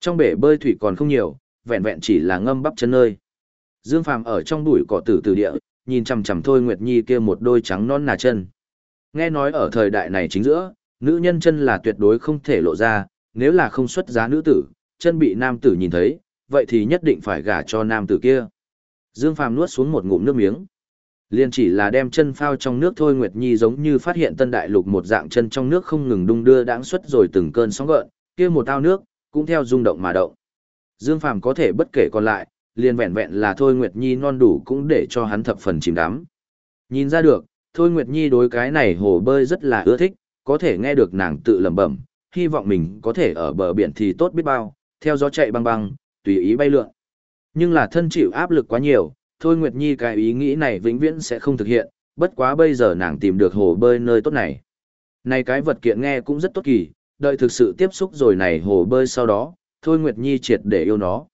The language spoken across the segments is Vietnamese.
Trong bể bơi thủy còn không nhiều, vẹn vẹn chỉ là ngâm bắp chân nơi. Dương Phàm ở trong bụi cỏ tử từ địa, nhìn chằm chằm Thôi Nguyệt Nhi kia một đôi trắng non nà chân. Nghe nói ở thời đại này chính giữa, nữ nhân chân là tuyệt đối không thể lộ ra, nếu là không xuất giá nữ tử, chân bị nam tử nhìn thấy, vậy thì nhất định phải gả cho nam tử kia. Dương Phàm nuốt xuống một ngụm nước miếng. Liên chỉ là đem chân phao trong nước thôi Nguyệt Nhi giống như phát hiện tân đại lục một dạng chân trong nước không ngừng đung đưa đãng xuất rồi từng cơn sóng gợn, kia một ao nước, cũng theo rung động mà động. Dương Phàm có thể bất kể còn lại, liền vẹn vẹn là thôi Nguyệt Nhi non đủ cũng để cho hắn thập phần chìm đắm. Nhìn ra được, thôi Nguyệt Nhi đối cái này hồ bơi rất là ưa thích, có thể nghe được nàng tự lẩm bẩm, hy vọng mình có thể ở bờ biển thì tốt biết bao, theo gió chạy băng băng, tùy ý bay lượn. Nhưng là thân chịu áp lực quá nhiều, thôi Nguyệt Nhi cái ý nghĩ này vĩnh viễn sẽ không thực hiện, bất quá bây giờ nàng tìm được hồ bơi nơi tốt này. Này cái vật kiện nghe cũng rất tốt kỳ, đợi thực sự tiếp xúc rồi này hồ bơi sau đó, thôi Nguyệt Nhi triệt để yêu nó.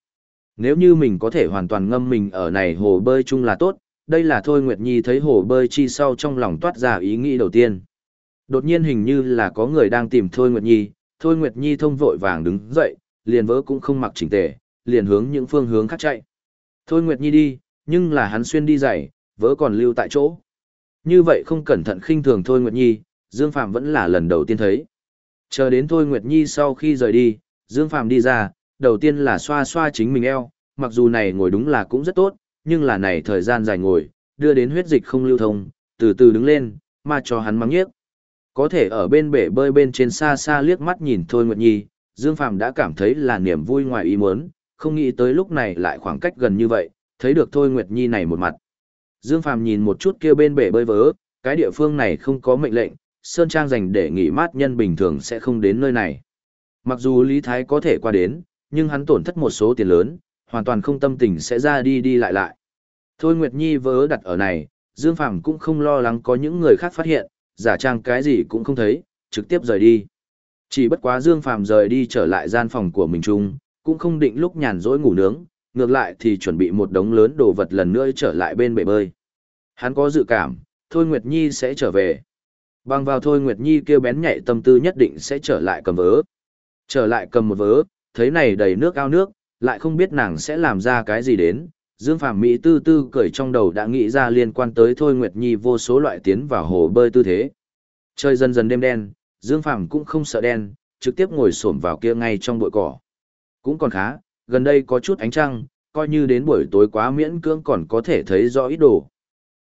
Nếu như mình có thể hoàn toàn ngâm mình ở này hồ bơi chung là tốt, đây là thôi Nguyệt Nhi thấy hồ bơi chi sau trong lòng toát ra ý nghĩ đầu tiên. Đột nhiên hình như là có người đang tìm Thôi Nguyệt Nhi, Thôi Nguyệt Nhi thông vội vàng đứng dậy, liền vỡ cũng không mặc chỉnh tề, liền hướng những phương hướng khác chạy. Thôi Nguyệt Nhi đi, nhưng là hắn xuyên đi giày, vỡ còn lưu tại chỗ. Như vậy không cẩn thận khinh thường Thôi Nguyệt Nhi, Dương Phạm vẫn là lần đầu tiên thấy. Chờ đến Thôi Nguyệt Nhi sau khi rời đi, Dương Phạm đi ra, đầu tiên là xoa xoa chính mình eo, mặc dù này ngồi đúng là cũng rất tốt, nhưng là này thời gian dài ngồi, đưa đến huyết dịch không lưu thông, từ từ đứng lên, mà cho hắn mắng nhiếc. Có thể ở bên bể bơi bên trên xa xa liếc mắt nhìn Thôi Nguyệt Nhi, Dương Phạm đã cảm thấy là niềm vui ngoài ý muốn, không nghĩ tới lúc này lại khoảng cách gần như vậy, thấy được Thôi Nguyệt Nhi này một mặt. Dương Phạm nhìn một chút kia bên bể bơi vớ, cái địa phương này không có mệnh lệnh, Sơn Trang dành để nghỉ mát nhân bình thường sẽ không đến nơi này. Mặc dù Lý Thái có thể qua đến, nhưng hắn tổn thất một số tiền lớn, hoàn toàn không tâm tình sẽ ra đi đi lại lại. Thôi Nguyệt Nhi vớ đặt ở này, Dương Phạm cũng không lo lắng có những người khác phát hiện, giả trang cái gì cũng không thấy, trực tiếp rời đi. Chỉ bất quá Dương Phàm rời đi trở lại gian phòng của mình chung, cũng không định lúc nhàn rỗi ngủ nướng, ngược lại thì chuẩn bị một đống lớn đồ vật lần nữa trở lại bên bể bơi. Hắn có dự cảm, Thôi Nguyệt Nhi sẽ trở về. Bằng vào Thôi Nguyệt Nhi kêu bén nhạy tâm tư nhất định sẽ trở lại cầm vớ. Trở lại cầm một vớ, thấy này đầy nước ao nước, lại không biết nàng sẽ làm ra cái gì đến, Dương phạm Mỹ tư tư cười trong đầu đã nghĩ ra liên quan tới Thôi Nguyệt Nhi vô số loại tiến vào hồ bơi tư thế. Trời dần dần đêm đen, Dương phạm cũng không sợ đen, trực tiếp ngồi xổm vào kia ngay trong bụi cỏ. Cũng còn khá, gần đây có chút ánh trăng, coi như đến buổi tối quá miễn cưỡng còn có thể thấy rõ ít đồ.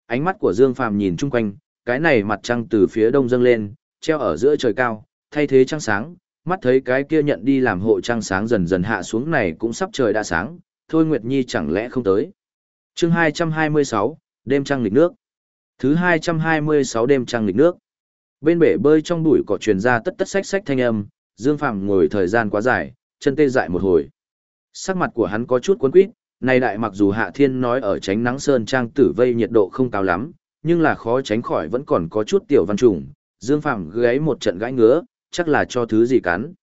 Ánh mắt của Dương Phàm nhìn chung quanh, cái này mặt trăng từ phía đông dâng lên, treo ở giữa trời cao, thay thế trăng sáng, mắt thấy cái kia nhận đi làm hộ trăng sáng dần dần hạ xuống này cũng sắp trời đã sáng, thôi Nguyệt Nhi chẳng lẽ không tới. chương 226, đêm trăng lịch nước. Thứ 226 đêm trăng lịch nước. Bên bể bơi trong bụi cỏ truyền ra tất tất sách sách thanh âm, Dương Phạm ngồi thời gian quá dài, chân tê dại một hồi. Sắc mặt của hắn có chút cuốn quýt, này đại mặc dù Hạ Thiên nói ở tránh nắng sơn trang tử vây nhiệt độ không cao lắm, nhưng là khó tránh khỏi vẫn còn có chút tiểu văn trùng. Dương Phạm gáy một trận gãi ngứa, chắc là cho thứ gì cắn.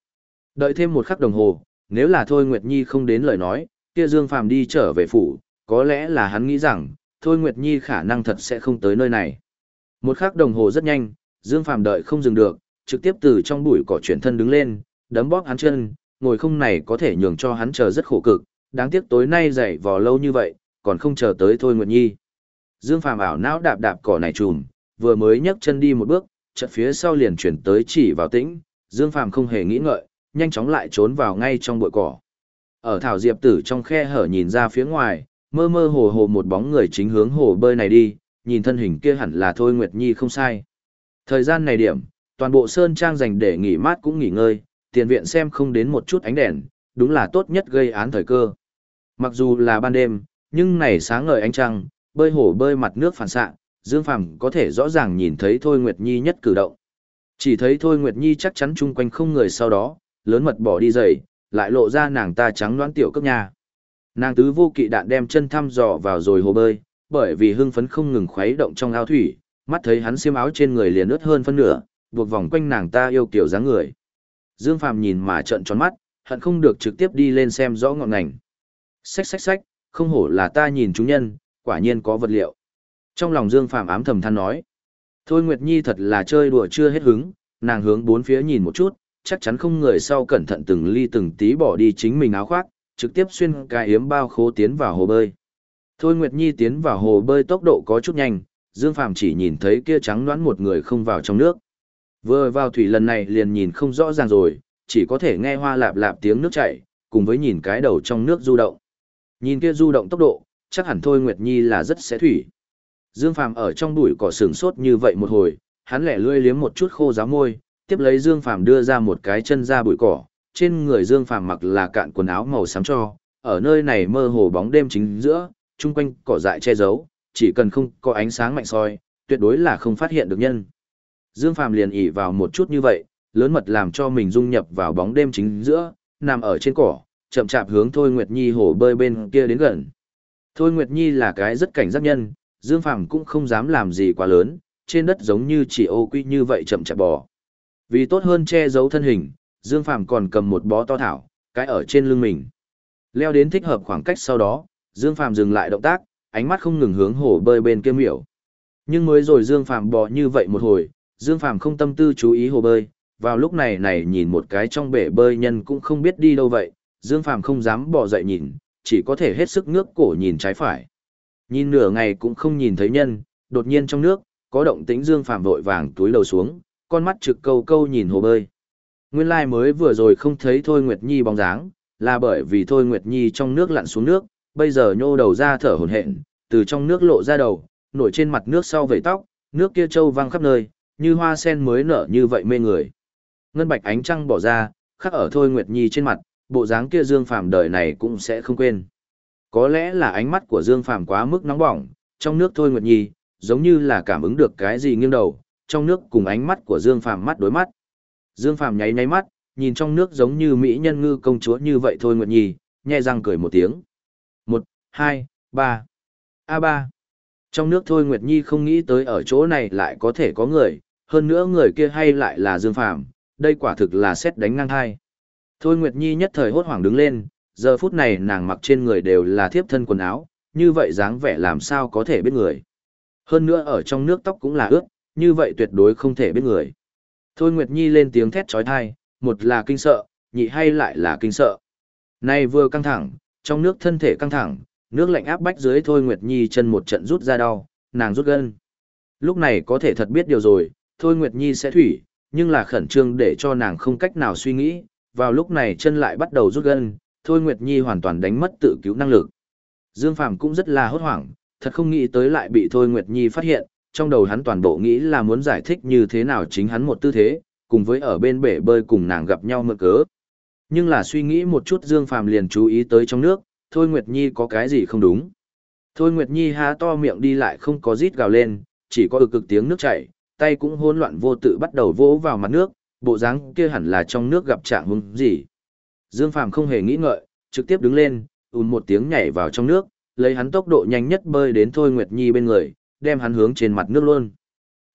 Đợi thêm một khắc đồng hồ, nếu là thôi Nguyệt Nhi không đến lời nói, kia Dương phạm đi trở về phủ, có lẽ là hắn nghĩ rằng, Thôi Nguyệt Nhi khả năng thật sẽ không tới nơi này. Một khắc đồng hồ rất nhanh, Dương phạm đợi không dừng được, trực tiếp từ trong bụi cỏ chuyển thân đứng lên, đấm bóp hắn chân, ngồi không này có thể nhường cho hắn chờ rất khổ cực, đáng tiếc tối nay dậy vò lâu như vậy, còn không chờ tới Thôi Nguyệt Nhi. Dương Phàm ảo não đạp đạp cỏ này trùm, vừa mới nhấc chân đi một bước, chợt phía sau liền chuyển tới chỉ vào tĩnh, Dương Phàm không hề nghĩ ngợi, nhanh chóng lại trốn vào ngay trong bụi cỏ. Ở thảo diệp tử trong khe hở nhìn ra phía ngoài, mơ mơ hồ hồ một bóng người chính hướng hồ bơi này đi, nhìn thân hình kia hẳn là Thôi Nguyệt Nhi không sai. Thời gian này điểm, toàn bộ sơn trang dành để nghỉ mát cũng nghỉ ngơi, tiền viện xem không đến một chút ánh đèn, đúng là tốt nhất gây án thời cơ. Mặc dù là ban đêm, nhưng này sáng ngời ánh trăng, bơi hồ bơi mặt nước phản xạ, Dương Phàm có thể rõ ràng nhìn thấy Thôi Nguyệt Nhi nhất cử động. Chỉ thấy Thôi Nguyệt Nhi chắc chắn chung quanh không người sau đó, lớn mật bỏ đi giày, lại lộ ra nàng ta trắng đoán tiểu cấp nhà. Nàng tứ vô kỵ đạn đem chân thăm dò vào rồi hồ bơi, bởi vì hưng phấn không ngừng khuấy động trong ao thủy, mắt thấy hắn xiêm áo trên người liền ướt hơn phân nửa, buộc vòng quanh nàng ta yêu kiểu dáng người. Dương Phàm nhìn mà trợn tròn mắt, hận không được trực tiếp đi lên xem rõ ngọn ngành. Xách xách xách, không hổ là ta nhìn chúng nhân, quả nhiên có vật liệu. Trong lòng Dương Phàm ám thầm than nói. Thôi Nguyệt Nhi thật là chơi đùa chưa hết hứng, nàng hướng bốn phía nhìn một chút, chắc chắn không người sau cẩn thận từng ly từng tí bỏ đi chính mình áo khoác, trực tiếp xuyên cái yếm bao khố tiến vào hồ bơi. Thôi Nguyệt Nhi tiến vào hồ bơi tốc độ có chút nhanh, Dương Phàm chỉ nhìn thấy kia trắng đoán một người không vào trong nước. Vừa vào thủy lần này liền nhìn không rõ ràng rồi, chỉ có thể nghe hoa lạp lạp tiếng nước chảy, cùng với nhìn cái đầu trong nước du động. Nhìn kia du động tốc độ, chắc hẳn Thôi Nguyệt Nhi là rất sẽ thủy. Dương Phàm ở trong bụi cỏ sừng sốt như vậy một hồi, hắn lẻ lươi liếm một chút khô giáo môi, tiếp lấy Dương Phàm đưa ra một cái chân ra bụi cỏ, trên người Dương Phàm mặc là cạn quần áo màu xám cho, ở nơi này mơ hồ bóng đêm chính giữa, chung quanh cỏ dại che giấu, chỉ cần không có ánh sáng mạnh soi, tuyệt đối là không phát hiện được nhân. Dương Phàm liền ỉ vào một chút như vậy, lớn mật làm cho mình dung nhập vào bóng đêm chính giữa, nằm ở trên cỏ, chậm chạp hướng Thôi Nguyệt Nhi hồ bơi bên kia đến gần. Thôi Nguyệt Nhi là cái rất cảnh giác nhân, Dương Phàm cũng không dám làm gì quá lớn, trên đất giống như chỉ ô quy như vậy chậm chạp bò. Vì tốt hơn che giấu thân hình, Dương Phàm còn cầm một bó to thảo, cái ở trên lưng mình. Leo đến thích hợp khoảng cách sau đó, Dương Phàm dừng lại động tác, ánh mắt không ngừng hướng hồ bơi bên kia miểu. Nhưng mới rồi Dương Phàm bò như vậy một hồi, Dương Phàm không tâm tư chú ý hồ bơi, vào lúc này này nhìn một cái trong bể bơi nhân cũng không biết đi đâu vậy, Dương Phàm không dám bò dậy nhìn, chỉ có thể hết sức ngước cổ nhìn trái phải. Nhìn nửa ngày cũng không nhìn thấy nhân, đột nhiên trong nước, có động tĩnh Dương Phàm vội vàng túi đầu xuống, con mắt trực câu câu nhìn hồ bơi. Nguyên lai like mới vừa rồi không thấy Thôi Nguyệt Nhi bóng dáng, là bởi vì Thôi Nguyệt Nhi trong nước lặn xuống nước, bây giờ nhô đầu ra thở hổn hển, từ trong nước lộ ra đầu, nổi trên mặt nước sau vẩy tóc, nước kia trâu văng khắp nơi, như hoa sen mới nở như vậy mê người. Ngân bạch ánh trăng bỏ ra, khắc ở Thôi Nguyệt Nhi trên mặt, bộ dáng kia Dương Phàm đời này cũng sẽ không quên. Có lẽ là ánh mắt của Dương Phàm quá mức nóng bỏng, trong nước Thôi Nguyệt Nhi, giống như là cảm ứng được cái gì nghiêng đầu, trong nước cùng ánh mắt của Dương Phàm mắt đối mắt. Dương Phàm nháy nháy mắt, nhìn trong nước giống như mỹ nhân ngư công chúa như vậy thôi Nguyệt Nhi, nhẹ răng cười một tiếng. Một, hai, ba. a ba. Trong nước thôi Nguyệt Nhi không nghĩ tới ở chỗ này lại có thể có người, hơn nữa người kia hay lại là Dương Phàm, đây quả thực là xét đánh ngang hai. Thôi Nguyệt Nhi nhất thời hốt hoảng đứng lên, giờ phút này nàng mặc trên người đều là thiếp thân quần áo, như vậy dáng vẻ làm sao có thể biết người. Hơn nữa ở trong nước tóc cũng là ướt, như vậy tuyệt đối không thể biết người. Thôi Nguyệt Nhi lên tiếng thét trói thai, một là kinh sợ, nhị hay lại là kinh sợ. Này vừa căng thẳng, trong nước thân thể căng thẳng, nước lạnh áp bách dưới Thôi Nguyệt Nhi chân một trận rút ra đau, nàng rút gân. Lúc này có thể thật biết điều rồi, Thôi Nguyệt Nhi sẽ thủy, nhưng là khẩn trương để cho nàng không cách nào suy nghĩ, vào lúc này chân lại bắt đầu rút gân, Thôi Nguyệt Nhi hoàn toàn đánh mất tự cứu năng lực. Dương Phàm cũng rất là hốt hoảng, thật không nghĩ tới lại bị Thôi Nguyệt Nhi phát hiện, trong đầu hắn toàn bộ nghĩ là muốn giải thích như thế nào chính hắn một tư thế, cùng với ở bên bể bơi cùng nàng gặp nhau mượn cớ. Nhưng là suy nghĩ một chút Dương Phàm liền chú ý tới trong nước, Thôi Nguyệt Nhi có cái gì không đúng. Thôi Nguyệt Nhi há to miệng đi lại không có rít gào lên, chỉ có ực cực tiếng nước chảy, tay cũng hỗn loạn vô tự bắt đầu vỗ vào mặt nước, bộ dáng kia hẳn là trong nước gặp trạng hứng gì. Dương Phàm không hề nghĩ ngợi, trực tiếp đứng lên, ùn một tiếng nhảy vào trong nước, lấy hắn tốc độ nhanh nhất bơi đến Thôi Nguyệt Nhi bên người, đem hắn hướng trên mặt nước luôn.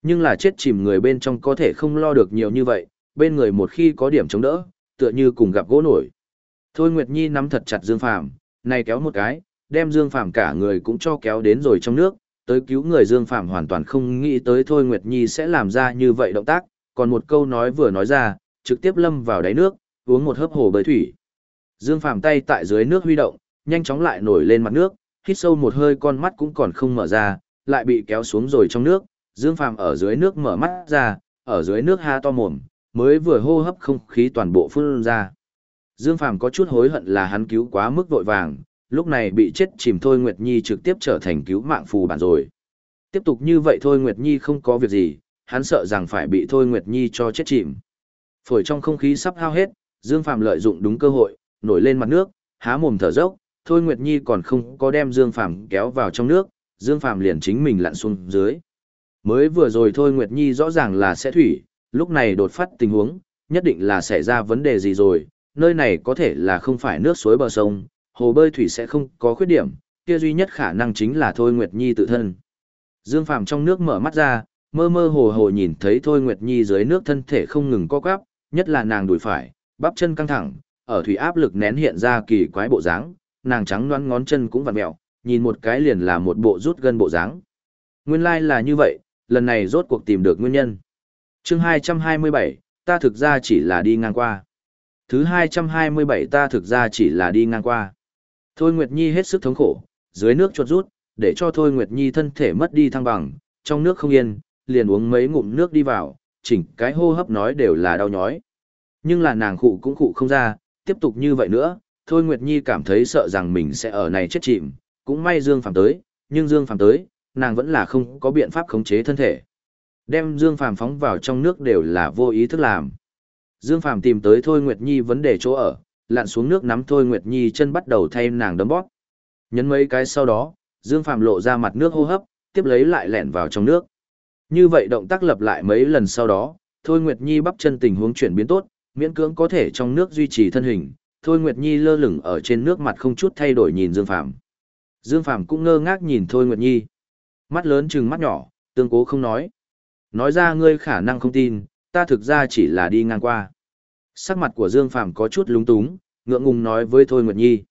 Nhưng là chết chìm người bên trong có thể không lo được nhiều như vậy, bên người một khi có điểm chống đỡ, tựa như cùng gặp gỗ nổi. Thôi Nguyệt Nhi nắm thật chặt Dương Phàm, này kéo một cái, đem Dương Phàm cả người cũng cho kéo đến rồi trong nước, tới cứu người Dương Phàm hoàn toàn không nghĩ tới Thôi Nguyệt Nhi sẽ làm ra như vậy động tác, còn một câu nói vừa nói ra, trực tiếp lâm vào đáy nước, uống một hớp hồ bơi thủy. Dương Phàm tay tại dưới nước huy động, nhanh chóng lại nổi lên mặt nước, hít sâu một hơi con mắt cũng còn không mở ra, lại bị kéo xuống rồi trong nước, Dương Phàm ở dưới nước mở mắt ra, ở dưới nước ha to mồm, mới vừa hô hấp không khí toàn bộ phun ra. Dương Phàm có chút hối hận là hắn cứu quá mức vội vàng, lúc này bị chết chìm Thôi Nguyệt Nhi trực tiếp trở thành cứu mạng phù bản rồi. Tiếp tục như vậy Thôi Nguyệt Nhi không có việc gì, hắn sợ rằng phải bị Thôi Nguyệt Nhi cho chết chìm. Phổi trong không khí sắp hao hết, Dương Phàm lợi dụng đúng cơ hội, nổi lên mặt nước, há mồm thở dốc, Thôi Nguyệt Nhi còn không có đem Dương Phàm kéo vào trong nước, Dương Phàm liền chính mình lặn xuống dưới. Mới vừa rồi thôi Nguyệt Nhi rõ ràng là sẽ thủy, lúc này đột phát tình huống, nhất định là xảy ra vấn đề gì rồi, nơi này có thể là không phải nước suối bờ sông, hồ bơi thủy sẽ không có khuyết điểm, kia duy nhất khả năng chính là thôi Nguyệt Nhi tự thân. Dương Phàm trong nước mở mắt ra, mơ mơ hồ hồ nhìn thấy thôi Nguyệt Nhi dưới nước thân thể không ngừng co quắp, nhất là nàng đùi phải, bắp chân căng thẳng, ở thủy áp lực nén hiện ra kỳ quái bộ dáng, nàng trắng loáng ngón chân cũng vặn mèo, nhìn một cái liền là một bộ rút gân bộ dáng. Nguyên lai like là như vậy, lần này rốt cuộc tìm được nguyên nhân. chương 227, ta thực ra chỉ là đi ngang qua. Thứ 227 ta thực ra chỉ là đi ngang qua. Thôi Nguyệt Nhi hết sức thống khổ, dưới nước chuột rút, để cho Thôi Nguyệt Nhi thân thể mất đi thăng bằng, trong nước không yên, liền uống mấy ngụm nước đi vào, chỉnh cái hô hấp nói đều là đau nhói. Nhưng là nàng khụ cũng khụ không ra, tiếp tục như vậy nữa, Thôi Nguyệt Nhi cảm thấy sợ rằng mình sẽ ở này chết chìm, cũng may Dương Phàm tới, nhưng Dương Phàm tới, nàng vẫn là không có biện pháp khống chế thân thể. Đem Dương Phàm phóng vào trong nước đều là vô ý thức làm. Dương Phàm tìm tới Thôi Nguyệt Nhi vấn đề chỗ ở, lặn xuống nước nắm Thôi Nguyệt Nhi chân bắt đầu thay nàng đấm bóp. Nhấn mấy cái sau đó, Dương Phàm lộ ra mặt nước hô hấp, tiếp lấy lại lẻn vào trong nước. Như vậy động tác lặp lại mấy lần sau đó, Thôi Nguyệt Nhi bắp chân tình huống chuyển biến tốt, miễn cưỡng có thể trong nước duy trì thân hình, Thôi Nguyệt Nhi lơ lửng ở trên nước mặt không chút thay đổi nhìn Dương Phàm. Dương Phàm cũng ngơ ngác nhìn Thôi Nguyệt Nhi. Mắt lớn chừng mắt nhỏ, tương cố không nói. Nói ra ngươi khả năng không tin, ta thực ra chỉ là đi ngang qua. Sắc mặt của Dương Phàm có chút lúng túng, ngượng ngùng nói với Thôi Nguyệt Nhi.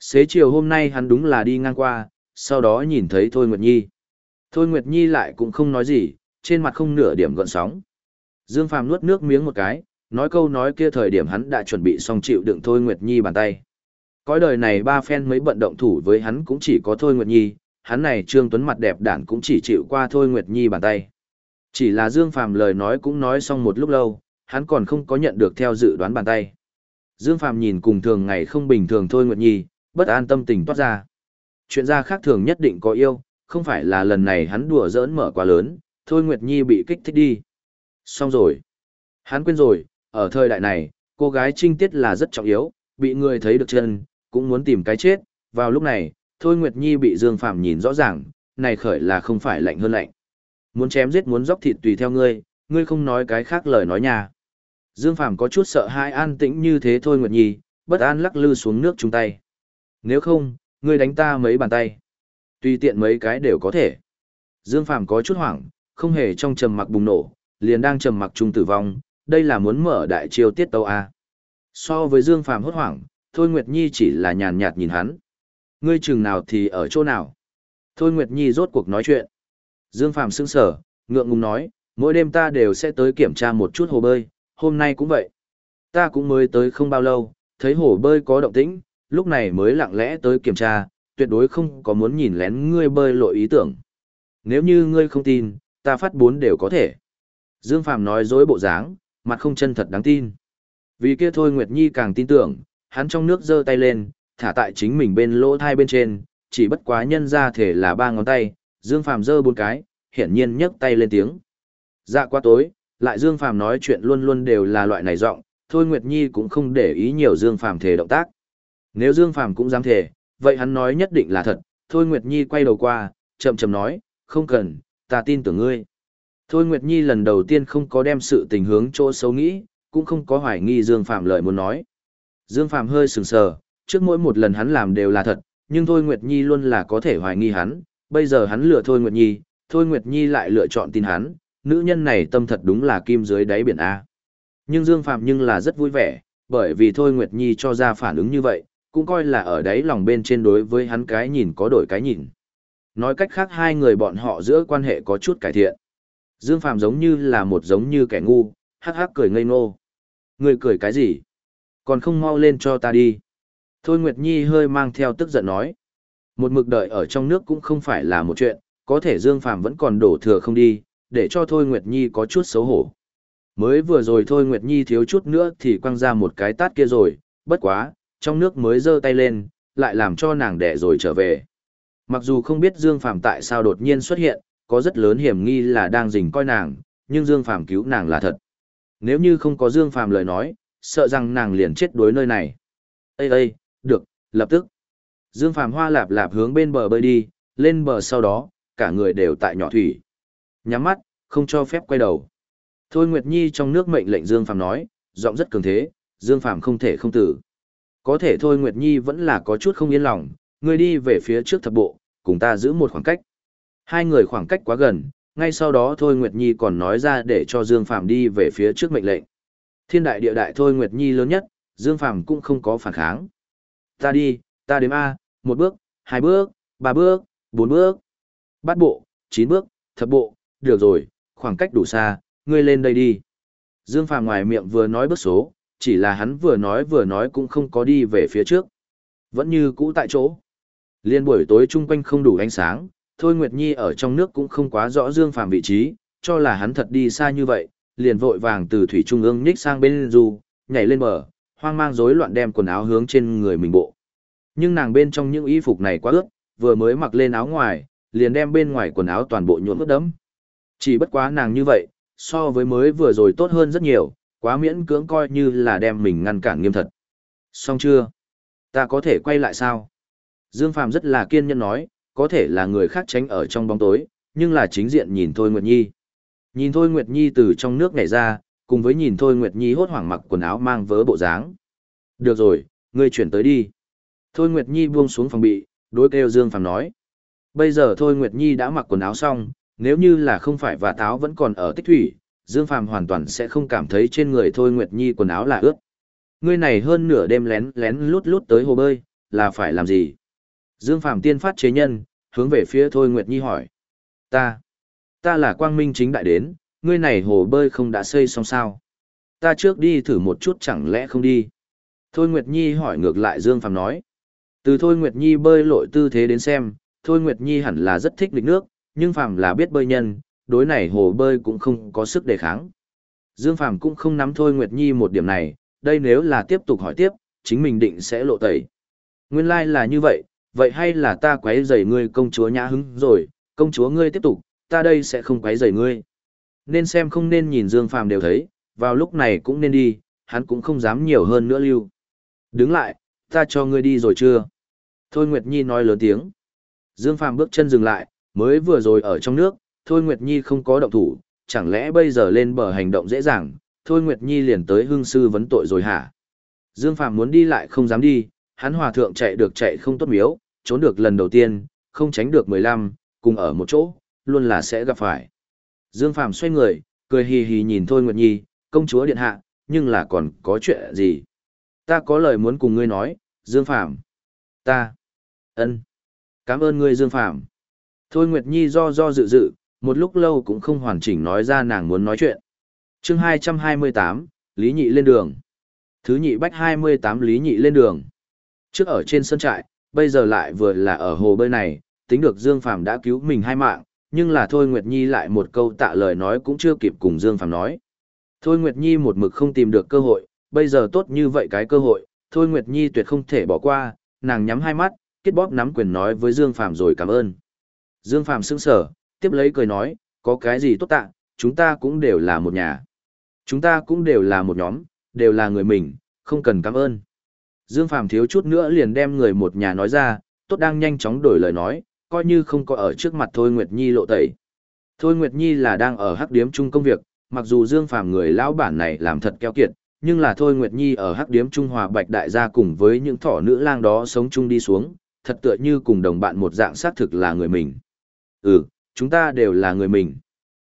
Xế chiều hôm nay hắn đúng là đi ngang qua, sau đó nhìn thấy Thôi Nguyệt Nhi. Thôi Nguyệt Nhi lại cũng không nói gì, trên mặt không nửa điểm gợn sóng. Dương Phàm nuốt nước miếng một cái, nói câu nói kia thời điểm hắn đã chuẩn bị xong chịu đựng Thôi Nguyệt Nhi bàn tay. Cõi đời này ba phen mấy bận động thủ với hắn cũng chỉ có Thôi Nguyệt Nhi, hắn này Trương Tuấn mặt đẹp đản cũng chỉ chịu qua Thôi Nguyệt Nhi bàn tay. Chỉ là Dương Phàm lời nói cũng nói xong một lúc lâu, hắn còn không có nhận được theo dự đoán bàn tay. Dương Phàm nhìn cùng thường ngày không bình thường Thôi Nguyệt Nhi, bất an tâm tình toát ra. Chuyện ra khác thường nhất định có yêu, không phải là lần này hắn đùa giỡn mở quá lớn, Thôi Nguyệt Nhi bị kích thích đi. Xong rồi. Hắn quên rồi, ở thời đại này, cô gái trinh tiết là rất trọng yếu, bị người thấy được chân, cũng muốn tìm cái chết. Vào lúc này, Thôi Nguyệt Nhi bị Dương Phạm nhìn rõ ràng, này khởi là không phải lạnh hơn lạnh. Muốn chém giết muốn dốc thịt tùy theo ngươi, ngươi không nói cái khác lời nói nhà. Dương Phạm có chút sợ hai an tĩnh như thế thôi Nguyệt Nhi, bất an lắc lư xuống nước chung tay. Nếu không, ngươi đánh ta mấy bàn tay. Tùy tiện mấy cái đều có thể. Dương Phàm có chút hoảng, không hề trong trầm mặc bùng nổ, liền đang trầm mặc chung tử vong, đây là muốn mở đại chiêu tiết tâu a. So với Dương Phàm hốt hoảng, Thôi Nguyệt Nhi chỉ là nhàn nhạt nhìn hắn. Ngươi chừng nào thì ở chỗ nào? Thôi Nguyệt Nhi rốt cuộc nói chuyện. Dương Phàm sững sờ, ngượng ngùng nói, mỗi đêm ta đều sẽ tới kiểm tra một chút hồ bơi, hôm nay cũng vậy. Ta cũng mới tới không bao lâu, thấy hồ bơi có động tĩnh, lúc này mới lặng lẽ tới kiểm tra, tuyệt đối không có muốn nhìn lén ngươi bơi lội ý tưởng. Nếu như ngươi không tin, ta phát bốn đều có thể. Dương Phàm nói dối bộ dáng, mặt không chân thật đáng tin. Vì kia thôi Nguyệt Nhi càng tin tưởng, hắn trong nước giơ tay lên, thả tại chính mình bên lỗ thai bên trên, chỉ bất quá nhân ra thể là ba ngón tay, Dương Phàm giơ bốn cái, hiển nhiên nhấc tay lên tiếng. Dạ quá tối, lại Dương Phàm nói chuyện luôn luôn đều là loại này giọng, Thôi Nguyệt Nhi cũng không để ý nhiều Dương Phàm thể động tác. Nếu Dương Phàm cũng dám thể, vậy hắn nói nhất định là thật. Thôi Nguyệt Nhi quay đầu qua, chậm chậm nói, không cần, ta tin tưởng ngươi. Thôi Nguyệt Nhi lần đầu tiên không có đem sự tình hướng chỗ xấu nghĩ, cũng không có hoài nghi Dương Phạm lời muốn nói. Dương Phạm hơi sừng sờ, trước mỗi một lần hắn làm đều là thật, nhưng Thôi Nguyệt Nhi luôn là có thể hoài nghi hắn, bây giờ hắn lựa Thôi Nguyệt Nhi, Thôi Nguyệt Nhi lại lựa chọn tin hắn, nữ nhân này tâm thật đúng là kim dưới đáy biển A. Nhưng Dương Phạm nhưng là rất vui vẻ, bởi vì Thôi Nguyệt Nhi cho ra phản ứng như vậy, cũng coi là ở đấy lòng bên trên đối với hắn cái nhìn có đổi cái nhìn. Nói cách khác hai người bọn họ giữa quan hệ có chút cải thiện. Dương Phạm giống như là một giống như kẻ ngu, hắc hắc cười ngây ngô. Người cười cái gì? Còn không mau lên cho ta đi. Thôi Nguyệt Nhi hơi mang theo tức giận nói. Một mực đợi ở trong nước cũng không phải là một chuyện, có thể Dương Phàm vẫn còn đổ thừa không đi, để cho Thôi Nguyệt Nhi có chút xấu hổ. Mới vừa rồi Thôi Nguyệt Nhi thiếu chút nữa thì quăng ra một cái tát kia rồi, bất quá, trong nước mới giơ tay lên, lại làm cho nàng đẻ rồi trở về. Mặc dù không biết Dương Phàm tại sao đột nhiên xuất hiện, có rất lớn hiểm nghi là đang rình coi nàng, nhưng Dương Phàm cứu nàng là thật. Nếu như không có Dương Phàm lời nói, sợ rằng nàng liền chết đuối nơi này. Ê ê, được, lập tức. Dương Phàm hoa lạp lạp hướng bên bờ bơi đi, lên bờ sau đó, cả người đều tại nhỏ thủy. Nhắm mắt, không cho phép quay đầu. Thôi Nguyệt Nhi trong nước mệnh lệnh Dương Phàm nói, giọng rất cường thế, Dương Phàm không thể không tử. Có thể thôi Nguyệt Nhi vẫn là có chút không yên lòng, người đi về phía trước thập bộ, cùng ta giữ một khoảng cách. Hai người khoảng cách quá gần, ngay sau đó thôi Nguyệt Nhi còn nói ra để cho Dương Phàm đi về phía trước mệnh lệnh. Thiên đại địa đại thôi Nguyệt Nhi lớn nhất, Dương Phàm cũng không có phản kháng. Ta đi, ta đếm A, một bước, hai bước, ba bước, bốn bước, bát bộ, chín bước, thập bộ, được rồi, khoảng cách đủ xa, ngươi lên đây đi. Dương Phàm ngoài miệng vừa nói bước số, chỉ là hắn vừa nói vừa nói cũng không có đi về phía trước. Vẫn như cũ tại chỗ. Liên buổi tối chung quanh không đủ ánh sáng, Thôi Nguyệt Nhi ở trong nước cũng không quá rõ Dương Phàm vị trí, cho là hắn thật đi xa như vậy, liền vội vàng từ thủy trung ương nhích sang bên dù, nhảy lên bờ, hoang mang rối loạn đem quần áo hướng trên người mình bộ. Nhưng nàng bên trong những y phục này quá ướt, vừa mới mặc lên áo ngoài, liền đem bên ngoài quần áo toàn bộ nhuộm ướt đẫm. Chỉ bất quá nàng như vậy, so với mới vừa rồi tốt hơn rất nhiều, quá miễn cưỡng coi như là đem mình ngăn cản nghiêm thật. Xong chưa? Ta có thể quay lại sao? Dương Phàm rất là kiên nhẫn nói, có thể là người khác tránh ở trong bóng tối, nhưng là chính diện nhìn Thôi Nguyệt Nhi. Nhìn Thôi Nguyệt Nhi từ trong nước nhảy ra, cùng với nhìn Thôi Nguyệt Nhi hốt hoảng mặc quần áo mang vớ bộ dáng. Được rồi, ngươi chuyển tới đi. Thôi Nguyệt Nhi buông xuống phòng bị, đối kêu Dương Phàm nói. Bây giờ Thôi Nguyệt Nhi đã mặc quần áo xong, nếu như là không phải và táo vẫn còn ở tích thủy, Dương Phàm hoàn toàn sẽ không cảm thấy trên người Thôi Nguyệt Nhi quần áo là ướt. Ngươi này hơn nửa đêm lén lén lút lút tới hồ bơi, là phải làm gì? Dương Phàm tiên phát chế nhân, hướng về phía Thôi Nguyệt Nhi hỏi. Ta, ta là quang minh chính đại đến, ngươi này hồ bơi không đã xây xong sao? Ta trước đi thử một chút chẳng lẽ không đi? Thôi Nguyệt Nhi hỏi ngược lại Dương Phàm nói. Từ Thôi Nguyệt Nhi bơi lội tư thế đến xem, Thôi Nguyệt Nhi hẳn là rất thích lịch nước, nhưng Phàm là biết bơi nhân, đối này hồ bơi cũng không có sức đề kháng. Dương Phàm cũng không nắm Thôi Nguyệt Nhi một điểm này, đây nếu là tiếp tục hỏi tiếp, chính mình định sẽ lộ tẩy. Nguyên lai like là như vậy, vậy hay là ta quấy rầy ngươi công chúa nhã hứng rồi, công chúa ngươi tiếp tục, ta đây sẽ không quấy rầy ngươi. Nên xem không nên nhìn Dương Phàm đều thấy, vào lúc này cũng nên đi, hắn cũng không dám nhiều hơn nữa lưu. Đứng lại, ta cho ngươi đi rồi chưa? Thôi Nguyệt Nhi nói lớn tiếng. Dương Phàm bước chân dừng lại, mới vừa rồi ở trong nước, Thôi Nguyệt Nhi không có động thủ, chẳng lẽ bây giờ lên bờ hành động dễ dàng, Thôi Nguyệt Nhi liền tới hương sư vấn tội rồi hả? Dương Phạm muốn đi lại không dám đi, hắn hòa thượng chạy được chạy không tốt miếu, trốn được lần đầu tiên, không tránh được mười lăm, cùng ở một chỗ, luôn là sẽ gặp phải. Dương Phạm xoay người, cười hì hì nhìn Thôi Nguyệt Nhi, công chúa điện hạ, nhưng là còn có chuyện gì? Ta có lời muốn cùng ngươi nói, Dương Phạm, Ta. ân, Cảm ơn ngươi Dương Phạm. Thôi Nguyệt Nhi do do dự dự, một lúc lâu cũng không hoàn chỉnh nói ra nàng muốn nói chuyện. chương 228, Lý Nhị lên đường. Thứ nhị bách 28 Lý Nhị lên đường. Trước ở trên sân trại, bây giờ lại vừa là ở hồ bơi này, tính được Dương Phàm đã cứu mình hai mạng, nhưng là Thôi Nguyệt Nhi lại một câu tạ lời nói cũng chưa kịp cùng Dương Phàm nói. Thôi Nguyệt Nhi một mực không tìm được cơ hội, bây giờ tốt như vậy cái cơ hội, Thôi Nguyệt Nhi tuyệt không thể bỏ qua, nàng nhắm hai mắt, kết bóp nắm quyền nói với Dương Phàm rồi cảm ơn. Dương Phàm sững sờ, tiếp lấy cười nói, có cái gì tốt tạ, chúng ta cũng đều là một nhà. Chúng ta cũng đều là một nhóm, đều là người mình, không cần cảm ơn. Dương Phàm thiếu chút nữa liền đem người một nhà nói ra, tốt đang nhanh chóng đổi lời nói, coi như không có ở trước mặt Thôi Nguyệt Nhi lộ tẩy. Thôi Nguyệt Nhi là đang ở hắc điếm chung công việc, mặc dù Dương Phàm người lão bản này làm thật keo kiệt, nhưng là Thôi Nguyệt Nhi ở hắc điếm Trung Hòa Bạch Đại gia cùng với những thỏ nữ lang đó sống chung đi xuống, thật tựa như cùng đồng bạn một dạng xác thực là người mình. Ừ, chúng ta đều là người mình.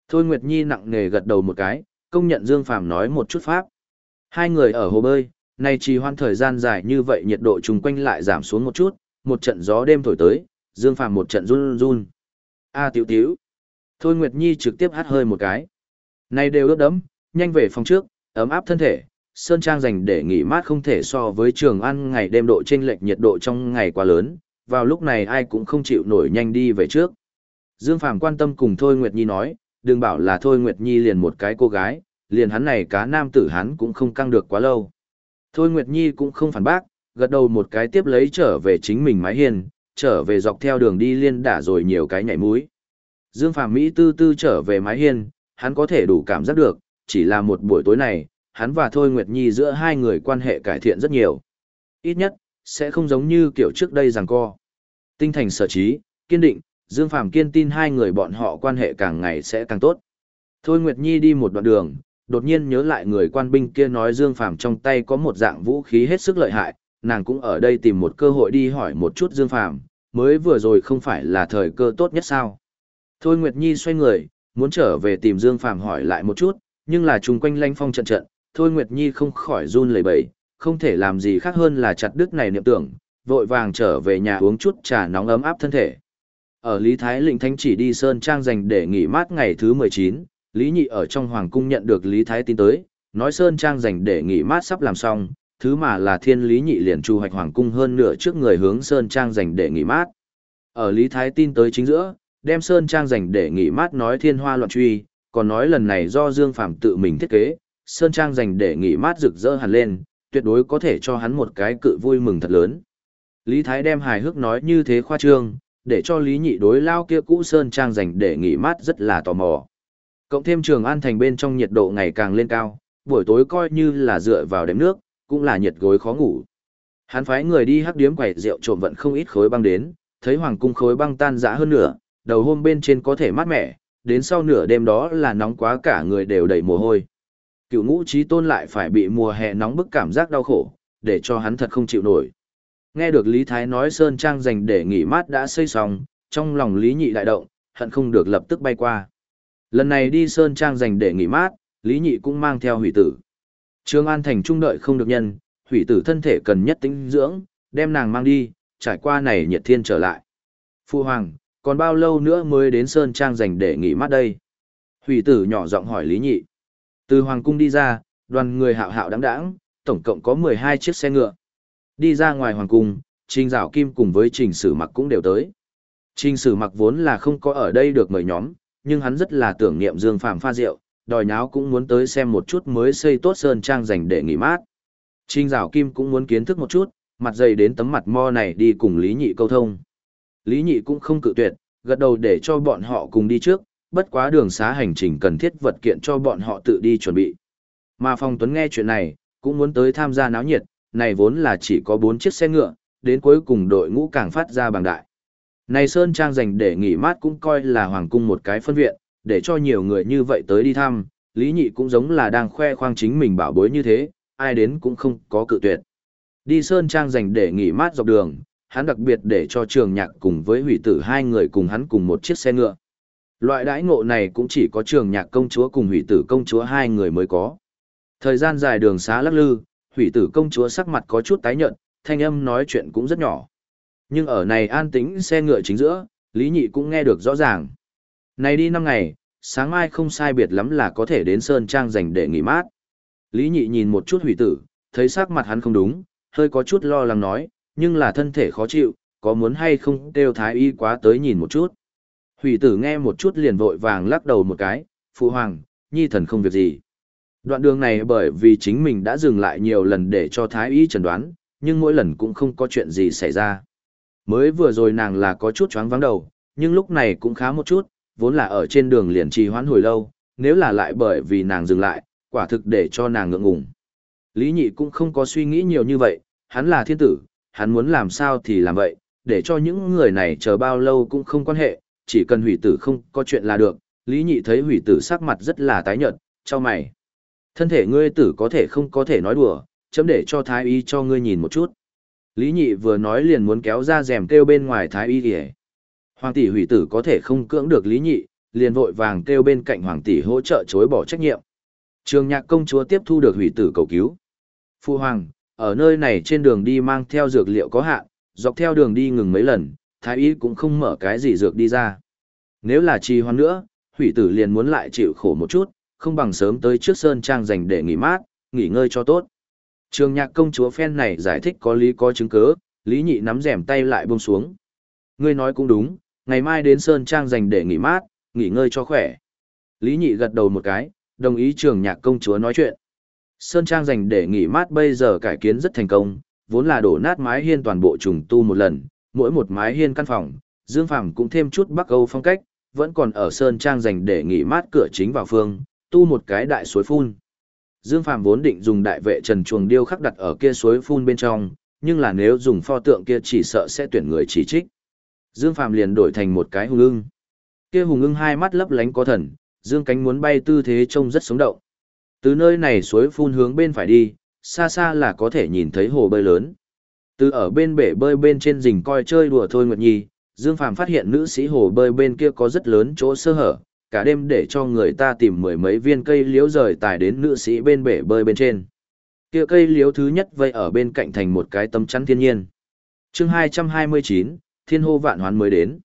Thôi Nguyệt Nhi nặng nề gật đầu một cái, công nhận Dương Phàm nói một chút pháp. Hai người ở hồ bơi, nay trì hoãn thời gian dài như vậy nhiệt độ chung quanh lại giảm xuống một chút, một trận gió đêm thổi tới, Dương Phàm một trận run run. A tiểu tiểu. Thôi Nguyệt Nhi trực tiếp hát hơi một cái. Này đều ướt đẫm, nhanh về phòng trước, ấm áp thân thể. Sơn Trang dành để nghỉ mát không thể so với trường ăn ngày đêm độ chênh lệch nhiệt độ trong ngày quá lớn, vào lúc này ai cũng không chịu nổi nhanh đi về trước. Dương Phàm quan tâm cùng Thôi Nguyệt Nhi nói, đừng bảo là Thôi Nguyệt Nhi liền một cái cô gái, liền hắn này cá nam tử hắn cũng không căng được quá lâu. Thôi Nguyệt Nhi cũng không phản bác, gật đầu một cái tiếp lấy trở về chính mình mái hiên, trở về dọc theo đường đi liên đả rồi nhiều cái nhảy mũi. Dương Phàm Mỹ tư tư trở về mái hiên, hắn có thể đủ cảm giác được, chỉ là một buổi tối này, hắn và Thôi Nguyệt Nhi giữa hai người quan hệ cải thiện rất nhiều. Ít nhất, sẽ không giống như kiểu trước đây rằng co. Tinh thành sở trí, kiên định, Dương Phàm kiên tin hai người bọn họ quan hệ càng ngày sẽ càng tốt. Thôi Nguyệt Nhi đi một đoạn đường, đột nhiên nhớ lại người quan binh kia nói Dương Phàm trong tay có một dạng vũ khí hết sức lợi hại, nàng cũng ở đây tìm một cơ hội đi hỏi một chút Dương Phàm, mới vừa rồi không phải là thời cơ tốt nhất sao? Thôi Nguyệt Nhi xoay người, muốn trở về tìm Dương Phàm hỏi lại một chút, nhưng là chung quanh lanh phong trận trận, Thôi Nguyệt Nhi không khỏi run lẩy bẩy, không thể làm gì khác hơn là chặt đứt này niệm tưởng, vội vàng trở về nhà uống chút trà nóng ấm áp thân thể. Ở Lý Thái Lĩnh Thánh chỉ đi Sơn Trang dành để nghỉ mát ngày thứ 19, Lý Nhị ở trong Hoàng Cung nhận được Lý Thái tin tới, nói Sơn Trang dành để nghỉ mát sắp làm xong, thứ mà là thiên lý nhị liền chu hoạch hoàng cung hơn nửa trước người hướng Sơn Trang dành để nghỉ mát. Ở Lý Thái tin tới chính giữa, đem Sơn Trang dành để nghỉ mát nói thiên hoa loạn truy, còn nói lần này do Dương Phạm tự mình thiết kế, Sơn Trang dành để nghỉ mát rực rỡ hẳn lên, tuyệt đối có thể cho hắn một cái cự vui mừng thật lớn. Lý Thái đem hài hước nói như thế khoa trương, để cho Lý Nhị đối lao kia cũ Sơn Trang dành để nghỉ mát rất là tò mò. Cộng thêm trường An Thành bên trong nhiệt độ ngày càng lên cao, buổi tối coi như là dựa vào đếm nước, cũng là nhiệt gối khó ngủ. Hắn phái người đi hắc điếm quẩy rượu trộm vận không ít khối băng đến, thấy hoàng cung khối băng tan rã hơn nửa, đầu hôm bên trên có thể mát mẻ, đến sau nửa đêm đó là nóng quá cả người đều đầy mồ hôi. Cựu ngũ trí tôn lại phải bị mùa hè nóng bức cảm giác đau khổ, để cho hắn thật không chịu nổi. Nghe được Lý Thái nói Sơn Trang dành để nghỉ mát đã xây xong, trong lòng Lý Nhị đại động, hận không được lập tức bay qua. Lần này đi Sơn Trang dành để nghỉ mát, Lý Nhị cũng mang theo hủy tử. Trương An Thành trung đợi không được nhân, hủy tử thân thể cần nhất tính dưỡng, đem nàng mang đi, trải qua này nhiệt thiên trở lại. Phu Hoàng, còn bao lâu nữa mới đến Sơn Trang dành để nghỉ mát đây? Hủy tử nhỏ giọng hỏi Lý Nhị. Từ Hoàng Cung đi ra, đoàn người hạo hạo đáng đáng, tổng cộng có 12 chiếc xe ngựa. Đi ra ngoài Hoàng Cung, Trình Dạo Kim cùng với Trình Sử Mặc cũng đều tới. Trình Sử Mặc vốn là không có ở đây được mời nhóm, nhưng hắn rất là tưởng niệm Dương Phạm pha rượu, đòi nháo cũng muốn tới xem một chút mới xây tốt Sơn Trang dành để nghỉ mát. Trình Dạo Kim cũng muốn kiến thức một chút, mặt dày đến tấm mặt mo này đi cùng Lý Nhị câu thông. Lý Nhị cũng không cự tuyệt, gật đầu để cho bọn họ cùng đi trước, bất quá đường xá hành trình cần thiết vật kiện cho bọn họ tự đi chuẩn bị. Mà Phong Tuấn nghe chuyện này, cũng muốn tới tham gia náo nhiệt, này vốn là chỉ có 4 chiếc xe ngựa, đến cuối cùng đội ngũ càng phát ra bằng đại. Này Sơn Trang dành để nghỉ mát cũng coi là hoàng cung một cái phân viện, để cho nhiều người như vậy tới đi thăm, Lý Nhị cũng giống là đang khoe khoang chính mình bảo bối như thế, ai đến cũng không có cự tuyệt. Đi Sơn Trang dành để nghỉ mát dọc đường, hắn đặc biệt để cho trường nhạc cùng với hủy tử hai người cùng hắn cùng một chiếc xe ngựa. Loại đãi ngộ này cũng chỉ có trường nhạc công chúa cùng hủy tử công chúa hai người mới có. Thời gian dài đường xá lắc lư, hủy tử công chúa sắc mặt có chút tái nhợt, thanh âm nói chuyện cũng rất nhỏ. Nhưng ở này an tĩnh xe ngựa chính giữa, Lý Nhị cũng nghe được rõ ràng. Này đi năm ngày, sáng mai không sai biệt lắm là có thể đến Sơn Trang dành để nghỉ mát. Lý Nhị nhìn một chút hủy tử, thấy sắc mặt hắn không đúng, hơi có chút lo lắng nói, nhưng là thân thể khó chịu, có muốn hay không đều thái y quá tới nhìn một chút. Hủy tử nghe một chút liền vội vàng lắc đầu một cái, phụ hoàng, nhi thần không việc gì. Đoạn đường này bởi vì chính mình đã dừng lại nhiều lần để cho thái y chẩn đoán, nhưng mỗi lần cũng không có chuyện gì xảy ra. Mới vừa rồi nàng là có chút choáng vắng đầu, nhưng lúc này cũng khá một chút, vốn là ở trên đường liền trì hoãn hồi lâu, nếu là lại bởi vì nàng dừng lại, quả thực để cho nàng ngượng ngùng. Lý nhị cũng không có suy nghĩ nhiều như vậy, hắn là thiên tử, hắn muốn làm sao thì làm vậy, để cho những người này chờ bao lâu cũng không quan hệ, chỉ cần hủy tử không có chuyện là được. Lý nhị thấy hủy tử sắc mặt rất là tái nhợt, cho mày. Thân thể ngươi tử có thể không có thể nói đùa, chấm để cho thái y cho ngươi nhìn một chút. Lý nhị vừa nói liền muốn kéo ra rèm kêu bên ngoài thái y kìa. Hoàng tỷ hủy tử có thể không cưỡng được lý nhị, liền vội vàng kêu bên cạnh hoàng tỷ hỗ trợ chối bỏ trách nhiệm. Trường nhạc công chúa tiếp thu được hủy tử cầu cứu. Phu hoàng, ở nơi này trên đường đi mang theo dược liệu có hạn, dọc theo đường đi ngừng mấy lần, thái y cũng không mở cái gì dược đi ra. Nếu là trì hoãn nữa, hủy tử liền muốn lại chịu khổ một chút, không bằng sớm tới trước sơn trang dành để nghỉ mát, nghỉ ngơi cho tốt. Trường nhạc công chúa phen này giải thích có lý có chứng cứ, lý nhị nắm rèm tay lại buông xuống. Ngươi nói cũng đúng, ngày mai đến sơn trang dành để nghỉ mát, nghỉ ngơi cho khỏe. Lý nhị gật đầu một cái, đồng ý trường nhạc công chúa nói chuyện. Sơn trang dành để nghỉ mát bây giờ cải kiến rất thành công, vốn là đổ nát mái hiên toàn bộ trùng tu một lần, mỗi một mái hiên căn phòng, Dương Phàm cũng thêm chút Bắc Âu phong cách, vẫn còn ở sơn trang dành để nghỉ mát cửa chính vào phương, tu một cái đại suối phun. Dương Phàm vốn định dùng đại vệ trần chuồng điêu khắc đặt ở kia suối phun bên trong, nhưng là nếu dùng pho tượng kia chỉ sợ sẽ tuyển người chỉ trích. Dương Phàm liền đổi thành một cái hùng ưng. Kia hùng ưng hai mắt lấp lánh có thần, dương cánh muốn bay tư thế trông rất sống động. Từ nơi này suối phun hướng bên phải đi, xa xa là có thể nhìn thấy hồ bơi lớn. Từ ở bên bể bơi bên trên rình coi chơi đùa thôi Nguyệt Nhi, Dương Phàm phát hiện nữ sĩ hồ bơi bên kia có rất lớn chỗ sơ hở, cả đêm để cho người ta tìm mười mấy viên cây liễu rời tài đến nữ sĩ bên bể bơi bên trên. Kia cây liễu thứ nhất vây ở bên cạnh thành một cái tấm chắn thiên nhiên. Chương 229, Thiên hô vạn hoán mới đến.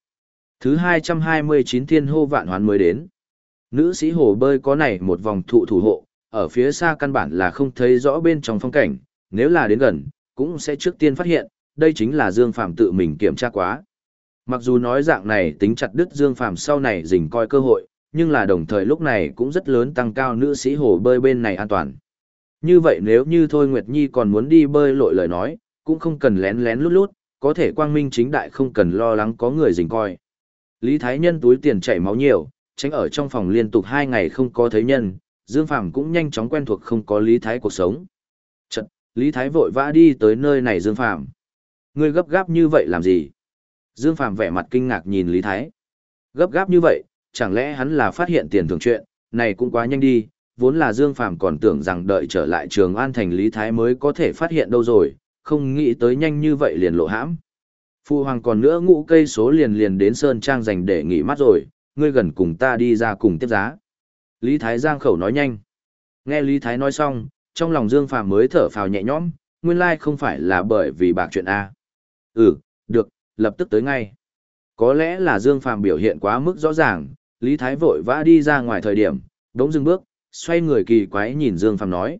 Thứ 229 Thiên hô vạn hoán mới đến. Nữ sĩ hồ bơi có này một vòng thụ thủ hộ, ở phía xa căn bản là không thấy rõ bên trong phong cảnh, nếu là đến gần, cũng sẽ trước tiên phát hiện, đây chính là Dương Phàm tự mình kiểm tra quá. Mặc dù nói dạng này tính chặt đứt Dương Phàm sau này dình coi cơ hội, nhưng là đồng thời lúc này cũng rất lớn tăng cao nữ sĩ hồ bơi bên này an toàn. Như vậy nếu như Thôi Nguyệt Nhi còn muốn đi bơi lội lời nói, cũng không cần lén lén lút lút, có thể quang minh chính đại không cần lo lắng có người dình coi. Lý Thái Nhân túi tiền chảy máu nhiều, tránh ở trong phòng liên tục hai ngày không có thấy nhân, Dương Phàm cũng nhanh chóng quen thuộc không có Lý Thái cuộc sống. Chật, Lý Thái vội vã đi tới nơi này Dương Phàm Ngươi gấp gáp như vậy làm gì? Dương Phàm vẻ mặt kinh ngạc nhìn Lý Thái. Gấp gáp như vậy, chẳng lẽ hắn là phát hiện tiền thưởng chuyện, này cũng quá nhanh đi, vốn là Dương Phàm còn tưởng rằng đợi trở lại trường An Thành Lý Thái mới có thể phát hiện đâu rồi, không nghĩ tới nhanh như vậy liền lộ hãm. Phu hoàng còn nữa ngũ cây số liền liền đến Sơn Trang dành để nghỉ mắt rồi, ngươi gần cùng ta đi ra cùng tiếp giá. Lý Thái Giang khẩu nói nhanh. Nghe Lý Thái nói xong, trong lòng Dương Phàm mới thở phào nhẹ nhõm, nguyên lai không phải là bởi vì bạc chuyện A. Ừ, được, lập tức tới ngay. Có lẽ là Dương Phàm biểu hiện quá mức rõ ràng, Lý Thái vội vã đi ra ngoài thời điểm, đống dừng bước, xoay người kỳ quái nhìn Dương Phàm nói.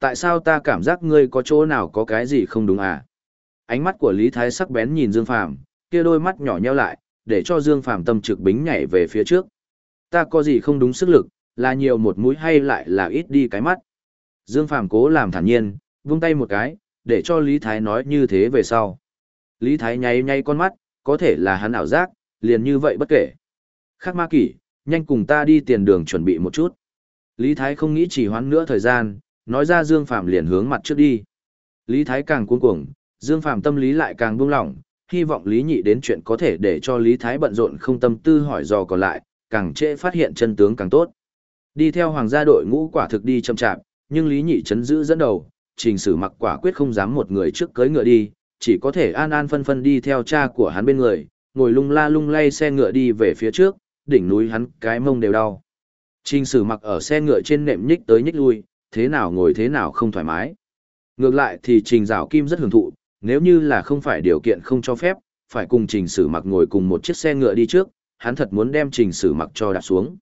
Tại sao ta cảm giác ngươi có chỗ nào có cái gì không đúng à? Ánh mắt của Lý Thái sắc bén nhìn Dương Phàm, kia đôi mắt nhỏ nheo lại, để cho Dương Phàm tâm trực bính nhảy về phía trước. Ta có gì không đúng sức lực, là nhiều một mũi hay lại là ít đi cái mắt. Dương Phàm cố làm thản nhiên, vung tay một cái, để cho Lý Thái nói như thế về sau. Lý Thái nháy nháy con mắt, có thể là hắn ảo giác, liền như vậy bất kể. Khác ma kỷ, nhanh cùng ta đi tiền đường chuẩn bị một chút. Lý Thái không nghĩ chỉ hoãn nữa thời gian, nói ra Dương Phàm liền hướng mặt trước đi. Lý Thái càng cuống cuồng, Dương Phàm tâm lý lại càng buông lỏng, hy vọng Lý Nhị đến chuyện có thể để cho Lý Thái bận rộn không tâm tư hỏi dò còn lại, càng trễ phát hiện chân tướng càng tốt. Đi theo hoàng gia đội ngũ quả thực đi chậm chạp, nhưng Lý Nhị chấn giữ dẫn đầu, trình sử mặc quả quyết không dám một người trước cưới ngựa đi, chỉ có thể an an phân phân đi theo cha của hắn bên người, ngồi lung la lung lay xe ngựa đi về phía trước, đỉnh núi hắn cái mông đều đau. Trình sử mặc ở xe ngựa trên nệm nhích tới nhích lui, thế nào ngồi thế nào không thoải mái. Ngược lại thì trình rào kim rất hưởng thụ, nếu như là không phải điều kiện không cho phép, phải cùng trình sử mặc ngồi cùng một chiếc xe ngựa đi trước, hắn thật muốn đem trình sử mặc cho đạp xuống.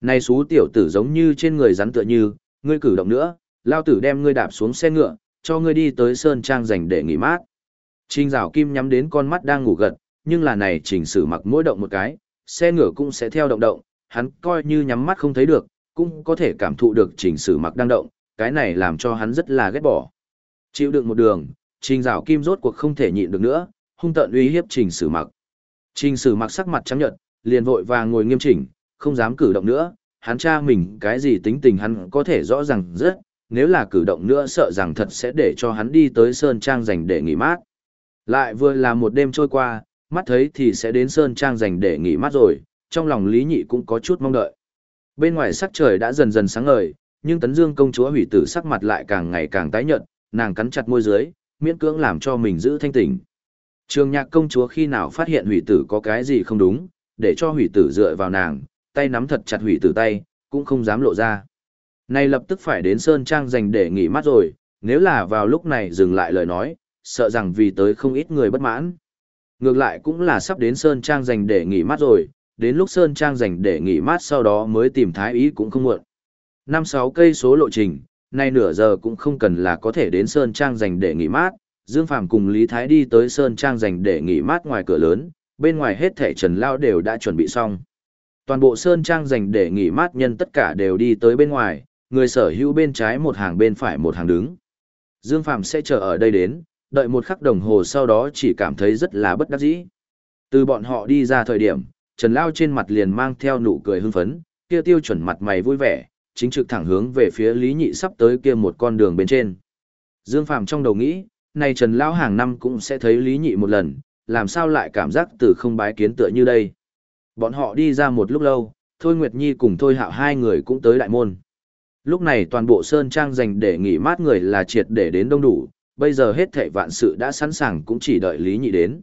Này xú tiểu tử giống như trên người rắn tựa như, ngươi cử động nữa, lao tử đem ngươi đạp xuống xe ngựa, cho ngươi đi tới sơn trang dành để nghỉ mát. Trình rào kim nhắm đến con mắt đang ngủ gật, nhưng là này trình sử mặc mỗi động một cái, xe ngựa cũng sẽ theo động động, hắn coi như nhắm mắt không thấy được, cũng có thể cảm thụ được trình sử mặc đang động, cái này làm cho hắn rất là ghét bỏ. Chịu đựng một đường, trình rào kim rốt cuộc không thể nhịn được nữa, hung tợn uy hiếp trình sử mặc. Trình sử mặc sắc mặt trắng nhợt, liền vội vàng ngồi nghiêm chỉnh, không dám cử động nữa, hắn cha mình cái gì tính tình hắn có thể rõ ràng rất, nếu là cử động nữa sợ rằng thật sẽ để cho hắn đi tới Sơn Trang dành để nghỉ mát. Lại vừa là một đêm trôi qua, mắt thấy thì sẽ đến Sơn Trang dành để nghỉ mát rồi, trong lòng Lý Nhị cũng có chút mong đợi. Bên ngoài sắc trời đã dần dần sáng ngời, nhưng Tấn Dương công chúa hủy tử sắc mặt lại càng ngày càng tái nhợt, nàng cắn chặt môi dưới, miễn cưỡng làm cho mình giữ thanh tỉnh. Trường nhạc công chúa khi nào phát hiện hủy tử có cái gì không đúng, để cho hủy tử dựa vào nàng, tay nắm thật chặt hủy tử tay, cũng không dám lộ ra. Này lập tức phải đến Sơn Trang dành để nghỉ mát rồi, nếu là vào lúc này dừng lại lời nói, sợ rằng vì tới không ít người bất mãn. Ngược lại cũng là sắp đến Sơn Trang dành để nghỉ mát rồi, đến lúc Sơn Trang dành để nghỉ mát sau đó mới tìm thái ý cũng không muộn. Năm sáu cây số lộ trình, nay nửa giờ cũng không cần là có thể đến Sơn Trang dành để nghỉ mát. Dương Phàm cùng Lý Thái đi tới Sơn Trang dành để nghỉ mát ngoài cửa lớn, bên ngoài hết thảy Trần Lao đều đã chuẩn bị xong. Toàn bộ Sơn Trang dành để nghỉ mát nhân tất cả đều đi tới bên ngoài, người sở hữu bên trái một hàng bên phải một hàng đứng. Dương Phàm sẽ chờ ở đây đến, đợi một khắc đồng hồ sau đó chỉ cảm thấy rất là bất đắc dĩ. Từ bọn họ đi ra thời điểm, Trần Lao trên mặt liền mang theo nụ cười hưng phấn, kia tiêu chuẩn mặt mày vui vẻ, chính trực thẳng hướng về phía Lý Nhị sắp tới kia một con đường bên trên. Dương Phàm trong đầu nghĩ, này Trần lao hàng năm cũng sẽ thấy Lý Nhị một lần, làm sao lại cảm giác từ không bái kiến tựa như đây. Bọn họ đi ra một lúc lâu, Thôi Nguyệt Nhi cùng Thôi Hạo hai người cũng tới đại môn. Lúc này toàn bộ Sơn Trang dành để nghỉ mát người là triệt để đến đông đủ, bây giờ hết thảy vạn sự đã sẵn sàng cũng chỉ đợi Lý Nhị đến.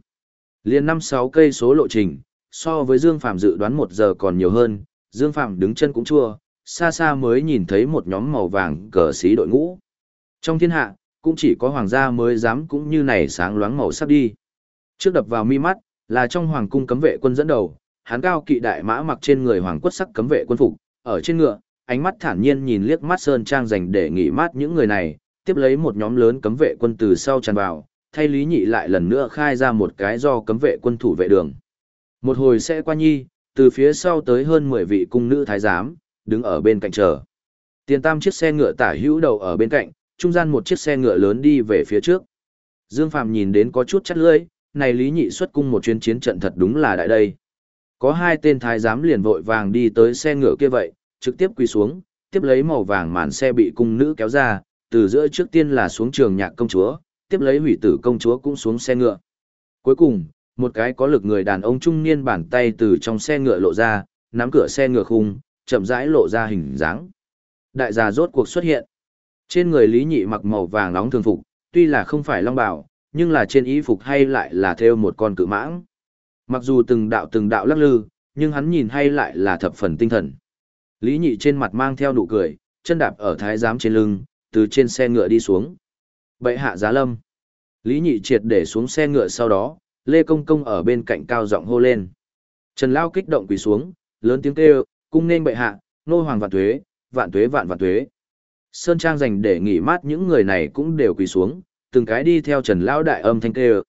Liên năm sáu cây số lộ trình, so với Dương Phạm dự đoán một giờ còn nhiều hơn, Dương Phạm đứng chân cũng chua, xa xa mới nhìn thấy một nhóm màu vàng cờ sĩ đội ngũ. Trong thiên hạ, cũng chỉ có hoàng gia mới dám cũng như này sáng loáng màu sắc đi. Trước đập vào mi mắt, là trong hoàng cung cấm vệ quân dẫn đầu, hắn cao kỵ đại mã mặc trên người hoàng quất sắc cấm vệ quân phục, ở trên ngựa, ánh mắt thản nhiên nhìn liếc mắt Sơn Trang dành để nghỉ mát những người này, tiếp lấy một nhóm lớn cấm vệ quân từ sau tràn vào, thay Lý Nhị lại lần nữa khai ra một cái do cấm vệ quân thủ vệ đường. Một hồi sẽ qua nhi, từ phía sau tới hơn 10 vị cung nữ thái giám, đứng ở bên cạnh chờ. Tiền tam chiếc xe ngựa tả hữu đầu ở bên cạnh, trung gian một chiếc xe ngựa lớn đi về phía trước. Dương Phàm nhìn đến có chút chắt lưỡi, này Lý Nhị xuất cung một chuyến chiến trận thật đúng là đại đây. Có hai tên thái giám liền vội vàng đi tới xe ngựa kia vậy, trực tiếp quỳ xuống, tiếp lấy màu vàng màn xe bị cung nữ kéo ra, từ giữa trước tiên là xuống trường nhạc công chúa, tiếp lấy hủy tử công chúa cũng xuống xe ngựa. Cuối cùng, một cái có lực người đàn ông trung niên bàn tay từ trong xe ngựa lộ ra, nắm cửa xe ngựa khung, chậm rãi lộ ra hình dáng. Đại gia rốt cuộc xuất hiện. Trên người Lý Nhị mặc màu vàng nóng thường phục, tuy là không phải long bào, nhưng là trên y phục hay lại là theo một con cự mãng. Mặc dù từng đạo từng đạo lắc lư, nhưng hắn nhìn hay lại là thập phần tinh thần. Lý Nhị trên mặt mang theo nụ cười, chân đạp ở thái giám trên lưng, từ trên xe ngựa đi xuống. Bệ hạ giá lâm. Lý Nhị triệt để xuống xe ngựa sau đó, Lê Công Công ở bên cạnh cao giọng hô lên. Trần Lao kích động quỳ xuống, lớn tiếng kêu, cung nên bệ hạ, nô hoàng vạn tuế, vạn tuế vạn vạn tuế. Sơn Trang dành để nghỉ mát những người này cũng đều quỳ xuống, từng cái đi theo Trần Lao đại âm thanh kêu.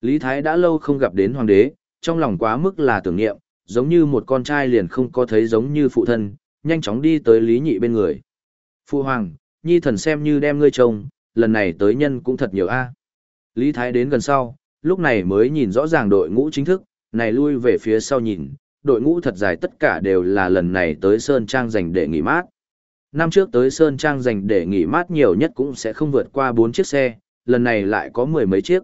Lý Thái đã lâu không gặp đến hoàng đế, trong lòng quá mức là tưởng niệm, giống như một con trai liền không có thấy giống như phụ thân, nhanh chóng đi tới Lý Nhị bên người. Phụ hoàng, nhi thần xem như đem ngươi chồng, lần này tới nhân cũng thật nhiều a. Lý Thái đến gần sau, lúc này mới nhìn rõ ràng đội ngũ chính thức, này lui về phía sau nhìn, đội ngũ thật dài tất cả đều là lần này tới Sơn Trang dành để nghỉ mát. Năm trước tới Sơn Trang dành để nghỉ mát nhiều nhất cũng sẽ không vượt qua 4 chiếc xe, lần này lại có mười mấy chiếc.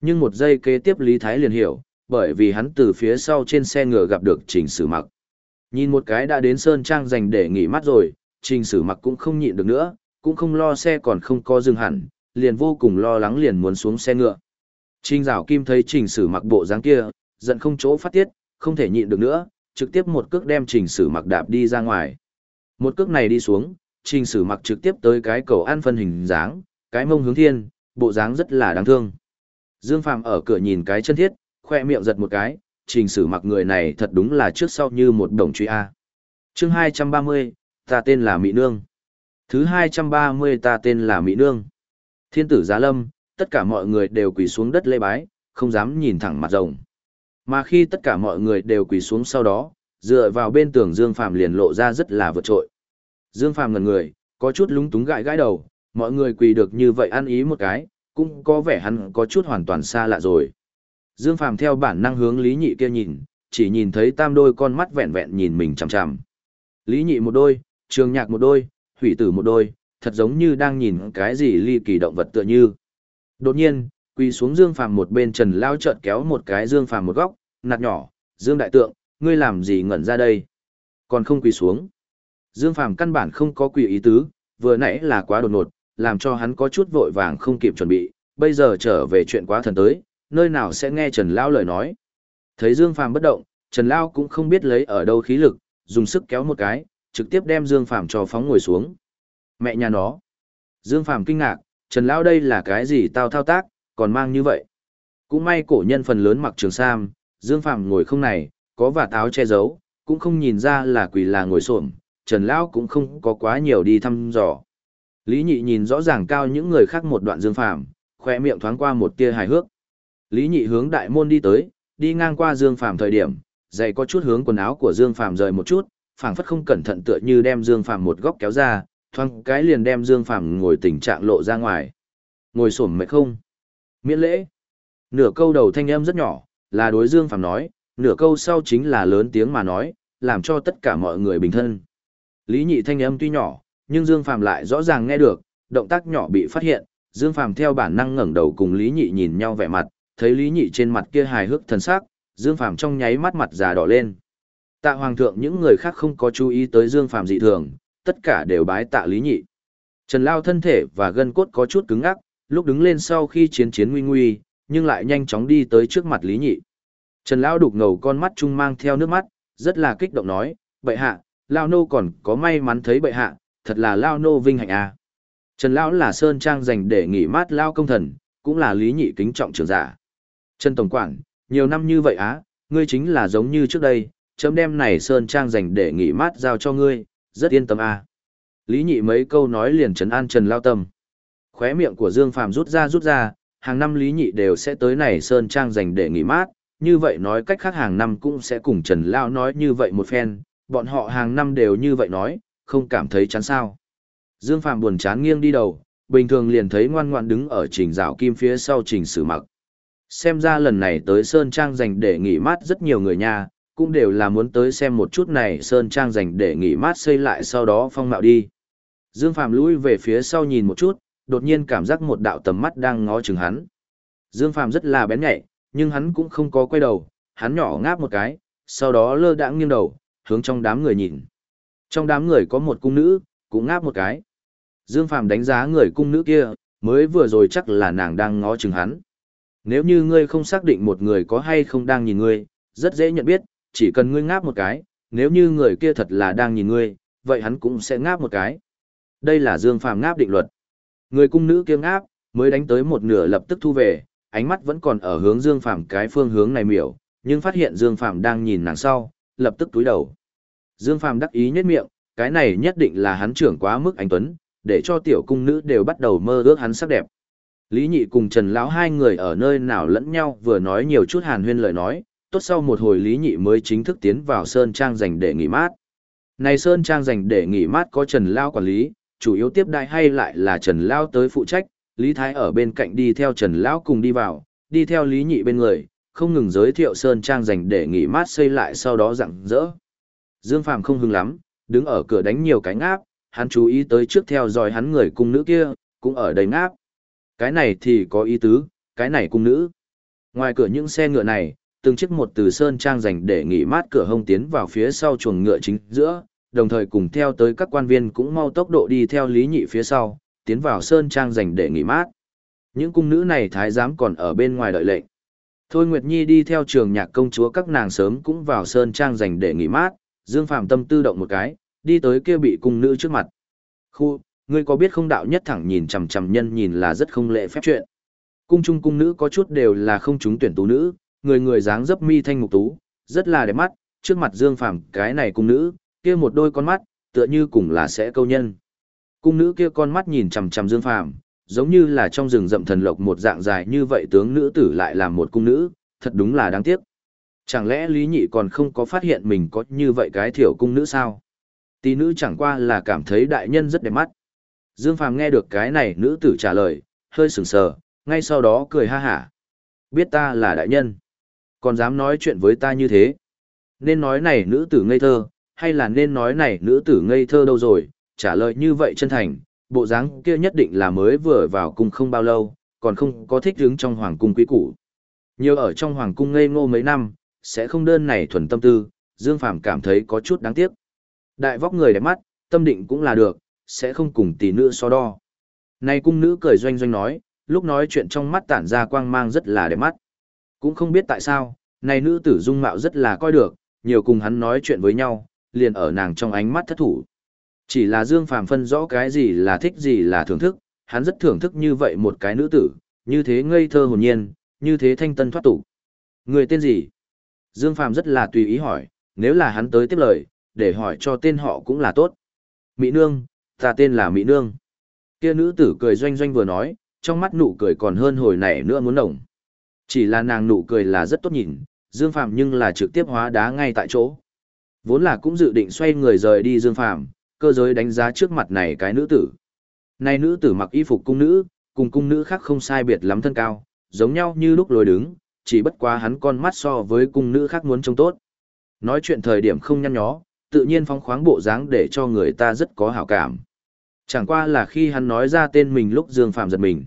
Nhưng một giây kế tiếp Lý Thái liền hiểu, bởi vì hắn từ phía sau trên xe ngựa gặp được Trình Sử Mặc. Nhìn một cái đã đến Sơn Trang dành để nghỉ mát rồi, Trình Sử Mặc cũng không nhịn được nữa, cũng không lo xe còn không có dừng hẳn, liền vô cùng lo lắng liền muốn xuống xe ngựa. Trình Giảo Kim thấy Trình Sử Mặc bộ dáng kia, giận không chỗ phát tiết, không thể nhịn được nữa, trực tiếp một cước đem Trình Sử Mặc đạp đi ra ngoài. Một cước này đi xuống, Trình Sử Mặc trực tiếp tới cái cầu ăn phân hình dáng, cái mông hướng thiên, bộ dáng rất là đáng thương. Dương Phàm ở cửa nhìn cái chân thiết, khoe miệng giật một cái, Trình Sử Mặc người này thật đúng là trước sau như một đồng truy a. Chương 230, ta tên là Mỹ Nương. Thứ 230 ta tên là Mỹ Nương. Thiên tử Giá Lâm, tất cả mọi người đều quỳ xuống đất lê bái, không dám nhìn thẳng mặt rồng. Mà khi tất cả mọi người đều quỳ xuống sau đó, dựa vào bên tường Dương Phàm liền lộ ra rất là vượt trội. Dương Phàm ngẩn người, có chút lúng túng gãi gãi đầu, mọi người quỳ được như vậy ăn ý một cái, cũng có vẻ hắn có chút hoàn toàn xa lạ rồi. Dương Phàm theo bản năng hướng Lý Nhị kia nhìn, chỉ nhìn thấy tam đôi con mắt vẹn vẹn nhìn mình chằm chằm. Lý Nhị một đôi, Trường Nhạc một đôi, thủy Tử một đôi, thật giống như đang nhìn cái gì ly kỳ động vật tựa như. Đột nhiên, quỳ xuống Dương Phàm một bên Trần Lao chợt kéo một cái Dương Phàm một góc, nạt nhỏ, "Dương đại tượng, ngươi làm gì ngẩn ra đây? Còn không quỳ xuống?" Dương Phàm căn bản không có quỳ ý tứ, vừa nãy là quá đột ngột, làm cho hắn có chút vội vàng không kịp chuẩn bị, bây giờ trở về chuyện quá thần tới, nơi nào sẽ nghe Trần Lao lời nói. Thấy Dương Phàm bất động, Trần Lao cũng không biết lấy ở đâu khí lực, dùng sức kéo một cái, trực tiếp đem Dương Phàm cho phóng ngồi xuống. Mẹ nhà nó. Dương Phàm kinh ngạc, Trần Lão đây là cái gì tao thao tác, còn mang như vậy. Cũng may cổ nhân phần lớn mặc trường sam, Dương Phàm ngồi không này, có và táo che giấu, cũng không nhìn ra là quỷ là ngồi xổm, Trần Lão cũng không có quá nhiều đi thăm dò. Lý Nhị nhìn rõ ràng cao những người khác một đoạn Dương Phàm, khoe miệng thoáng qua một tia hài hước. Lý Nhị hướng đại môn đi tới, đi ngang qua Dương Phàm thời điểm, giày có chút hướng quần áo của Dương Phàm rời một chút, phảng phất không cẩn thận tựa như đem Dương Phàm một góc kéo ra, thoáng cái liền đem Dương Phàm ngồi tình trạng lộ ra ngoài. Ngồi xổm mệt không? Miễn lễ. Nửa câu đầu thanh âm rất nhỏ, là đối Dương Phàm nói, nửa câu sau chính là lớn tiếng mà nói, làm cho tất cả mọi người bình thân. Lý nhị thanh âm tuy nhỏ, nhưng Dương Phàm lại rõ ràng nghe được, động tác nhỏ bị phát hiện, Dương Phàm theo bản năng ngẩng đầu cùng Lý nhị nhìn nhau vẻ mặt, thấy Lý nhị trên mặt kia hài hước thần sắc, Dương Phàm trong nháy mắt mặt già đỏ lên. Tạ Hoàng thượng những người khác không có chú ý tới Dương Phàm dị thường, tất cả đều bái tạ Lý nhị. Trần Lao thân thể và gân cốt có chút cứng ngắc, lúc đứng lên sau khi chiến chiến nguy nguy, nhưng lại nhanh chóng đi tới trước mặt Lý Nhị. Trần lao đục ngầu con mắt trung mang theo nước mắt, rất là kích động nói, bệ hạ, Lao Nô còn có may mắn thấy bệ hạ, thật là Lao Nô vinh hạnh à. Trần Lão là Sơn Trang dành để nghỉ mát Lao công thần, cũng là Lý Nhị kính trọng trưởng giả. Trần Tổng Quản, nhiều năm như vậy á, ngươi chính là giống như trước đây, chấm đem này Sơn Trang dành để nghỉ mát giao cho ngươi, rất yên tâm a. Lý nhị mấy câu nói liền trấn an Trần Lao Tâm. Khóe miệng của Dương Phàm rút ra rút ra, hàng năm Lý nhị đều sẽ tới này Sơn Trang dành để nghỉ mát, như vậy nói cách khác hàng năm cũng sẽ cùng Trần Lao nói như vậy một phen, bọn họ hàng năm đều như vậy nói, không cảm thấy chán sao. Dương Phàm buồn chán nghiêng đi đầu, bình thường liền thấy ngoan ngoan đứng ở trình rào kim phía sau trình sử mặc. Xem ra lần này tới Sơn Trang dành để nghỉ mát rất nhiều người nha, cũng đều là muốn tới xem một chút này Sơn Trang dành để nghỉ mát xây lại sau đó phong mạo đi. Dương Phàm lùi về phía sau nhìn một chút, đột nhiên cảm giác một đạo tầm mắt đang ngó chừng hắn. Dương Phàm rất là bén nhạy, nhưng hắn cũng không có quay đầu, hắn nhỏ ngáp một cái, sau đó lơ đãng nghiêng đầu, hướng trong đám người nhìn. Trong đám người có một cung nữ, cũng ngáp một cái. Dương Phàm đánh giá người cung nữ kia, mới vừa rồi chắc là nàng đang ngó chừng hắn. Nếu như ngươi không xác định một người có hay không đang nhìn ngươi, rất dễ nhận biết, chỉ cần ngươi ngáp một cái, nếu như người kia thật là đang nhìn ngươi, vậy hắn cũng sẽ ngáp một cái. Đây là Dương Phàm ngáp định luật. Người cung nữ kia ngáp, mới đánh tới một nửa lập tức thu về, ánh mắt vẫn còn ở hướng Dương Phàm cái phương hướng này miểu, nhưng phát hiện Dương Phàm đang nhìn nàng sau, lập tức túi đầu. Dương Phàm đắc ý nhất miệng, cái này nhất định là hắn trưởng quá mức anh tuấn, để cho tiểu cung nữ đều bắt đầu mơ ước hắn sắc đẹp. Lý Nhị cùng Trần Lão hai người ở nơi nào lẫn nhau vừa nói nhiều chút hàn huyên lời nói, tốt sau một hồi Lý Nhị mới chính thức tiến vào Sơn Trang dành để nghỉ mát. Này Sơn Trang dành để nghỉ mát có Trần Lão quản lý, chủ yếu tiếp đại hay lại là Trần Lão tới phụ trách, Lý Thái ở bên cạnh đi theo Trần Lão cùng đi vào, đi theo Lý Nhị bên người, không ngừng giới thiệu Sơn Trang dành để nghỉ mát xây lại sau đó rặng rỡ. Dương Phàm không hưng lắm, đứng ở cửa đánh nhiều cái ngáp. hắn chú ý tới trước theo dõi hắn người cung nữ kia, cũng ở đầy ngáp. Cái này thì có ý tứ, cái này cung nữ. Ngoài cửa những xe ngựa này, từng chiếc một từ sơn trang dành để nghỉ mát cửa hông tiến vào phía sau chuồng ngựa chính giữa, đồng thời cùng theo tới các quan viên cũng mau tốc độ đi theo lý nhị phía sau, tiến vào sơn trang dành để nghỉ mát. Những cung nữ này thái giám còn ở bên ngoài đợi lệnh. Thôi Nguyệt Nhi đi theo trường nhạc công chúa các nàng sớm cũng vào sơn trang dành để nghỉ mát, Dương Phạm tâm tư động một cái, đi tới kia bị cung nữ trước mặt. Khu, ngươi có biết không đạo nhất thẳng nhìn chằm chằm nhân nhìn là rất không lệ phép chuyện. Cung trung cung nữ có chút đều là không chúng tuyển tú nữ, người người dáng dấp mi thanh mục tú, rất là đẹp mắt, trước mặt Dương Phàm cái này cung nữ, kia một đôi con mắt, tựa như cùng là sẽ câu nhân. Cung nữ kia con mắt nhìn chằm chằm Dương Phàm, giống như là trong rừng rậm thần lộc một dạng dài như vậy tướng nữ tử lại làm một cung nữ, thật đúng là đáng tiếc. Chẳng lẽ Lý Nhị còn không có phát hiện mình có như vậy cái thiểu cung nữ sao? Tỷ nữ chẳng qua là cảm thấy đại nhân rất đẹp mắt. Dương Phàm nghe được cái này nữ tử trả lời, hơi sừng sờ, ngay sau đó cười ha hả. Biết ta là đại nhân, còn dám nói chuyện với ta như thế. Nên nói này nữ tử ngây thơ, hay là nên nói này nữ tử ngây thơ đâu rồi, trả lời như vậy chân thành, bộ dáng kia nhất định là mới vừa vào cung không bao lâu, còn không có thích đứng trong hoàng cung quý củ. Nhiều ở trong hoàng cung ngây ngô mấy năm, sẽ không đơn này thuần tâm tư, Dương Phàm cảm thấy có chút đáng tiếc. Đại vóc người đẹp mắt, tâm định cũng là được, sẽ không cùng tỷ nữ so đo. Này cung nữ cười doanh doanh nói, lúc nói chuyện trong mắt tản ra quang mang rất là đẹp mắt. Cũng không biết tại sao, này nữ tử dung mạo rất là coi được, nhiều cùng hắn nói chuyện với nhau, liền ở nàng trong ánh mắt thất thủ. Chỉ là Dương Phàm phân rõ cái gì là thích gì là thưởng thức, hắn rất thưởng thức như vậy một cái nữ tử, như thế ngây thơ hồn nhiên, như thế thanh tân thoát tục. Người tên gì? Dương Phàm rất là tùy ý hỏi, nếu là hắn tới tiếp lời, để hỏi cho tên họ cũng là tốt. Mỹ Nương, ta tên là Mỹ Nương. Kia nữ tử cười doanh doanh vừa nói, trong mắt nụ cười còn hơn hồi nãy nữa muốn nồng. Chỉ là nàng nụ cười là rất tốt nhìn, Dương Phạm nhưng là trực tiếp hóa đá ngay tại chỗ. Vốn là cũng dự định xoay người rời đi Dương Phạm, cơ giới đánh giá trước mặt này cái nữ tử. Này nữ tử mặc y phục cung nữ, cùng cung nữ khác không sai biệt lắm thân cao, giống nhau như lúc lối đứng, chỉ bất quá hắn con mắt so với cung nữ khác muốn trông tốt. Nói chuyện thời điểm không nhăn nhó, tự nhiên phong khoáng bộ dáng để cho người ta rất có hảo cảm. Chẳng qua là khi hắn nói ra tên mình lúc Dương Phạm giật mình.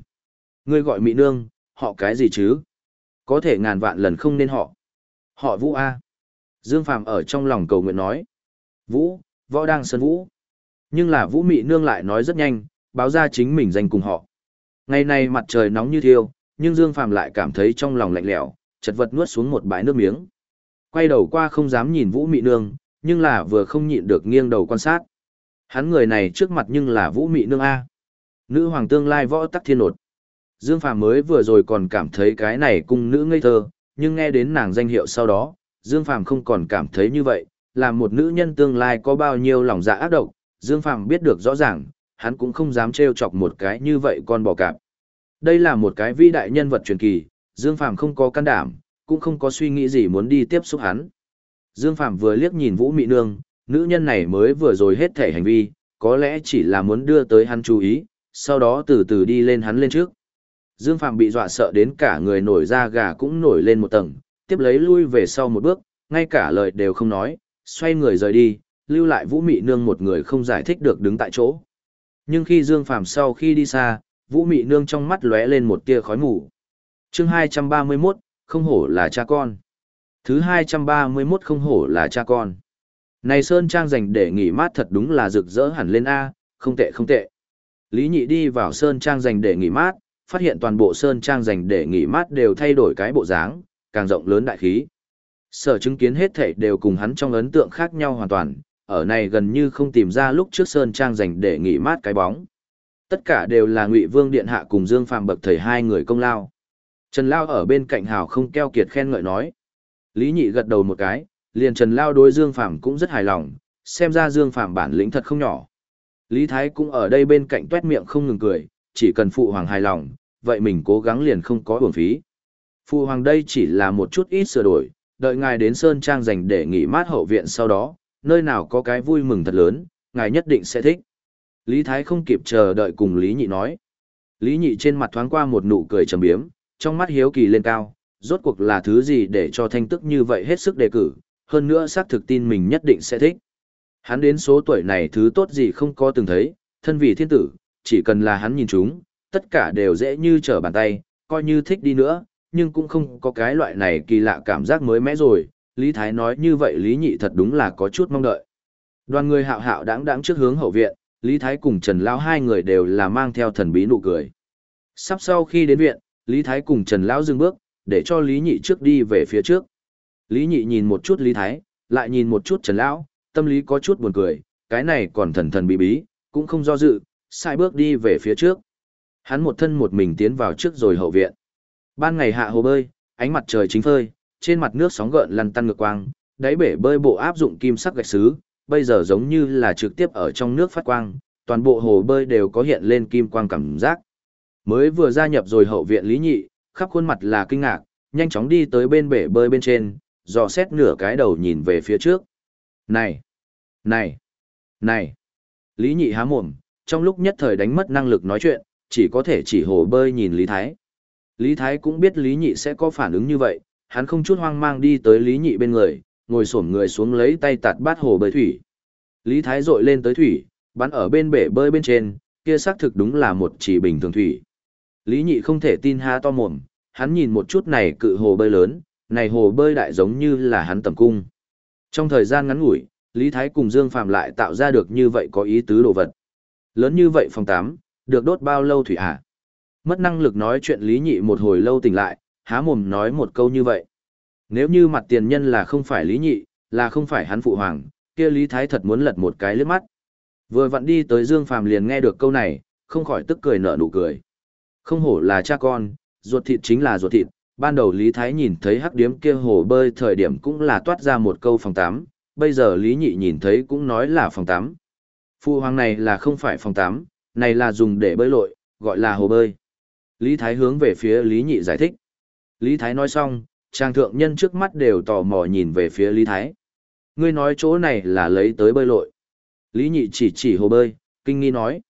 Ngươi gọi Mỹ Nương, họ cái gì chứ? Có thể ngàn vạn lần không nên họ. Họ Vũ A. Dương Phạm ở trong lòng cầu nguyện nói. Vũ, võ đang sân Vũ. Nhưng là Vũ Mỹ Nương lại nói rất nhanh, báo ra chính mình danh cùng họ. Ngày này mặt trời nóng như thiêu, nhưng Dương Phạm lại cảm thấy trong lòng lạnh lẽo, chật vật nuốt xuống một bãi nước miếng. Quay đầu qua không dám nhìn Vũ Mỹ Nương, nhưng là vừa không nhịn được nghiêng đầu quan sát. Hắn người này trước mặt nhưng là Vũ Mị Nương A. Nữ hoàng tương lai võ tắc thiên nột. Dương Phàm mới vừa rồi còn cảm thấy cái này cung nữ ngây thơ, nhưng nghe đến nàng danh hiệu sau đó, Dương Phàm không còn cảm thấy như vậy, làm một nữ nhân tương lai có bao nhiêu lòng dạ ác độc, Dương Phàm biết được rõ ràng, hắn cũng không dám trêu chọc một cái như vậy con bò cạp. Đây là một cái vĩ đại nhân vật truyền kỳ, Dương Phàm không có can đảm, cũng không có suy nghĩ gì muốn đi tiếp xúc hắn. Dương Phàm vừa liếc nhìn Vũ Mị Nương, nữ nhân này mới vừa rồi hết thể hành vi, có lẽ chỉ là muốn đưa tới hắn chú ý, sau đó từ từ đi lên hắn lên trước. Dương Phạm bị dọa sợ đến cả người nổi da gà cũng nổi lên một tầng, tiếp lấy lui về sau một bước, ngay cả lời đều không nói, xoay người rời đi, lưu lại Vũ Mị Nương một người không giải thích được đứng tại chỗ. Nhưng khi Dương Phạm sau khi đi xa, Vũ Mị Nương trong mắt lóe lên một tia khói mù. Chương 231, không hổ là cha con. Thứ 231 không hổ là cha con. Này Sơn Trang dành để nghỉ mát thật đúng là rực rỡ hẳn lên A, không tệ không tệ. Lý Nhị đi vào Sơn Trang dành để nghỉ mát, phát hiện toàn bộ Sơn Trang dành để nghỉ mát đều thay đổi cái bộ dáng, càng rộng lớn đại khí. Sở chứng kiến hết thảy đều cùng hắn trong ấn tượng khác nhau hoàn toàn, ở này gần như không tìm ra lúc trước Sơn Trang dành để nghỉ mát cái bóng. Tất cả đều là Ngụy Vương Điện Hạ cùng Dương Phàm bậc thầy hai người công lao. Trần Lao ở bên cạnh hào không keo kiệt khen ngợi nói. Lý Nhị gật đầu một cái, liền Trần Lao đối Dương Phàm cũng rất hài lòng, xem ra Dương Phàm bản lĩnh thật không nhỏ. Lý Thái cũng ở đây bên cạnh tuét miệng không ngừng cười, chỉ cần phụ hoàng hài lòng, vậy mình cố gắng liền không có uổng phí. Phụ hoàng đây chỉ là một chút ít sửa đổi, đợi ngài đến Sơn Trang dành để nghỉ mát hậu viện sau đó, nơi nào có cái vui mừng thật lớn, ngài nhất định sẽ thích. Lý Thái không kịp chờ đợi cùng Lý Nhị nói. Lý Nhị trên mặt thoáng qua một nụ cười trầm biếm, trong mắt hiếu kỳ lên cao, rốt cuộc là thứ gì để cho thanh tức như vậy hết sức đề cử, hơn nữa xác thực tin mình nhất định sẽ thích. Hắn đến số tuổi này thứ tốt gì không có từng thấy, thân vì thiên tử, chỉ cần là hắn nhìn chúng, tất cả đều dễ như trở bàn tay, coi như thích đi nữa, nhưng cũng không có cái loại này kỳ lạ cảm giác mới mẽ rồi. Lý Thái nói như vậy Lý Nhị thật đúng là có chút mong đợi. Đoàn người hạo hạo đáng đáng trước hướng hậu viện, Lý Thái cùng Trần Lão hai người đều là mang theo thần bí nụ cười. Sắp sau khi đến viện, Lý Thái cùng Trần Lão dừng bước, để cho Lý Nhị trước đi về phía trước. Lý Nhị nhìn một chút Lý Thái, lại nhìn một chút Trần Lão, tâm lý có chút buồn cười, cái này còn thần thần bí bí, cũng không do dự, sai bước đi về phía trước. Hắn một thân một mình tiến vào trước rồi hậu viện. Ban ngày hạ hồ bơi, ánh mặt trời chính phơi, trên mặt nước sóng gợn lăn tăn ngược quang, đáy bể bơi bộ áp dụng kim sắc gạch sứ, bây giờ giống như là trực tiếp ở trong nước phát quang, toàn bộ hồ bơi đều có hiện lên kim quang cảm giác. Mới vừa gia nhập rồi hậu viện Lý Nhị, khắp khuôn mặt là kinh ngạc, nhanh chóng đi tới bên bể bơi bên trên, dò xét nửa cái đầu nhìn về phía trước. Này! Này! Này! Lý Nhị há mồm, trong lúc nhất thời đánh mất năng lực nói chuyện, chỉ có thể chỉ hồ bơi nhìn Lý Thái. Lý Thái cũng biết Lý Nhị sẽ có phản ứng như vậy, hắn không chút hoang mang đi tới Lý Nhị bên người, ngồi xổm người xuống lấy tay tạt bát hồ bơi thủy. Lý Thái rội lên tới thủy, bắn ở bên bể bơi bên trên, kia xác thực đúng là một chỉ bình thường thủy. Lý Nhị không thể tin ha to mồm, hắn nhìn một chút này cự hồ bơi lớn, này hồ bơi đại giống như là hắn tầm cung. Trong thời gian ngắn ngủi, Lý Thái cùng Dương Phạm lại tạo ra được như vậy có ý tứ đồ vật. Lớn như vậy phòng 8, được đốt bao lâu thủy à? Mất năng lực nói chuyện Lý Nhị một hồi lâu tỉnh lại, há mồm nói một câu như vậy. Nếu như mặt tiền nhân là không phải Lý Nhị, là không phải hắn phụ hoàng, kia Lý Thái thật muốn lật một cái lướt mắt. Vừa vặn đi tới Dương Phàm liền nghe được câu này, không khỏi tức cười nở nụ cười. Không hổ là cha con, ruột thịt chính là ruột thịt, ban đầu Lý Thái nhìn thấy hắc điếm kia hồ bơi thời điểm cũng là toát ra một câu phòng tắm, bây giờ Lý Nhị nhìn thấy cũng nói là phòng tắm. Phu hoàng này là không phải phòng tắm, này là dùng để bơi lội, gọi là hồ bơi. Lý Thái hướng về phía Lý Nhị giải thích. Lý Thái nói xong, trang thượng nhân trước mắt đều tò mò nhìn về phía Lý Thái. Ngươi nói chỗ này là lấy tới bơi lội. Lý Nhị chỉ chỉ hồ bơi, kinh nghi nói.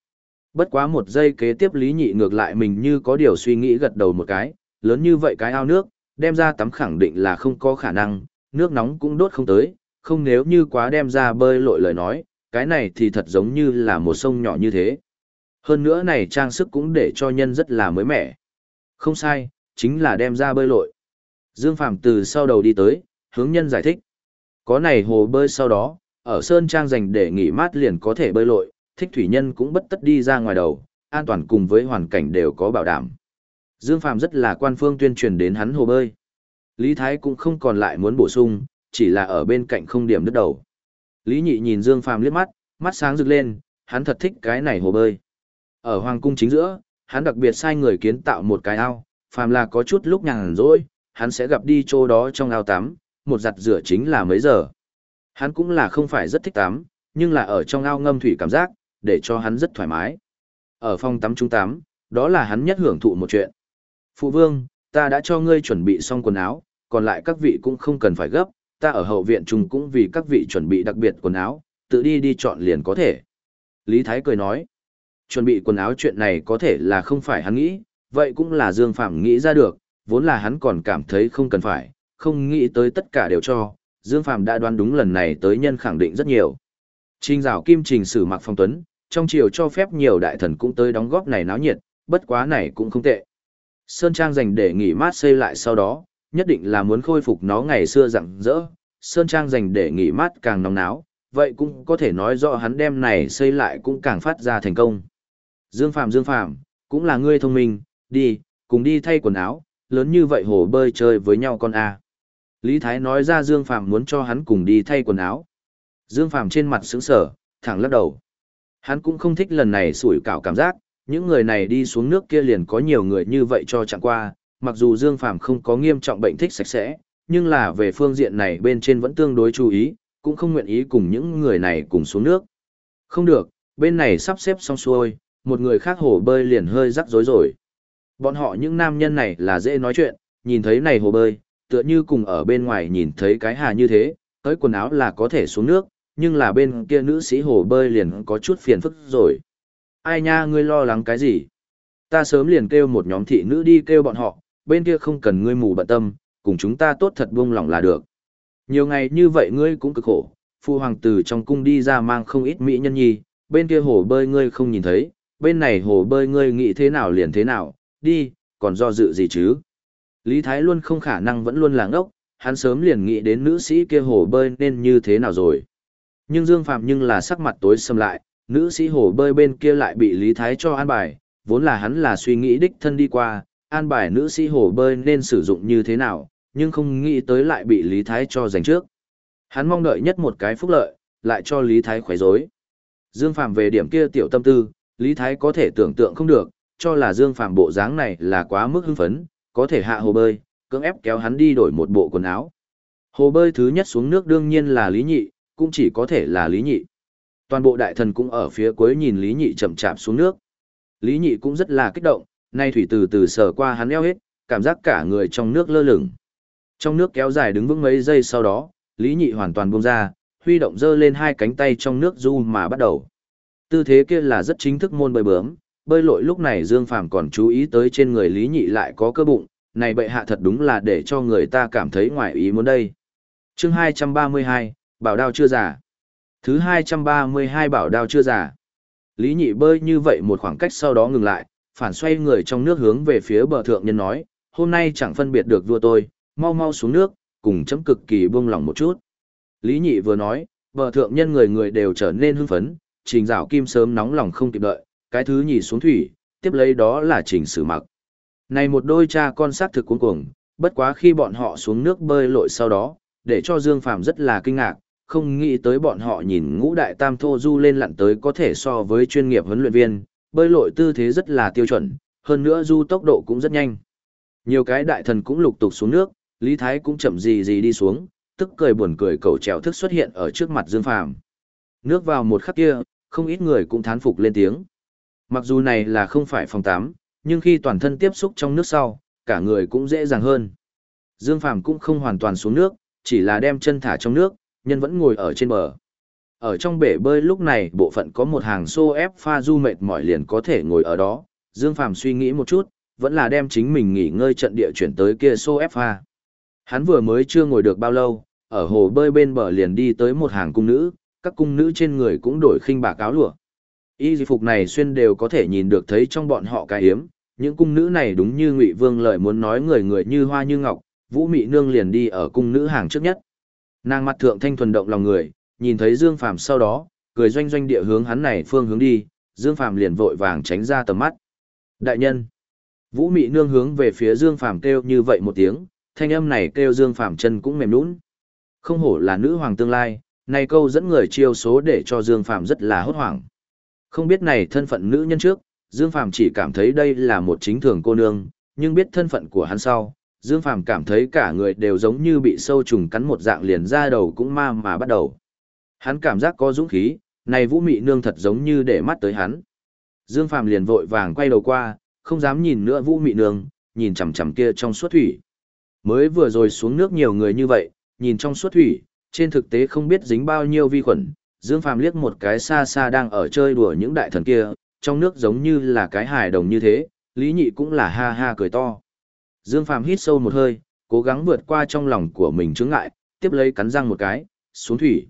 Bất quá một giây kế tiếp Lý Nhị ngược lại mình như có điều suy nghĩ gật đầu một cái, lớn như vậy cái ao nước, đem ra tắm khẳng định là không có khả năng, nước nóng cũng đốt không tới, không nếu như quá đem ra bơi lội lời nói, cái này thì thật giống như là một sông nhỏ như thế. Hơn nữa này trang sức cũng để cho nhân rất là mới mẻ. Không sai, chính là đem ra bơi lội. Dương Phạm từ sau đầu đi tới, hướng nhân giải thích. Có này hồ bơi sau đó, ở Sơn Trang dành để nghỉ mát liền có thể bơi lội, thích thủy nhân cũng bất tất đi ra ngoài đầu, an toàn cùng với hoàn cảnh đều có bảo đảm. Dương Phạm rất là quan phương tuyên truyền đến hắn hồ bơi. Lý Thái cũng không còn lại muốn bổ sung, chỉ là ở bên cạnh không điểm đứt đầu. Lý Nhị nhìn Dương Phàm liếc mắt, mắt sáng rực lên, hắn thật thích cái này hồ bơi. Ở hoàng cung chính giữa, hắn đặc biệt sai người kiến tạo một cái ao, phàm là có chút lúc nhàn rỗi, hắn sẽ gặp đi chỗ đó trong ao tắm, một giặt rửa chính là mấy giờ. Hắn cũng là không phải rất thích tắm, nhưng là ở trong ao ngâm thủy cảm giác, để cho hắn rất thoải mái. Ở phòng tắm trung tắm, đó là hắn nhất hưởng thụ một chuyện. Phụ vương, ta đã cho ngươi chuẩn bị xong quần áo, còn lại các vị cũng không cần phải gấp, ta ở hậu viện chung cũng vì các vị chuẩn bị đặc biệt quần áo, tự đi đi chọn liền có thể. Lý Thái cười nói, chuẩn bị quần áo chuyện này có thể là không phải hắn nghĩ, vậy cũng là Dương Phạm nghĩ ra được, vốn là hắn còn cảm thấy không cần phải, không nghĩ tới tất cả đều cho, Dương Phạm đã đoán đúng lần này tới nhân khẳng định rất nhiều. Trình rào kim trình sử mặc phong tuấn, trong chiều cho phép nhiều đại thần cũng tới đóng góp này náo nhiệt, bất quá này cũng không tệ. Sơn Trang dành để nghỉ mát xây lại sau đó, nhất định là muốn khôi phục nó ngày xưa rạng rỡ. Sơn Trang dành để nghỉ mát càng nóng náo, vậy cũng có thể nói rõ hắn đem này xây lại cũng càng phát ra thành công. Dương Phạm Dương Phạm, cũng là ngươi thông minh, đi, cùng đi thay quần áo, lớn như vậy hồ bơi chơi với nhau con a. Lý Thái nói ra Dương Phạm muốn cho hắn cùng đi thay quần áo. Dương Phạm trên mặt sững sờ, thẳng lắc đầu. Hắn cũng không thích lần này sủi cảo cảm giác, những người này đi xuống nước kia liền có nhiều người như vậy cho chẳng qua, mặc dù Dương phàm không có nghiêm trọng bệnh thích sạch sẽ, nhưng là về phương diện này bên trên vẫn tương đối chú ý, cũng không nguyện ý cùng những người này cùng xuống nước. Không được, bên này sắp xếp xong xuôi, một người khác hồ bơi liền hơi rắc rối rồi. Bọn họ những nam nhân này là dễ nói chuyện, nhìn thấy này hồ bơi, tựa như cùng ở bên ngoài nhìn thấy cái hà như thế, tới quần áo là có thể xuống nước, nhưng là bên kia nữ sĩ hồ bơi liền có chút phiền phức rồi. Ai nha ngươi lo lắng cái gì? Ta sớm liền kêu một nhóm thị nữ đi kêu bọn họ, bên kia không cần ngươi mù bận tâm, cùng chúng ta tốt thật buông lòng là được. Nhiều ngày như vậy ngươi cũng cực khổ, phu hoàng tử trong cung đi ra mang không ít mỹ nhân nhi, bên kia hồ bơi ngươi không nhìn thấy, bên này hồ bơi ngươi nghĩ thế nào liền thế nào, đi, còn do dự gì chứ? Lý Thái luôn không khả năng vẫn luôn làng ốc, hắn sớm liền nghĩ đến nữ sĩ kia hồ bơi nên như thế nào rồi. Nhưng Dương Phạm nhưng là sắc mặt tối sầm lại, nữ sĩ hồ bơi bên kia lại bị Lý Thái cho an bài, vốn là hắn là suy nghĩ đích thân đi qua, an bài nữ sĩ hồ bơi nên sử dụng như thế nào, nhưng không nghĩ tới lại bị Lý Thái cho giành trước. Hắn mong đợi nhất một cái phúc lợi, lại cho Lý Thái khoái rối. Dương Phạm về điểm kia tiểu tâm tư, Lý Thái có thể tưởng tượng không được, cho là Dương Phạm bộ dáng này là quá mức hưng phấn, có thể hạ hồ bơi, cưỡng ép kéo hắn đi đổi một bộ quần áo. Hồ bơi thứ nhất xuống nước đương nhiên là Lý Nhị, cũng chỉ có thể là Lý Nhị. Toàn bộ đại thần cũng ở phía cuối nhìn Lý Nhị chậm chạp xuống nước. Lý Nhị cũng rất là kích động, nay thủy từ từ sờ qua hắn eo hết, cảm giác cả người trong nước lơ lửng. Trong nước kéo dài đứng vững mấy giây sau đó, Lý Nhị hoàn toàn buông ra, huy động dơ lên hai cánh tay trong nước du mà bắt đầu. Tư thế kia là rất chính thức môn bơi bướm, bơi lội lúc này Dương Phàm còn chú ý tới trên người Lý Nhị lại có cơ bụng, này bệ hạ thật đúng là để cho người ta cảm thấy ngoài ý muốn đây. Chương 232, bảo đao chưa giả. Thứ 232 bảo đao chưa giả. Lý Nhị bơi như vậy một khoảng cách sau đó ngừng lại, phản xoay người trong nước hướng về phía bờ thượng nhân nói, hôm nay chẳng phân biệt được vua tôi, mau mau xuống nước, cùng chấm cực kỳ buông lòng một chút. Lý Nhị vừa nói, bờ thượng nhân người người đều trở nên hưng phấn, trình rào kim sớm nóng lòng không kịp đợi, cái thứ nhì xuống thủy, tiếp lấy đó là trình sử mặc. Này một đôi cha con sát thực cuống cuồng, bất quá khi bọn họ xuống nước bơi lội sau đó, để cho Dương Phàm rất là kinh ngạc, không nghĩ tới bọn họ nhìn ngũ đại tam thô du lên lặn tới có thể so với chuyên nghiệp huấn luyện viên, bơi lội tư thế rất là tiêu chuẩn, hơn nữa du tốc độ cũng rất nhanh. Nhiều cái đại thần cũng lục tục xuống nước, Lý Thái cũng chậm gì gì đi xuống, tức cười buồn cười cầu trèo thức xuất hiện ở trước mặt Dương Phàm. Nước vào một khắc kia, không ít người cũng thán phục lên tiếng. Mặc dù này là không phải phòng tắm, nhưng khi toàn thân tiếp xúc trong nước sau, cả người cũng dễ dàng hơn. Dương Phàm cũng không hoàn toàn xuống nước, chỉ là đem chân thả trong nước, nhân vẫn ngồi ở trên bờ. Ở trong bể bơi lúc này bộ phận có một hàng xô ép pha du mệt mỏi liền có thể ngồi ở đó. Dương Phàm suy nghĩ một chút, vẫn là đem chính mình nghỉ ngơi trận địa chuyển tới kia xô ép pha. Hắn vừa mới chưa ngồi được bao lâu, ở hồ bơi bên bờ liền đi tới một hàng cung nữ, các cung nữ trên người cũng đổi khinh bạc áo lụa. Y di phục này xuyên đều có thể nhìn được thấy trong bọn họ cái hiếm, những cung nữ này đúng như Ngụy Vương lời muốn nói người người như hoa như ngọc, Vũ Mị nương liền đi ở cung nữ hàng trước nhất. Nàng mặt thượng thanh thuần động lòng người, nhìn thấy Dương Phàm sau đó, cười doanh doanh địa hướng hắn này phương hướng đi, Dương Phàm liền vội vàng tránh ra tầm mắt. Đại nhân. Vũ Mị nương hướng về phía Dương Phàm kêu như vậy một tiếng, thanh âm này kêu Dương Phàm chân cũng mềm nhũn. Không hổ là nữ hoàng tương lai, này câu dẫn người chiêu số để cho Dương Phàm rất là hốt hoảng. Không biết này thân phận nữ nhân trước, Dương Phàm chỉ cảm thấy đây là một chính thường cô nương, nhưng biết thân phận của hắn sau, Dương Phàm cảm thấy cả người đều giống như bị sâu trùng cắn một dạng liền ra đầu cũng ma mà bắt đầu. Hắn cảm giác có dũng khí, này Vũ Mị Nương thật giống như để mắt tới hắn. Dương Phàm liền vội vàng quay đầu qua, không dám nhìn nữa Vũ Mị Nương, nhìn chằm chằm kia trong suốt thủy. Mới vừa rồi xuống nước nhiều người như vậy, nhìn trong suốt thủy, trên thực tế không biết dính bao nhiêu vi khuẩn. Dương Phàm liếc một cái xa xa đang ở chơi đùa những đại thần kia, trong nước giống như là cái hài đồng như thế, Lý Nhị cũng là ha ha cười to. Dương Phàm hít sâu một hơi, cố gắng vượt qua trong lòng của mình chướng ngại, tiếp lấy cắn răng một cái, xuống thủy.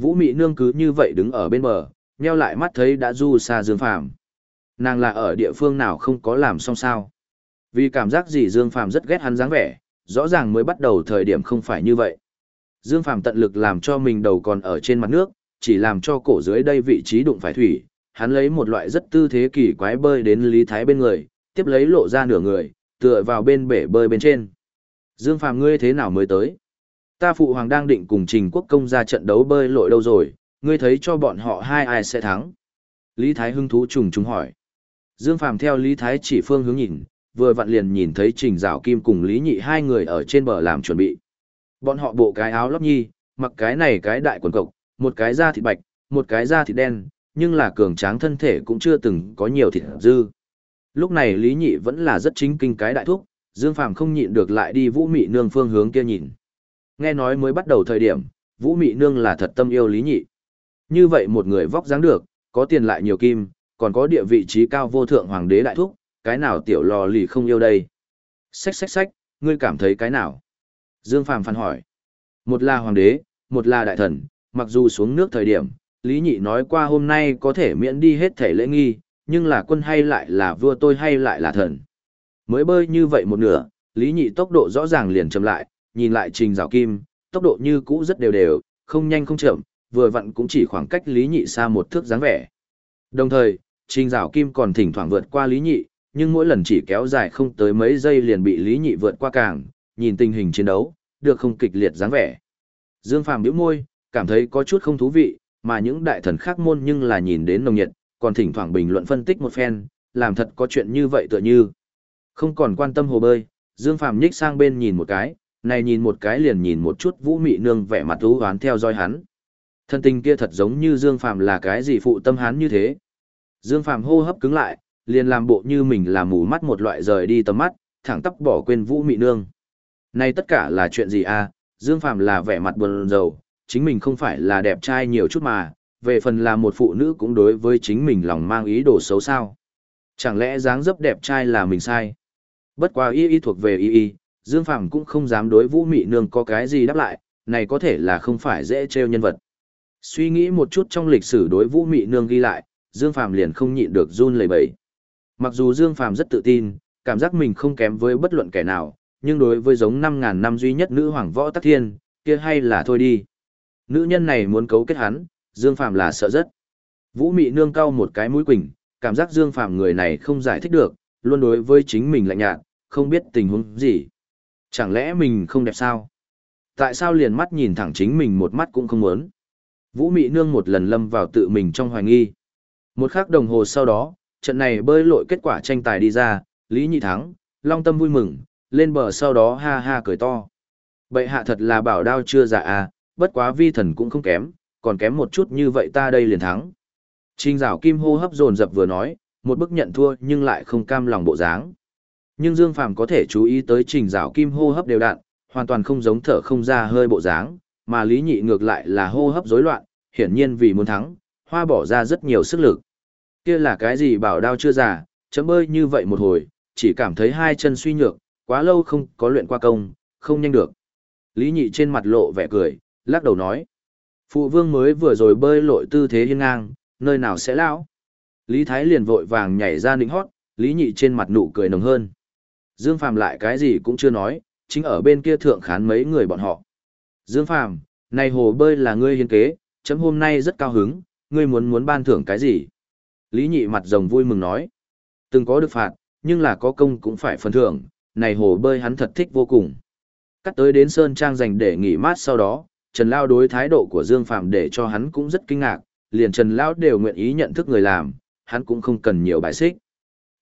Vũ Mị Nương cứ như vậy đứng ở bên bờ, nheo lại mắt thấy đã du xa Dương Phàm. Nàng là ở địa phương nào không có làm xong sao? Vì cảm giác gì Dương Phàm rất ghét hắn dáng vẻ, rõ ràng mới bắt đầu thời điểm không phải như vậy. Dương Phàm tận lực làm cho mình đầu còn ở trên mặt nước, chỉ làm cho cổ dưới đây vị trí đụng phải thủy, hắn lấy một loại rất tư thế kỳ quái bơi đến Lý Thái bên người, tiếp lấy lộ ra nửa người, tựa vào bên bể bơi bên trên. Dương Phàm ngươi thế nào mới tới? Ta phụ hoàng đang định cùng Trình Quốc công ra trận đấu bơi lội đâu rồi, ngươi thấy cho bọn họ hai ai sẽ thắng? Lý Thái hưng thú trùng trùng hỏi. Dương Phàm theo Lý Thái chỉ phương hướng nhìn, vừa vặn liền nhìn thấy Trình Dạo Kim cùng Lý Nhị hai người ở trên bờ làm chuẩn bị. Bọn họ bộ cái áo lót nhi, mặc cái này cái đại quần cộc, một cái da thịt bạch, một cái da thịt đen, nhưng là cường tráng thân thể cũng chưa từng có nhiều thịt dư. Lúc này Lý Nhị vẫn là rất chính kinh cái đại thúc, Dương Phàm không nhịn được lại đi Vũ Mị Nương phương hướng kia nhìn. Nghe nói mới bắt đầu thời điểm, Vũ Mị Nương là thật tâm yêu Lý Nhị. Như vậy một người vóc dáng được, có tiền lại nhiều kim, còn có địa vị trí cao vô thượng hoàng đế đại thúc, cái nào tiểu lò lì không yêu đây? Xách xách xách, ngươi cảm thấy cái nào? Dương Phàm phản hỏi. Một là hoàng đế, một là đại thần, mặc dù xuống nước thời điểm, Lý Nhị nói qua hôm nay có thể miễn đi hết thể lễ nghi, nhưng là quân hay lại là vua tôi hay lại là thần. Mới bơi như vậy một nửa, Lý Nhị tốc độ rõ ràng liền chậm lại, nhìn lại Trình rào Kim, tốc độ như cũ rất đều đều, không nhanh không chậm, vừa vặn cũng chỉ khoảng cách Lý Nhị xa một thước dáng vẻ. Đồng thời, Trình rào Kim còn thỉnh thoảng vượt qua Lý Nhị, nhưng mỗi lần chỉ kéo dài không tới mấy giây liền bị Lý Nhị vượt qua càng, nhìn tình hình chiến đấu, được không kịch liệt dáng vẻ. Dương Phàm bĩu môi, cảm thấy có chút không thú vị, mà những đại thần khác môn nhưng là nhìn đến nồng nhiệt, còn thỉnh thoảng bình luận phân tích một phen, làm thật có chuyện như vậy tựa như. Không còn quan tâm hồ bơi, Dương Phàm nhích sang bên nhìn một cái, này nhìn một cái liền nhìn một chút Vũ Mị Nương vẻ mặt u hoán theo dõi hắn. Thân tình kia thật giống như Dương Phàm là cái gì phụ tâm hắn như thế. Dương Phàm hô hấp cứng lại, liền làm bộ như mình là mù mắt một loại rời đi tầm mắt, thẳng tắp bỏ quên Vũ Mị Nương. Này tất cả là chuyện gì a? Dương Phàm là vẻ mặt buồn rầu, chính mình không phải là đẹp trai nhiều chút mà, về phần là một phụ nữ cũng đối với chính mình lòng mang ý đồ xấu sao. Chẳng lẽ dáng dấp đẹp trai là mình sai? Bất quá y y thuộc về y y, Dương Phàm cũng không dám đối Vũ Mị Nương có cái gì đáp lại, này có thể là không phải dễ trêu nhân vật. Suy nghĩ một chút trong lịch sử đối Vũ Mị Nương ghi lại, Dương Phàm liền không nhịn được run lẩy bẩy. Mặc dù Dương Phàm rất tự tin, cảm giác mình không kém với bất luận kẻ nào, nhưng đối với giống 5000 năm duy nhất nữ hoàng võ Tắc Thiên, kia hay là thôi đi. Nữ nhân này muốn cấu kết hắn, Dương Phàm là sợ rất. Vũ Mị nương cau một cái mũi quỳnh, cảm giác Dương Phàm người này không giải thích được, luôn đối với chính mình lạnh nhạt, không biết tình huống gì. Chẳng lẽ mình không đẹp sao? Tại sao liền mắt nhìn thẳng chính mình một mắt cũng không muốn? Vũ Mị nương một lần lâm vào tự mình trong hoài nghi. Một khắc đồng hồ sau đó, trận này bơi lội kết quả tranh tài đi ra, Lý Nhị thắng, Long Tâm vui mừng, lên bờ sau đó ha ha cười to. Bệ hạ thật là bảo đao chưa dạ à, bất quá vi thần cũng không kém, còn kém một chút như vậy ta đây liền thắng. Trình rào kim hô hấp dồn dập vừa nói, một bức nhận thua nhưng lại không cam lòng bộ dáng. Nhưng Dương Phàm có thể chú ý tới trình rào kim hô hấp đều đặn, hoàn toàn không giống thở không ra hơi bộ dáng, mà Lý Nhị ngược lại là hô hấp rối loạn, hiển nhiên vì muốn thắng, hoa bỏ ra rất nhiều sức lực. Kia là cái gì bảo đao chưa già, chấm bơi như vậy một hồi, chỉ cảm thấy hai chân suy nhược, quá lâu không có luyện qua công, không nhanh được. Lý Nhị trên mặt lộ vẻ cười, lắc đầu nói. Phụ vương mới vừa rồi bơi lội tư thế hiên ngang, nơi nào sẽ lão? Lý Thái liền vội vàng nhảy ra nịnh hót, Lý Nhị trên mặt nụ cười nồng hơn. Dương Phàm lại cái gì cũng chưa nói, chính ở bên kia thượng khán mấy người bọn họ. Dương Phàm, này hồ bơi là ngươi hiến kế, chấm hôm nay rất cao hứng, ngươi muốn muốn ban thưởng cái gì? Lý Nhị mặt rồng vui mừng nói. Từng có được phạt, nhưng là có công cũng phải phần thưởng, này hồ bơi hắn thật thích vô cùng. Cắt tới đến Sơn Trang dành để nghỉ mát sau đó, Trần Lao đối thái độ của Dương Phạm để cho hắn cũng rất kinh ngạc, liền Trần Lao đều nguyện ý nhận thức người làm, hắn cũng không cần nhiều bài xích.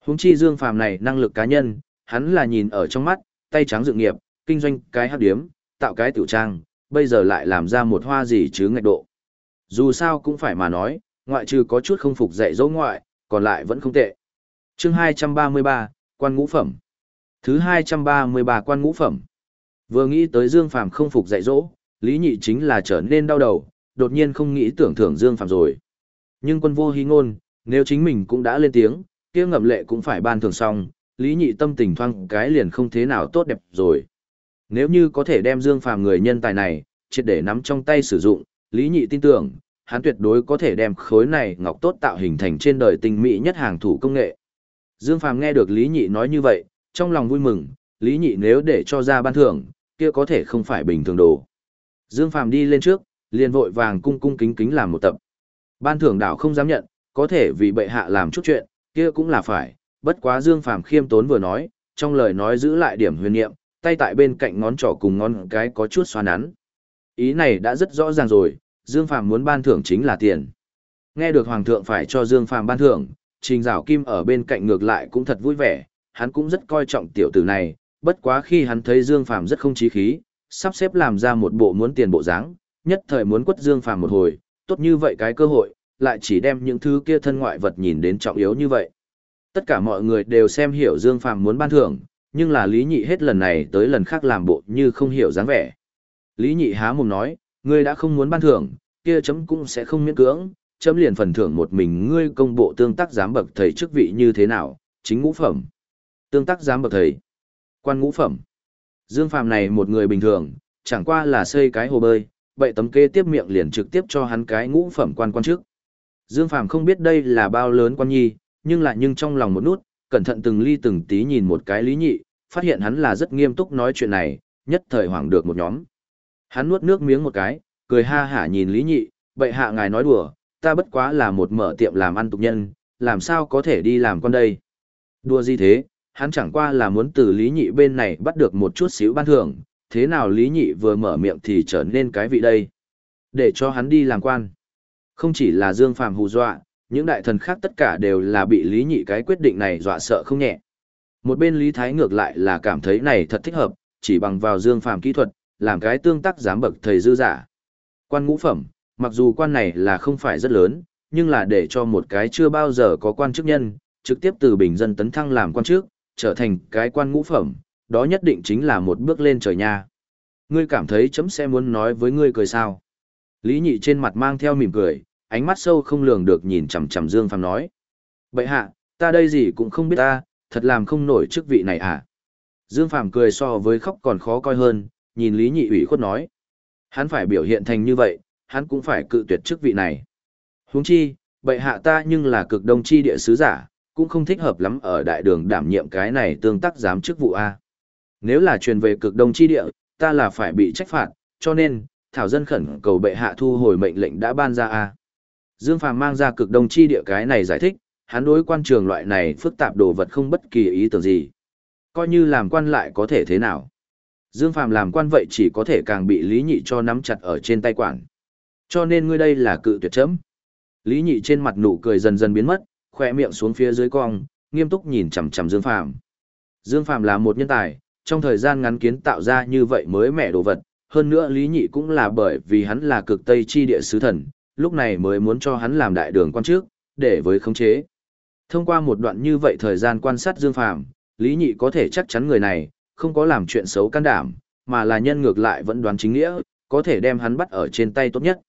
Húng chi Dương Phạm này năng lực cá nhân, hắn là nhìn ở trong mắt, tay trắng dự nghiệp, kinh doanh cái hấp điếm, tạo cái tiểu trang, bây giờ lại làm ra một hoa gì chứ ngạch độ. Dù sao cũng phải mà nói, ngoại trừ có chút không phục dạy dỗ ngoại, còn lại vẫn không tệ. chương 233, quan ngũ phẩm. Thứ 233 quan ngũ phẩm. Vừa nghĩ tới Dương Phàm không phục dạy dỗ, Lý Nhị chính là trở nên đau đầu, đột nhiên không nghĩ tưởng thưởng Dương Phàm rồi. Nhưng quân vô hy ngôn, nếu chính mình cũng đã lên tiếng, kia ngậm lệ cũng phải ban thưởng xong, Lý Nhị tâm tình thoang cái liền không thế nào tốt đẹp rồi. Nếu như có thể đem Dương Phàm người nhân tài này, triệt để nắm trong tay sử dụng, Lý Nhị tin tưởng, hắn tuyệt đối có thể đem khối này ngọc tốt tạo hình thành trên đời tinh mỹ nhất hàng thủ công nghệ. Dương Phàm nghe được Lý Nhị nói như vậy, trong lòng vui mừng, Lý Nhị nếu để cho ra ban thưởng, kia có thể không phải bình thường đồ. Dương Phàm đi lên trước, liền vội vàng cung cung kính kính làm một tập. Ban thưởng đảo không dám nhận, có thể vì bệ hạ làm chút chuyện, kia cũng là phải, bất quá Dương Phàm khiêm tốn vừa nói, trong lời nói giữ lại điểm huyền niệm, tay tại bên cạnh ngón trỏ cùng ngón cái có chút xoa nắn. Ý này đã rất rõ ràng rồi, Dương Phàm muốn ban thưởng chính là tiền. Nghe được Hoàng thượng phải cho Dương Phàm ban thưởng, Trình Giảo Kim ở bên cạnh ngược lại cũng thật vui vẻ, hắn cũng rất coi trọng tiểu tử này, bất quá khi hắn thấy Dương Phàm rất không chí khí, sắp xếp làm ra một bộ muốn tiền bộ dáng, nhất thời muốn quất Dương Phàm một hồi, tốt như vậy cái cơ hội, lại chỉ đem những thứ kia thân ngoại vật nhìn đến trọng yếu như vậy. Tất cả mọi người đều xem hiểu Dương Phàm muốn ban thưởng, nhưng là Lý Nhị hết lần này tới lần khác làm bộ như không hiểu dáng vẻ. Lý Nhị há mồm nói, ngươi đã không muốn ban thưởng, kia chấm cũng sẽ không miễn cưỡng, chấm liền phần thưởng một mình ngươi công bộ tương tác giám bậc thầy chức vị như thế nào, chính ngũ phẩm. Tương tác giám bậc thầy, quan ngũ phẩm. Dương Phàm này một người bình thường, chẳng qua là xây cái hồ bơi, vậy tấm kê tiếp miệng liền trực tiếp cho hắn cái ngũ phẩm quan quan trước. Dương Phàm không biết đây là bao lớn quan nhi, nhưng lại nhưng trong lòng một nút, cẩn thận từng ly từng tí nhìn một cái lý nhị, phát hiện hắn là rất nghiêm túc nói chuyện này, nhất thời hoảng được một nhóm. Hắn nuốt nước miếng một cái, cười ha hả nhìn lý nhị, vậy hạ ngài nói đùa, ta bất quá là một mở tiệm làm ăn tục nhân, làm sao có thể đi làm con đây. Đùa gì thế, hắn chẳng qua là muốn từ lý nhị bên này bắt được một chút xíu ban thưởng, thế nào lý nhị vừa mở miệng thì trở nên cái vị đây. Để cho hắn đi làm quan. Không chỉ là Dương Phàm hù dọa, những đại thần khác tất cả đều là bị lý nhị cái quyết định này dọa sợ không nhẹ. Một bên Lý Thái ngược lại là cảm thấy này thật thích hợp, chỉ bằng vào Dương Phàm kỹ thuật, làm cái tương tác giám bậc thầy dư giả. Quan ngũ phẩm, mặc dù quan này là không phải rất lớn, nhưng là để cho một cái chưa bao giờ có quan chức nhân, trực tiếp từ bình dân tấn thăng làm quan chức, trở thành cái quan ngũ phẩm, đó nhất định chính là một bước lên trời nha. Ngươi cảm thấy chấm sẽ muốn nói với ngươi cười sao? Lý nhị trên mặt mang theo mỉm cười, ánh mắt sâu không lường được nhìn chằm chằm Dương Phàm nói. Bậy hạ, ta đây gì cũng không biết ta, thật làm không nổi chức vị này à? Dương Phàm cười so với khóc còn khó coi hơn, nhìn Lý nhị ủy khuất nói. Hắn phải biểu hiện thành như vậy, hắn cũng phải cự tuyệt chức vị này. Huống chi, bệ hạ ta nhưng là cực đông chi địa sứ giả, cũng không thích hợp lắm ở đại đường đảm nhiệm cái này tương tác giám chức vụ A. Nếu là truyền về cực đông chi địa, ta là phải bị trách phạt, cho nên, thảo dân khẩn cầu bệ hạ thu hồi mệnh lệnh đã ban ra A. Dương Phàm mang ra cực đông chi địa cái này giải thích, hắn đối quan trường loại này phức tạp đồ vật không bất kỳ ý tưởng gì. Coi như làm quan lại có thể thế nào. Dương Phàm làm quan vậy chỉ có thể càng bị Lý Nhị cho nắm chặt ở trên tay quản. Cho nên ngươi đây là cự tuyệt chấm. Lý Nhị trên mặt nụ cười dần dần biến mất, khỏe miệng xuống phía dưới cong, nghiêm túc nhìn chằm chằm Dương Phàm. Dương Phàm là một nhân tài, trong thời gian ngắn kiến tạo ra như vậy mới mẻ đồ vật, hơn nữa Lý Nhị cũng là bởi vì hắn là cực Tây chi địa sứ thần, lúc này mới muốn cho hắn làm đại đường quan trước, để với khống chế. Thông qua một đoạn như vậy thời gian quan sát Dương Phàm, Lý Nhị có thể chắc chắn người này không có làm chuyện xấu can đảm, mà là nhân ngược lại vẫn đoán chính nghĩa, có thể đem hắn bắt ở trên tay tốt nhất.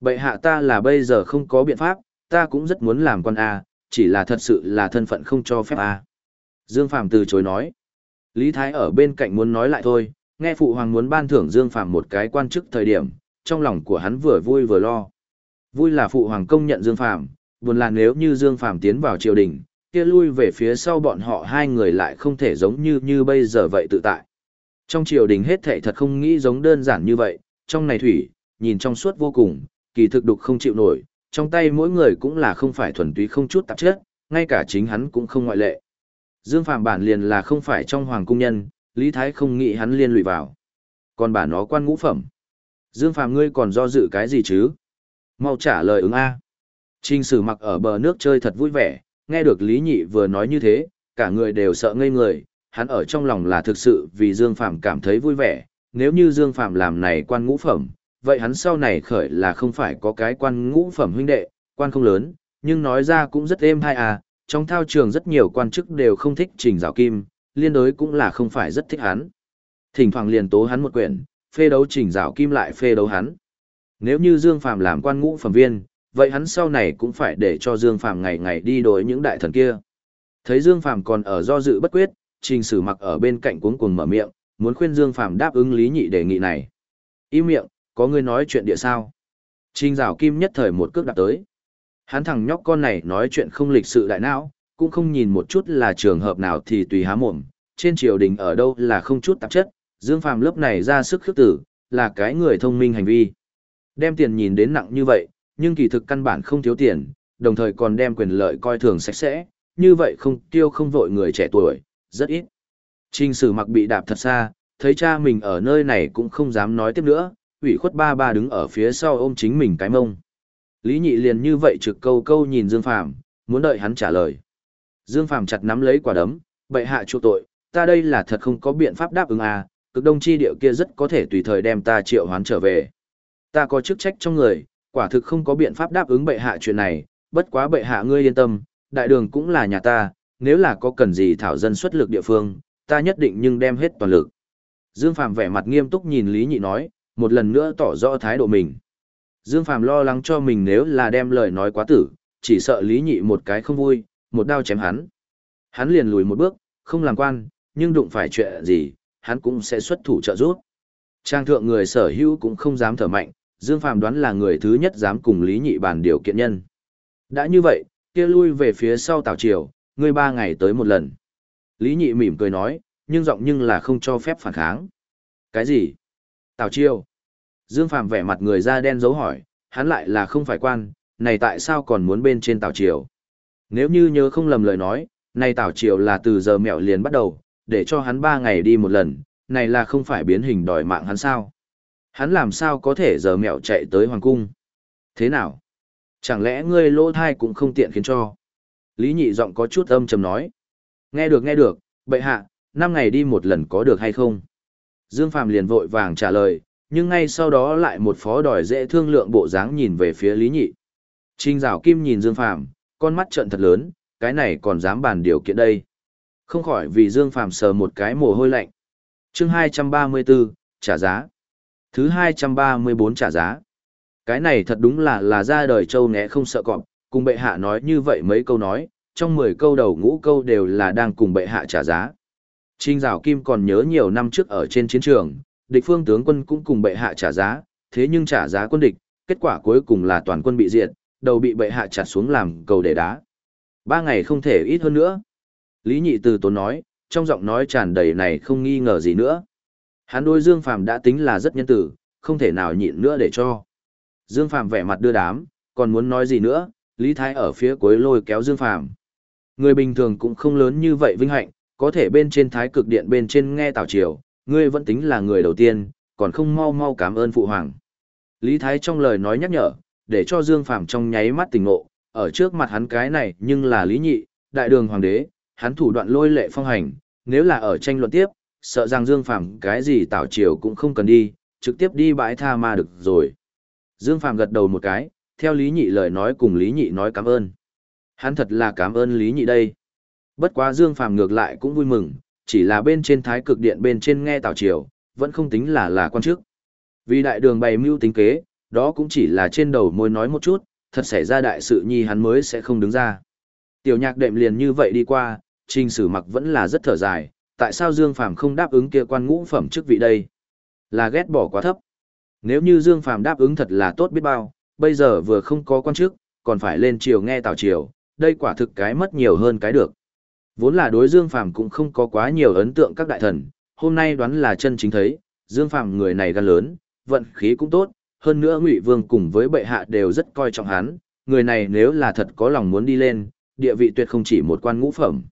Bệ hạ ta là bây giờ không có biện pháp, ta cũng rất muốn làm quan A, chỉ là thật sự là thân phận không cho phép A. Dương Phàm từ chối nói. Lý Thái ở bên cạnh muốn nói lại thôi, nghe Phụ Hoàng muốn ban thưởng Dương Phàm một cái quan chức thời điểm, trong lòng của hắn vừa vui vừa lo. Vui là Phụ Hoàng công nhận Dương Phàm buồn là nếu như Dương Phàm tiến vào triều đình, kia lui về phía sau bọn họ hai người lại không thể giống như như bây giờ vậy tự tại. Trong triều đình hết thảy thật không nghĩ giống đơn giản như vậy, trong này thủy, nhìn trong suốt vô cùng, kỳ thực đục không chịu nổi, trong tay mỗi người cũng là không phải thuần túy không chút tạp chất, ngay cả chính hắn cũng không ngoại lệ. Dương Phạm bản liền là không phải trong hoàng cung nhân, Lý Thái không nghĩ hắn liên lụy vào. Còn bà nó quan ngũ phẩm. Dương Phạm ngươi còn do dự cái gì chứ? Mau trả lời ứng A. Trình sử mặc ở bờ nước chơi thật vui vẻ, nghe được Lý Nhị vừa nói như thế, cả người đều sợ ngây người, hắn ở trong lòng là thực sự vì Dương Phạm cảm thấy vui vẻ, nếu như Dương Phạm làm này quan ngũ phẩm, vậy hắn sau này khởi là không phải có cái quan ngũ phẩm huynh đệ, quan không lớn, nhưng nói ra cũng rất êm hay à, trong thao trường rất nhiều quan chức đều không thích trình rào kim, liên đối cũng là không phải rất thích hắn. Thỉnh thoảng liền tố hắn một quyển, phê đấu trình rào kim lại phê đấu hắn. Nếu như Dương Phàm làm quan ngũ phẩm viên, vậy hắn sau này cũng phải để cho Dương Phàm ngày ngày đi đối những đại thần kia. Thấy Dương Phàm còn ở do dự bất quyết, Trình Sử Mặc ở bên cạnh cuống cuồng mở miệng, muốn khuyên Dương Phàm đáp ứng Lý Nhị đề nghị này. Im miệng, có người nói chuyện địa sao? Trình Giảo Kim nhất thời một cước đạp tới. Hắn thằng nhóc con này nói chuyện không lịch sự đại não, cũng không nhìn một chút là trường hợp nào thì tùy há mồm, trên triều đình ở đâu là không chút tạp chất, Dương Phàm lớp này ra sức khước tử, là cái người thông minh hành vi. Đem tiền nhìn đến nặng như vậy, nhưng kỳ thực căn bản không thiếu tiền, đồng thời còn đem quyền lợi coi thường sạch sẽ, như vậy không tiêu không vội người trẻ tuổi, rất ít. Trình sử mặc bị đạp thật xa, thấy cha mình ở nơi này cũng không dám nói tiếp nữa, ủy khuất ba ba đứng ở phía sau ôm chính mình cái mông. Lý nhị liền như vậy trực câu câu nhìn Dương Phàm muốn đợi hắn trả lời. Dương Phàm chặt nắm lấy quả đấm, bệ hạ chu tội, ta đây là thật không có biện pháp đáp ứng à, cực đông chi điệu kia rất có thể tùy thời đem ta triệu hoán trở về. Ta có chức trách trong người, quả thực không có biện pháp đáp ứng bệ hạ chuyện này, bất quá bệ hạ ngươi yên tâm, đại đường cũng là nhà ta, nếu là có cần gì thảo dân xuất lực địa phương, ta nhất định nhưng đem hết toàn lực. Dương Phàm vẻ mặt nghiêm túc nhìn Lý Nhị nói, một lần nữa tỏ rõ thái độ mình. Dương Phàm lo lắng cho mình nếu là đem lời nói quá tử, chỉ sợ Lý Nhị một cái không vui, một đao chém hắn. Hắn liền lùi một bước, không làm quan, nhưng đụng phải chuyện gì, hắn cũng sẽ xuất thủ trợ giúp. Trang thượng người sở hữu cũng không dám thở mạnh, Dương Phàm đoán là người thứ nhất dám cùng Lý Nhị bàn điều kiện nhân. Đã như vậy, kia lui về phía sau Tào Triều, ngươi ba ngày tới một lần. Lý Nhị mỉm cười nói, nhưng giọng nhưng là không cho phép phản kháng. Cái gì? Tào Triều. Dương Phàm vẻ mặt người da đen dấu hỏi, hắn lại là không phải quan, này tại sao còn muốn bên trên Tào Triều? Nếu như nhớ không lầm lời nói, này Tào Triều là từ giờ mẹo liền bắt đầu, để cho hắn ba ngày đi một lần, này là không phải biến hình đòi mạng hắn sao? Hắn làm sao có thể giờ mẹo chạy tới hoàng cung? Thế nào? Chẳng lẽ ngươi lỗ thai cũng không tiện khiến cho? Lý nhị giọng có chút âm trầm nói. Nghe được nghe được, bệ hạ, năm ngày đi một lần có được hay không? Dương Phạm liền vội vàng trả lời, nhưng ngay sau đó lại một phó đòi dễ thương lượng bộ dáng nhìn về phía Lý nhị. Trình Dạo Kim nhìn Dương Phạm, con mắt trợn thật lớn, cái này còn dám bàn điều kiện đây. Không khỏi vì Dương Phạm sờ một cái mồ hôi lạnh. chương 234, trả giá. Thứ 234 trả giá. Cái này thật đúng là là ra đời châu nghẽ không sợ cọp, cùng bệ hạ nói như vậy mấy câu nói, trong 10 câu đầu ngũ câu đều là đang cùng bệ hạ trả giá. Trinh Giảo Kim còn nhớ nhiều năm trước ở trên chiến trường, địch phương tướng quân cũng cùng bệ hạ trả giá, thế nhưng trả giá quân địch, kết quả cuối cùng là toàn quân bị diệt, đầu bị bệ hạ chặt xuống làm cầu để đá. Ba ngày không thể ít hơn nữa. Lý Nhị Từ Tốn nói, trong giọng nói tràn đầy này không nghi ngờ gì nữa. Hắn đôi Dương Phàm đã tính là rất nhân tử, không thể nào nhịn nữa để cho. Dương Phàm vẻ mặt đưa đám, còn muốn nói gì nữa, Lý Thái ở phía cuối lôi kéo Dương Phàm. Người bình thường cũng không lớn như vậy vinh hạnh, có thể bên trên thái cực điện bên trên nghe tảo triều, ngươi vẫn tính là người đầu tiên, còn không mau mau cảm ơn phụ hoàng. Lý Thái trong lời nói nhắc nhở, để cho Dương Phàm trong nháy mắt tỉnh ngộ, ở trước mặt hắn cái này nhưng là Lý Nhị, đại đường hoàng đế, hắn thủ đoạn lôi lệ phong hành, nếu là ở tranh luận tiếp, sợ rằng Dương Phàm cái gì tảo triều cũng không cần đi, trực tiếp đi bãi tha ma được rồi. Dương Phàm gật đầu một cái, theo Lý Nhị lời nói cùng Lý Nhị nói cảm ơn. Hắn thật là cảm ơn Lý Nhị đây. Bất quá Dương Phàm ngược lại cũng vui mừng, chỉ là bên trên thái cực điện bên trên nghe tảo triều, vẫn không tính là là quan chức. Vì đại đường bày mưu tính kế, đó cũng chỉ là trên đầu môi nói một chút, thật xảy ra đại sự nhi hắn mới sẽ không đứng ra. Tiểu nhạc đệm liền như vậy đi qua, trình sử mặc vẫn là rất thở dài, tại sao Dương Phàm không đáp ứng kia quan ngũ phẩm chức vị đây? Là ghét bỏ quá thấp. Nếu như Dương Phàm đáp ứng thật là tốt biết bao, bây giờ vừa không có quan chức, còn phải lên triều nghe tào triều, đây quả thực cái mất nhiều hơn cái được. Vốn là đối Dương Phàm cũng không có quá nhiều ấn tượng các đại thần, hôm nay đoán là chân chính thấy, Dương Phàm người này gan lớn, vận khí cũng tốt, hơn nữa Ngụy Vương cùng với bệ hạ đều rất coi trọng hắn, người này nếu là thật có lòng muốn đi lên, địa vị tuyệt không chỉ một quan ngũ phẩm.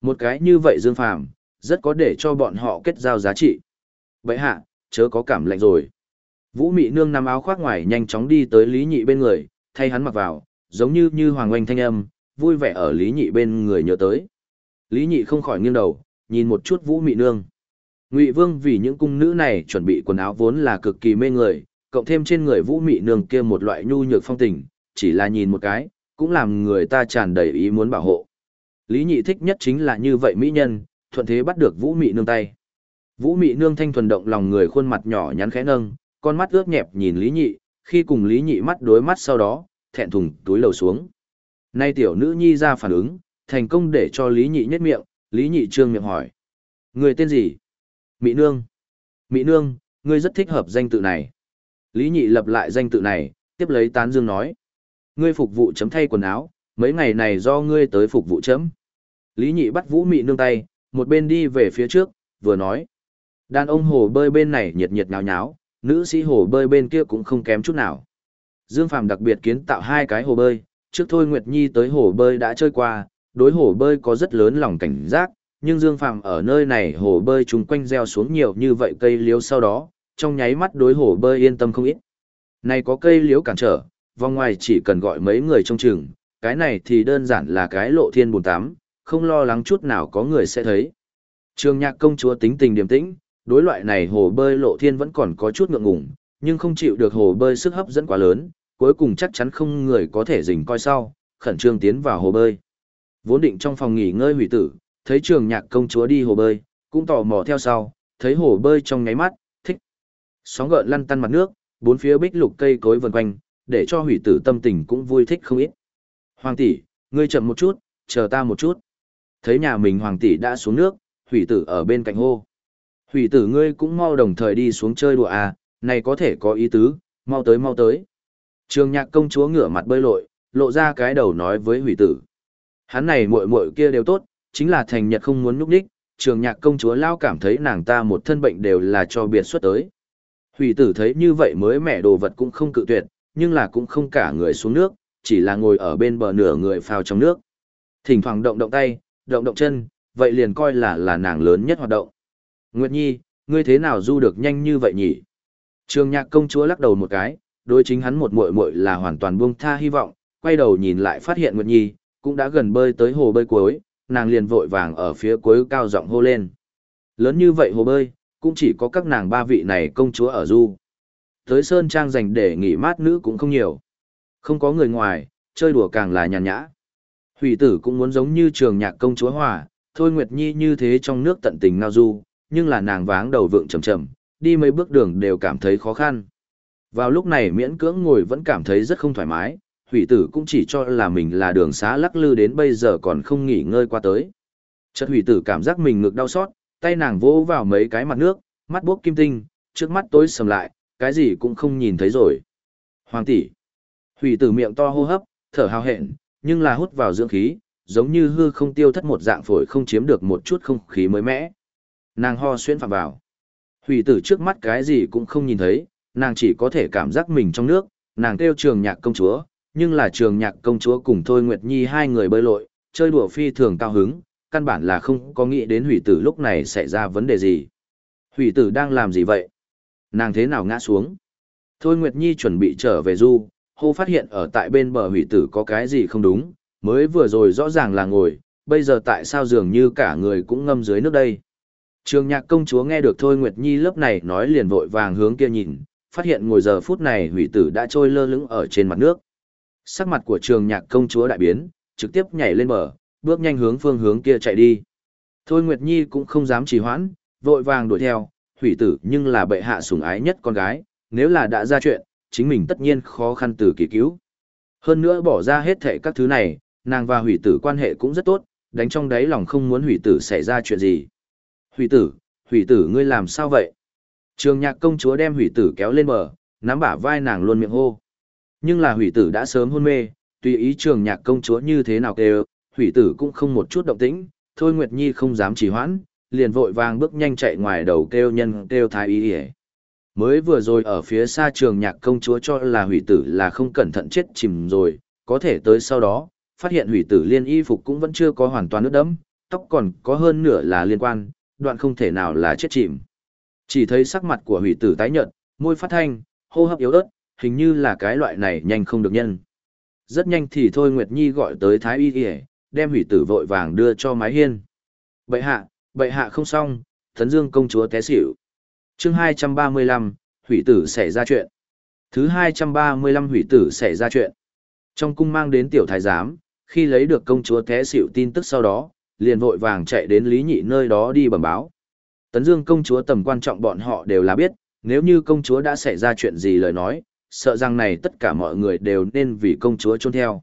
Một cái như vậy Dương Phàm, rất có để cho bọn họ kết giao giá trị. vậy hạ, chớ có cảm lạnh rồi. Vũ Mị Nương nằm áo khoác ngoài nhanh chóng đi tới Lý Nhị bên người, thay hắn mặc vào, giống như như hoàng oanh thanh âm, vui vẻ ở Lý Nhị bên người nhớ tới. Lý Nhị không khỏi nghiêng đầu, nhìn một chút Vũ Mị Nương. Ngụy Vương vì những cung nữ này chuẩn bị quần áo vốn là cực kỳ mê người, cộng thêm trên người vũ mị nương kia một loại nhu nhược phong tình, chỉ là nhìn một cái, cũng làm người ta tràn đầy ý muốn bảo hộ. Lý nhị thích nhất chính là như vậy mỹ nhân, thuận thế bắt được vũ mị nương tay. Vũ mị nương thanh thuần động lòng người khuôn mặt nhỏ nhắn khẽ nâng, con mắt ướt nhẹp nhìn Lý nhị, khi cùng Lý nhị mắt đối mắt sau đó, thẹn thùng túi lầu xuống. Nay tiểu nữ nhi ra phản ứng, thành công để cho Lý nhị nhất miệng, Lý nhị trương miệng hỏi. Người tên gì? Mỹ nương. Mỹ nương, ngươi rất thích hợp danh tự này. Lý nhị lập lại danh tự này, tiếp lấy tán dương nói. Ngươi phục vụ chấm thay quần áo, mấy ngày này do ngươi tới phục vụ chấm. Lý nhị bắt vũ mị nương tay, một bên đi về phía trước, vừa nói. Đàn ông hồ bơi bên này nhiệt nhiệt nháo nháo, nữ sĩ hồ bơi bên kia cũng không kém chút nào. Dương Phàm đặc biệt kiến tạo hai cái hồ bơi, trước thôi Nguyệt Nhi tới hồ bơi đã chơi qua, đối hồ bơi có rất lớn lòng cảnh giác, nhưng Dương Phàm ở nơi này hồ bơi chung quanh gieo xuống nhiều như vậy cây liễu sau đó, trong nháy mắt đối hồ bơi yên tâm không ít. Này có cây liễu cản trở, vòng ngoài chỉ cần gọi mấy người trong chừng, cái này thì đơn giản là cái lộ thiên bùn tắm, không lo lắng chút nào có người sẽ thấy. Trường nhạc công chúa tính tình điềm tĩnh, đối loại này hồ bơi lộ thiên vẫn còn có chút ngượng ngùng, nhưng không chịu được hồ bơi sức hấp dẫn quá lớn, cuối cùng chắc chắn không người có thể dình coi sau, khẩn trương tiến vào hồ bơi. Vốn định trong phòng nghỉ ngơi hủy tử, thấy trường nhạc công chúa đi hồ bơi, cũng tò mò theo sau, thấy hồ bơi trong ngáy mắt, thích. Sóng gợn lăn tăn mặt nước, bốn phía bích lục cây cối vần quanh, để cho hủy tử tâm tình cũng vui thích không ít. Hoàng tỷ, ngươi chậm một chút, chờ ta một chút. Thấy nhà mình hoàng tỷ đã xuống nước, hủy tử ở bên cạnh hô. Hủy tử ngươi cũng mau đồng thời đi xuống chơi đùa à, này có thể có ý tứ, mau tới mau tới. Trường nhạc công chúa ngửa mặt bơi lội, lộ ra cái đầu nói với hủy tử. Hắn này muội muội kia đều tốt, chính là thành nhật không muốn núp đích, trường nhạc công chúa lao cảm thấy nàng ta một thân bệnh đều là cho biệt xuất tới. Hủy tử thấy như vậy mới mẹ đồ vật cũng không cự tuyệt, nhưng là cũng không cả người xuống nước, chỉ là ngồi ở bên bờ nửa người phao trong nước. Thỉnh thoảng động động tay, động động chân, vậy liền coi là là nàng lớn nhất hoạt động. Nguyệt Nhi, ngươi thế nào du được nhanh như vậy nhỉ? Trường nhạc công chúa lắc đầu một cái, đối chính hắn một muội muội là hoàn toàn buông tha hy vọng, quay đầu nhìn lại phát hiện Nguyệt Nhi, cũng đã gần bơi tới hồ bơi cuối, nàng liền vội vàng ở phía cuối cao giọng hô lên. Lớn như vậy hồ bơi, cũng chỉ có các nàng ba vị này công chúa ở du. Tới Sơn Trang dành để nghỉ mát nữ cũng không nhiều. Không có người ngoài, chơi đùa càng là nhàn nhã. Hủy tử cũng muốn giống như trường nhạc công chúa hòa, thôi Nguyệt Nhi như thế trong nước tận tình ngao du, nhưng là nàng váng đầu vượng chầm chầm, đi mấy bước đường đều cảm thấy khó khăn. Vào lúc này miễn cưỡng ngồi vẫn cảm thấy rất không thoải mái, hủy tử cũng chỉ cho là mình là đường xá lắc lư đến bây giờ còn không nghỉ ngơi qua tới. Chợt hủy tử cảm giác mình ngực đau xót, tay nàng vỗ vào mấy cái mặt nước, mắt bốc kim tinh, trước mắt tối sầm lại, cái gì cũng không nhìn thấy rồi. Hoàng tỷ. Hủy tử miệng to hô hấp, thở hào hẹn, nhưng là hút vào dưỡng khí, giống như hư không tiêu thất một dạng phổi không chiếm được một chút không khí mới mẻ. Nàng ho xuyên phạm vào. Hủy tử trước mắt cái gì cũng không nhìn thấy, nàng chỉ có thể cảm giác mình trong nước, nàng kêu trường nhạc công chúa, nhưng là trường nhạc công chúa cùng Thôi Nguyệt Nhi hai người bơi lội, chơi đùa phi thường cao hứng, căn bản là không có nghĩ đến hủy tử lúc này xảy ra vấn đề gì. Hủy tử đang làm gì vậy? Nàng thế nào ngã xuống? Thôi Nguyệt Nhi chuẩn bị trở về du, hô phát hiện ở tại bên bờ hủy tử có cái gì không đúng, mới vừa rồi rõ ràng là ngồi, bây giờ tại sao dường như cả người cũng ngâm dưới nước đây. Trường nhạc công chúa nghe được Thôi Nguyệt Nhi lớp này nói liền vội vàng hướng kia nhìn, phát hiện ngồi giờ phút này hủy tử đã trôi lơ lửng ở trên mặt nước. Sắc mặt của trường nhạc công chúa đại biến, trực tiếp nhảy lên bờ, bước nhanh hướng phương hướng kia chạy đi. Thôi Nguyệt Nhi cũng không dám trì hoãn, vội vàng đuổi theo, hủy tử nhưng là bệ hạ sủng ái nhất con gái, nếu là đã ra chuyện, chính mình tất nhiên khó khăn từ kỳ cứu. Hơn nữa bỏ ra hết thệ các thứ này, nàng và hủy tử quan hệ cũng rất tốt, đánh trong đáy lòng không muốn hủy tử xảy ra chuyện gì. Hủy tử, hủy tử ngươi làm sao vậy? Trường nhạc công chúa đem hủy tử kéo lên bờ, nắm bả vai nàng luôn miệng hô. Nhưng là hủy tử đã sớm hôn mê, tùy ý trường nhạc công chúa như thế nào kêu, hủy tử cũng không một chút động tĩnh, thôi Nguyệt Nhi không dám trì hoãn, liền vội vàng bước nhanh chạy ngoài đầu kêu nhân kêu thái y hề. Mới vừa rồi ở phía xa trường nhạc công chúa cho là hủy tử là không cẩn thận chết chìm rồi, có thể tới sau đó, phát hiện hủy tử liên y phục cũng vẫn chưa có hoàn toàn nước đẫm, tóc còn có hơn nửa là liên quan, đoạn không thể nào là chết chìm. Chỉ thấy sắc mặt của hủy tử tái nhợt, môi phát thanh, hô hấp yếu ớt, hình như là cái loại này nhanh không được nhân. Rất nhanh thì thôi Nguyệt Nhi gọi tới Thái Y Y, đem hủy tử vội vàng đưa cho mái hiên. Bậy hạ, bậy hạ không xong, Thấn Dương công chúa té xỉu chương 235, hủy tử xảy ra chuyện. Thứ 235 hủy tử xảy ra chuyện. Trong cung mang đến tiểu thái giám, khi lấy được công chúa té xỉu tin tức sau đó, liền vội vàng chạy đến Lý Nhị nơi đó đi bẩm báo. Tấn Dương công chúa tầm quan trọng bọn họ đều là biết, nếu như công chúa đã xảy ra chuyện gì lời nói, sợ rằng này tất cả mọi người đều nên vì công chúa trốn theo.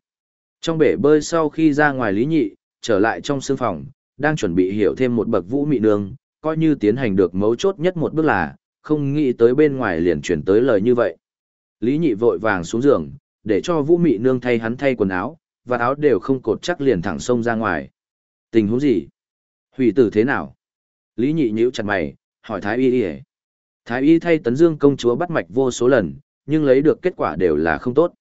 Trong bể bơi sau khi ra ngoài Lý Nhị, trở lại trong sương phòng, đang chuẩn bị hiểu thêm một bậc vũ mị nương, coi như tiến hành được mấu chốt nhất một bước là, không nghĩ tới bên ngoài liền chuyển tới lời như vậy. Lý Nhị vội vàng xuống giường, để cho vũ mị nương thay hắn thay quần áo, và áo đều không cột chắc liền thẳng sông ra ngoài. Tình huống gì? Hủy tử thế nào? Lý Nhị nhíu chặt mày, hỏi Thái Y Y. Thái Y thay Tấn Dương công chúa bắt mạch vô số lần, nhưng lấy được kết quả đều là không tốt.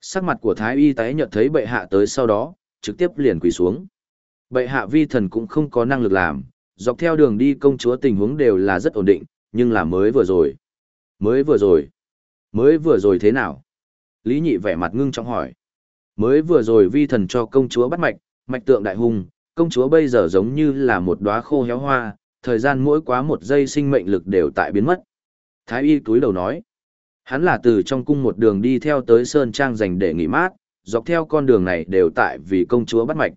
Sắc mặt của Thái Y tái nhợt thấy bệ hạ tới sau đó, trực tiếp liền quỳ xuống. Bệ hạ vi thần cũng không có năng lực làm, dọc theo đường đi công chúa tình huống đều là rất ổn định, nhưng là mới vừa rồi. Mới vừa rồi. Mới vừa rồi thế nào? Lý nhị vẻ mặt ngưng trọng hỏi. Mới vừa rồi vi thần cho công chúa bắt mạch, mạch tượng đại hùng, công chúa bây giờ giống như là một đóa khô héo hoa, thời gian mỗi quá một giây sinh mệnh lực đều tại biến mất. Thái y túi đầu nói. Hắn là từ trong cung một đường đi theo tới Sơn Trang dành để nghỉ mát, dọc theo con đường này đều tại vì công chúa bắt mạch.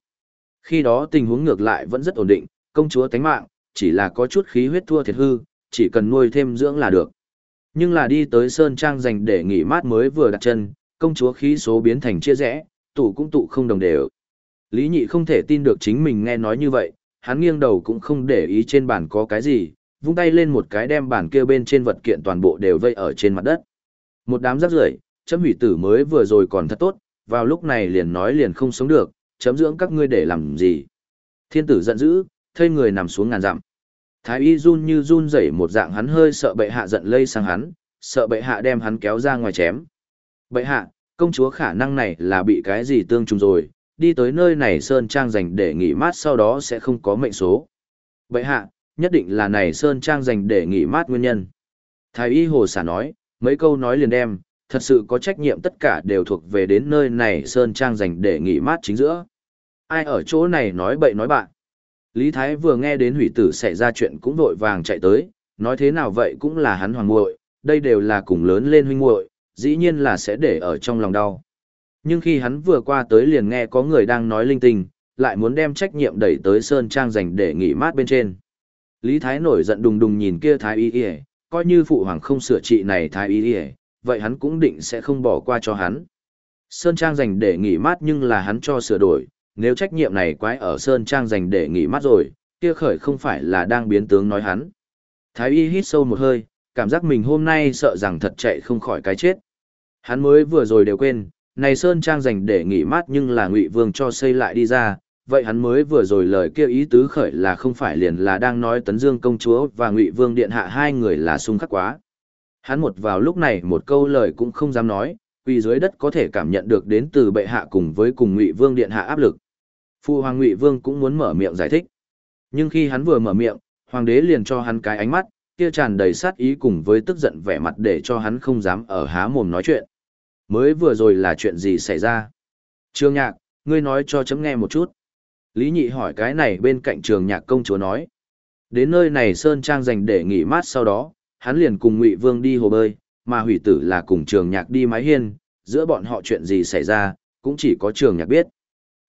Khi đó tình huống ngược lại vẫn rất ổn định, công chúa tánh mạng, chỉ là có chút khí huyết thua thiệt hư, chỉ cần nuôi thêm dưỡng là được. Nhưng là đi tới Sơn Trang dành để nghỉ mát mới vừa đặt chân, công chúa khí số biến thành chia rẽ, tụ cũng tụ không đồng đều. Lý nhị không thể tin được chính mình nghe nói như vậy, hắn nghiêng đầu cũng không để ý trên bàn có cái gì, vung tay lên một cái đem bàn kia bên trên vật kiện toàn bộ đều vây ở trên mặt đất. Một đám rác rưởi, chấm hủy tử mới vừa rồi còn thật tốt, vào lúc này liền nói liền không sống được, chấm dưỡng các ngươi để làm gì. Thiên tử giận dữ, thây người nằm xuống ngàn dặm. Thái y run như run rẩy một dạng hắn hơi sợ bệ hạ giận lây sang hắn, sợ bệ hạ đem hắn kéo ra ngoài chém. Bệ hạ, công chúa khả năng này là bị cái gì tương trùng rồi, đi tới nơi này Sơn Trang dành để nghỉ mát sau đó sẽ không có mệnh số. Bệ hạ, nhất định là này Sơn Trang dành để nghỉ mát nguyên nhân. Thái y hồ xả nói, mấy câu nói liền đem, thật sự có trách nhiệm tất cả đều thuộc về đến nơi này Sơn Trang dành để nghỉ mát chính giữa. Ai ở chỗ này nói bậy nói bạn. Lý Thái vừa nghe đến hủy tử xảy ra chuyện cũng vội vàng chạy tới, nói thế nào vậy cũng là hắn hoàng muội, đây đều là cùng lớn lên huynh muội, dĩ nhiên là sẽ để ở trong lòng đau. Nhưng khi hắn vừa qua tới liền nghe có người đang nói linh tinh, lại muốn đem trách nhiệm đẩy tới Sơn Trang dành để nghỉ mát bên trên. Lý Thái nổi giận đùng đùng nhìn kia Thái y y, coi như phụ hoàng không sửa trị này Thái y y, vậy hắn cũng định sẽ không bỏ qua cho hắn. Sơn Trang dành để nghỉ mát nhưng là hắn cho sửa đổi, nếu trách nhiệm này quái ở Sơn Trang dành để nghỉ mát rồi, kia khởi không phải là đang biến tướng nói hắn. Thái y hít sâu một hơi, cảm giác mình hôm nay sợ rằng thật chạy không khỏi cái chết. Hắn mới vừa rồi đều quên, này Sơn Trang dành để nghỉ mát nhưng là Ngụy Vương cho xây lại đi ra, vậy hắn mới vừa rồi lời kia ý tứ khởi là không phải liền là đang nói Tấn Dương công chúa và Ngụy Vương điện hạ hai người là xung khắc quá. Hắn một vào lúc này một câu lời cũng không dám nói, vì dưới đất có thể cảm nhận được đến từ bệ hạ cùng với cùng Ngụy Vương điện hạ áp lực. Phu hoàng Ngụy Vương cũng muốn mở miệng giải thích. Nhưng khi hắn vừa mở miệng, hoàng đế liền cho hắn cái ánh mắt, kia tràn đầy sát ý cùng với tức giận vẻ mặt để cho hắn không dám ở há mồm nói chuyện. Mới vừa rồi là chuyện gì xảy ra? Trương Nhạc, ngươi nói cho chấm nghe một chút. Lý Nhị hỏi cái này bên cạnh Trường Nhạc công chúa nói. Đến nơi này Sơn Trang dành để nghỉ mát sau đó, hắn liền cùng Ngụy Vương đi hồ bơi, mà hủy tử là cùng Trường Nhạc đi mái hiên, giữa bọn họ chuyện gì xảy ra, cũng chỉ có Trường Nhạc biết.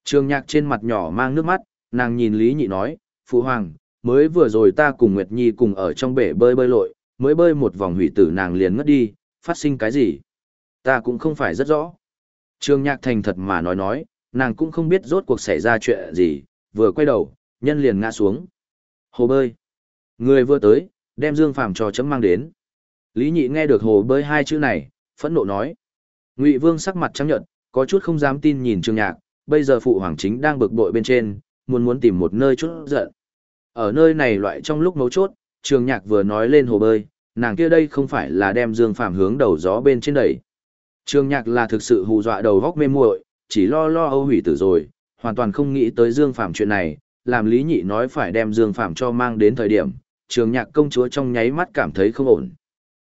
Trường Nhạc trên mặt nhỏ mang nước mắt, nàng nhìn Lý Nhị nói, Phụ Hoàng, mới vừa rồi ta cùng Nguyệt Nhi cùng ở trong bể bơi bơi lội, mới bơi một vòng hủy tử nàng liền ngất đi, phát sinh cái gì? Ta cũng không phải rất rõ. Trương Nhạc thành thật mà nói nói, nàng cũng không biết rốt cuộc xảy ra chuyện gì, vừa quay đầu, nhân liền ngã xuống. Hồ bơi. Người vừa tới, đem Dương Phàm cho chấm mang đến. Lý Nhị nghe được hồ bơi hai chữ này, phẫn nộ nói. Ngụy Vương sắc mặt trắng nhợt, có chút không dám tin nhìn Trương Nhạc, bây giờ phụ hoàng chính đang bực bội bên trên, muốn muốn tìm một nơi chút giận. Ở nơi này loại trong lúc mấu chốt, trường Nhạc vừa nói lên hồ bơi, nàng kia đây không phải là đem Dương phạm hướng đầu gió bên trên đẩy. trường Nhạc là thực sự hù dọa đầu góc mê muội, chỉ lo lo âu hủy tử rồi, hoàn toàn không nghĩ tới Dương Phạm chuyện này, làm Lý Nhị nói phải đem Dương Phạm cho mang đến thời điểm, trường Nhạc công chúa trong nháy mắt cảm thấy không ổn.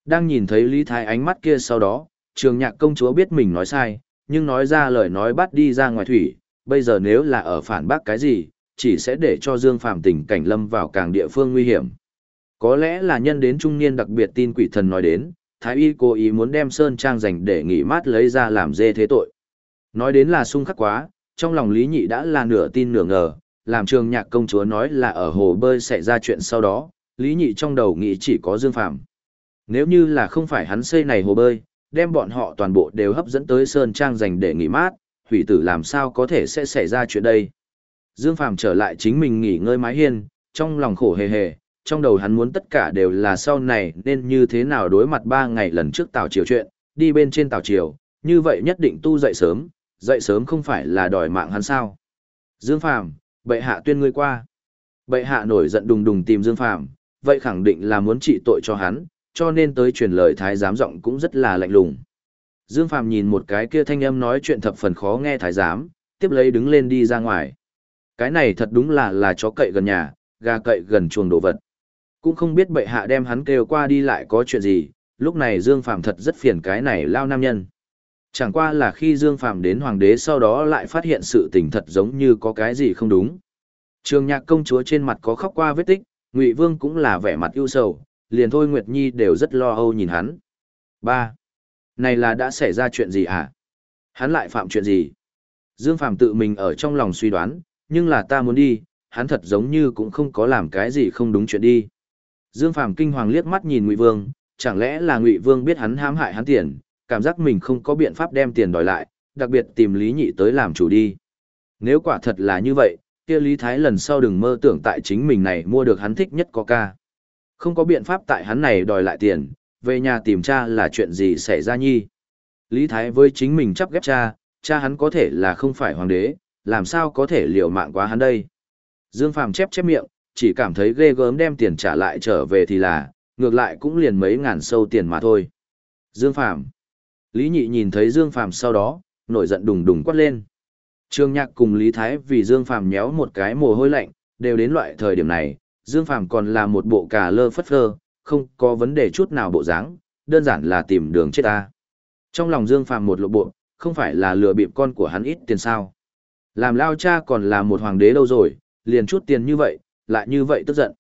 Đang nhìn thấy Lý Thái ánh mắt kia sau đó, trường Nhạc công chúa biết mình nói sai, nhưng nói ra lời nói bắt đi ra ngoài thủy, bây giờ nếu là ở phản bác cái gì, chỉ sẽ để cho Dương phàm tình cảnh lâm vào càng địa phương nguy hiểm. Có lẽ là nhân đến trung niên đặc biệt tin quỷ thần nói đến, Thái y cố ý muốn đem Sơn Trang dành để nghỉ mát lấy ra làm dê thế tội. Nói đến là sung khắc quá, trong lòng Lý Nhị đã là nửa tin nửa ngờ, làm trường nhạc công chúa nói là ở hồ bơi xảy ra chuyện sau đó, Lý Nhị trong đầu nghĩ chỉ có Dương phàm Nếu như là không phải hắn xây này hồ bơi, đem bọn họ toàn bộ đều hấp dẫn tới Sơn Trang dành để nghỉ mát, hủy tử làm sao có thể sẽ xảy ra chuyện đây. Dương Phàm trở lại chính mình nghỉ ngơi mái hiên, trong lòng khổ hề hề, trong đầu hắn muốn tất cả đều là sau này nên như thế nào đối mặt ba ngày lần trước tàu chiều chuyện, đi bên trên tàu chiều, như vậy nhất định tu dậy sớm, dậy sớm không phải là đòi mạng hắn sao. Dương Phàm, bệ hạ tuyên ngươi qua. Bệ hạ nổi giận đùng đùng tìm Dương Phàm, vậy khẳng định là muốn trị tội cho hắn, cho nên tới truyền lời thái giám giọng cũng rất là lạnh lùng. Dương Phạm nhìn một cái kia thanh âm nói chuyện thập phần khó nghe thái giám, tiếp lấy đứng lên đi ra ngoài. Cái này thật đúng là là chó cậy gần nhà, gà cậy gần chuồng đồ vật. Cũng không biết bệ hạ đem hắn kêu qua đi lại có chuyện gì, lúc này Dương Phạm thật rất phiền cái này lao nam nhân. Chẳng qua là khi Dương Phạm đến hoàng đế sau đó lại phát hiện sự tình thật giống như có cái gì không đúng. Trường nhạc công chúa trên mặt có khóc qua vết tích, Ngụy Vương cũng là vẻ mặt ưu sầu, liền thôi Nguyệt Nhi đều rất lo âu nhìn hắn. Ba, Này là đã xảy ra chuyện gì hả? À? Hắn lại phạm chuyện gì? Dương Phạm tự mình ở trong lòng suy đoán, nhưng là ta muốn đi, hắn thật giống như cũng không có làm cái gì không đúng chuyện đi. Dương Phạm kinh hoàng liếc mắt nhìn Ngụy Vương, chẳng lẽ là Ngụy Vương biết hắn hãm hại hắn tiền, cảm giác mình không có biện pháp đem tiền đòi lại, đặc biệt tìm Lý Nhị tới làm chủ đi. Nếu quả thật là như vậy, kia Lý Thái lần sau đừng mơ tưởng tại chính mình này mua được hắn thích nhất có ca. Không có biện pháp tại hắn này đòi lại tiền, về nhà tìm cha là chuyện gì xảy ra nhi. Lý Thái với chính mình chấp ghép cha, cha hắn có thể là không phải hoàng đế, làm sao có thể liều mạng quá hắn đây. Dương Phàm chép chép miệng, chỉ cảm thấy ghê gớm đem tiền trả lại trở về thì là, ngược lại cũng liền mấy ngàn sâu tiền mà thôi. Dương Phàm Lý Nhị nhìn thấy Dương Phàm sau đó, nổi giận đùng đùng quát lên. Trương Nhạc cùng Lý Thái vì Dương Phàm nhéo một cái mồ hôi lạnh, đều đến loại thời điểm này, Dương Phàm còn là một bộ cà lơ phất phơ, không có vấn đề chút nào bộ dáng, đơn giản là tìm đường chết ta. Trong lòng Dương Phàm một lộ bộ, không phải là lừa bịp con của hắn ít tiền sao. Làm lao cha còn là một hoàng đế đâu rồi, liền chút tiền như vậy, lại như vậy tức giận.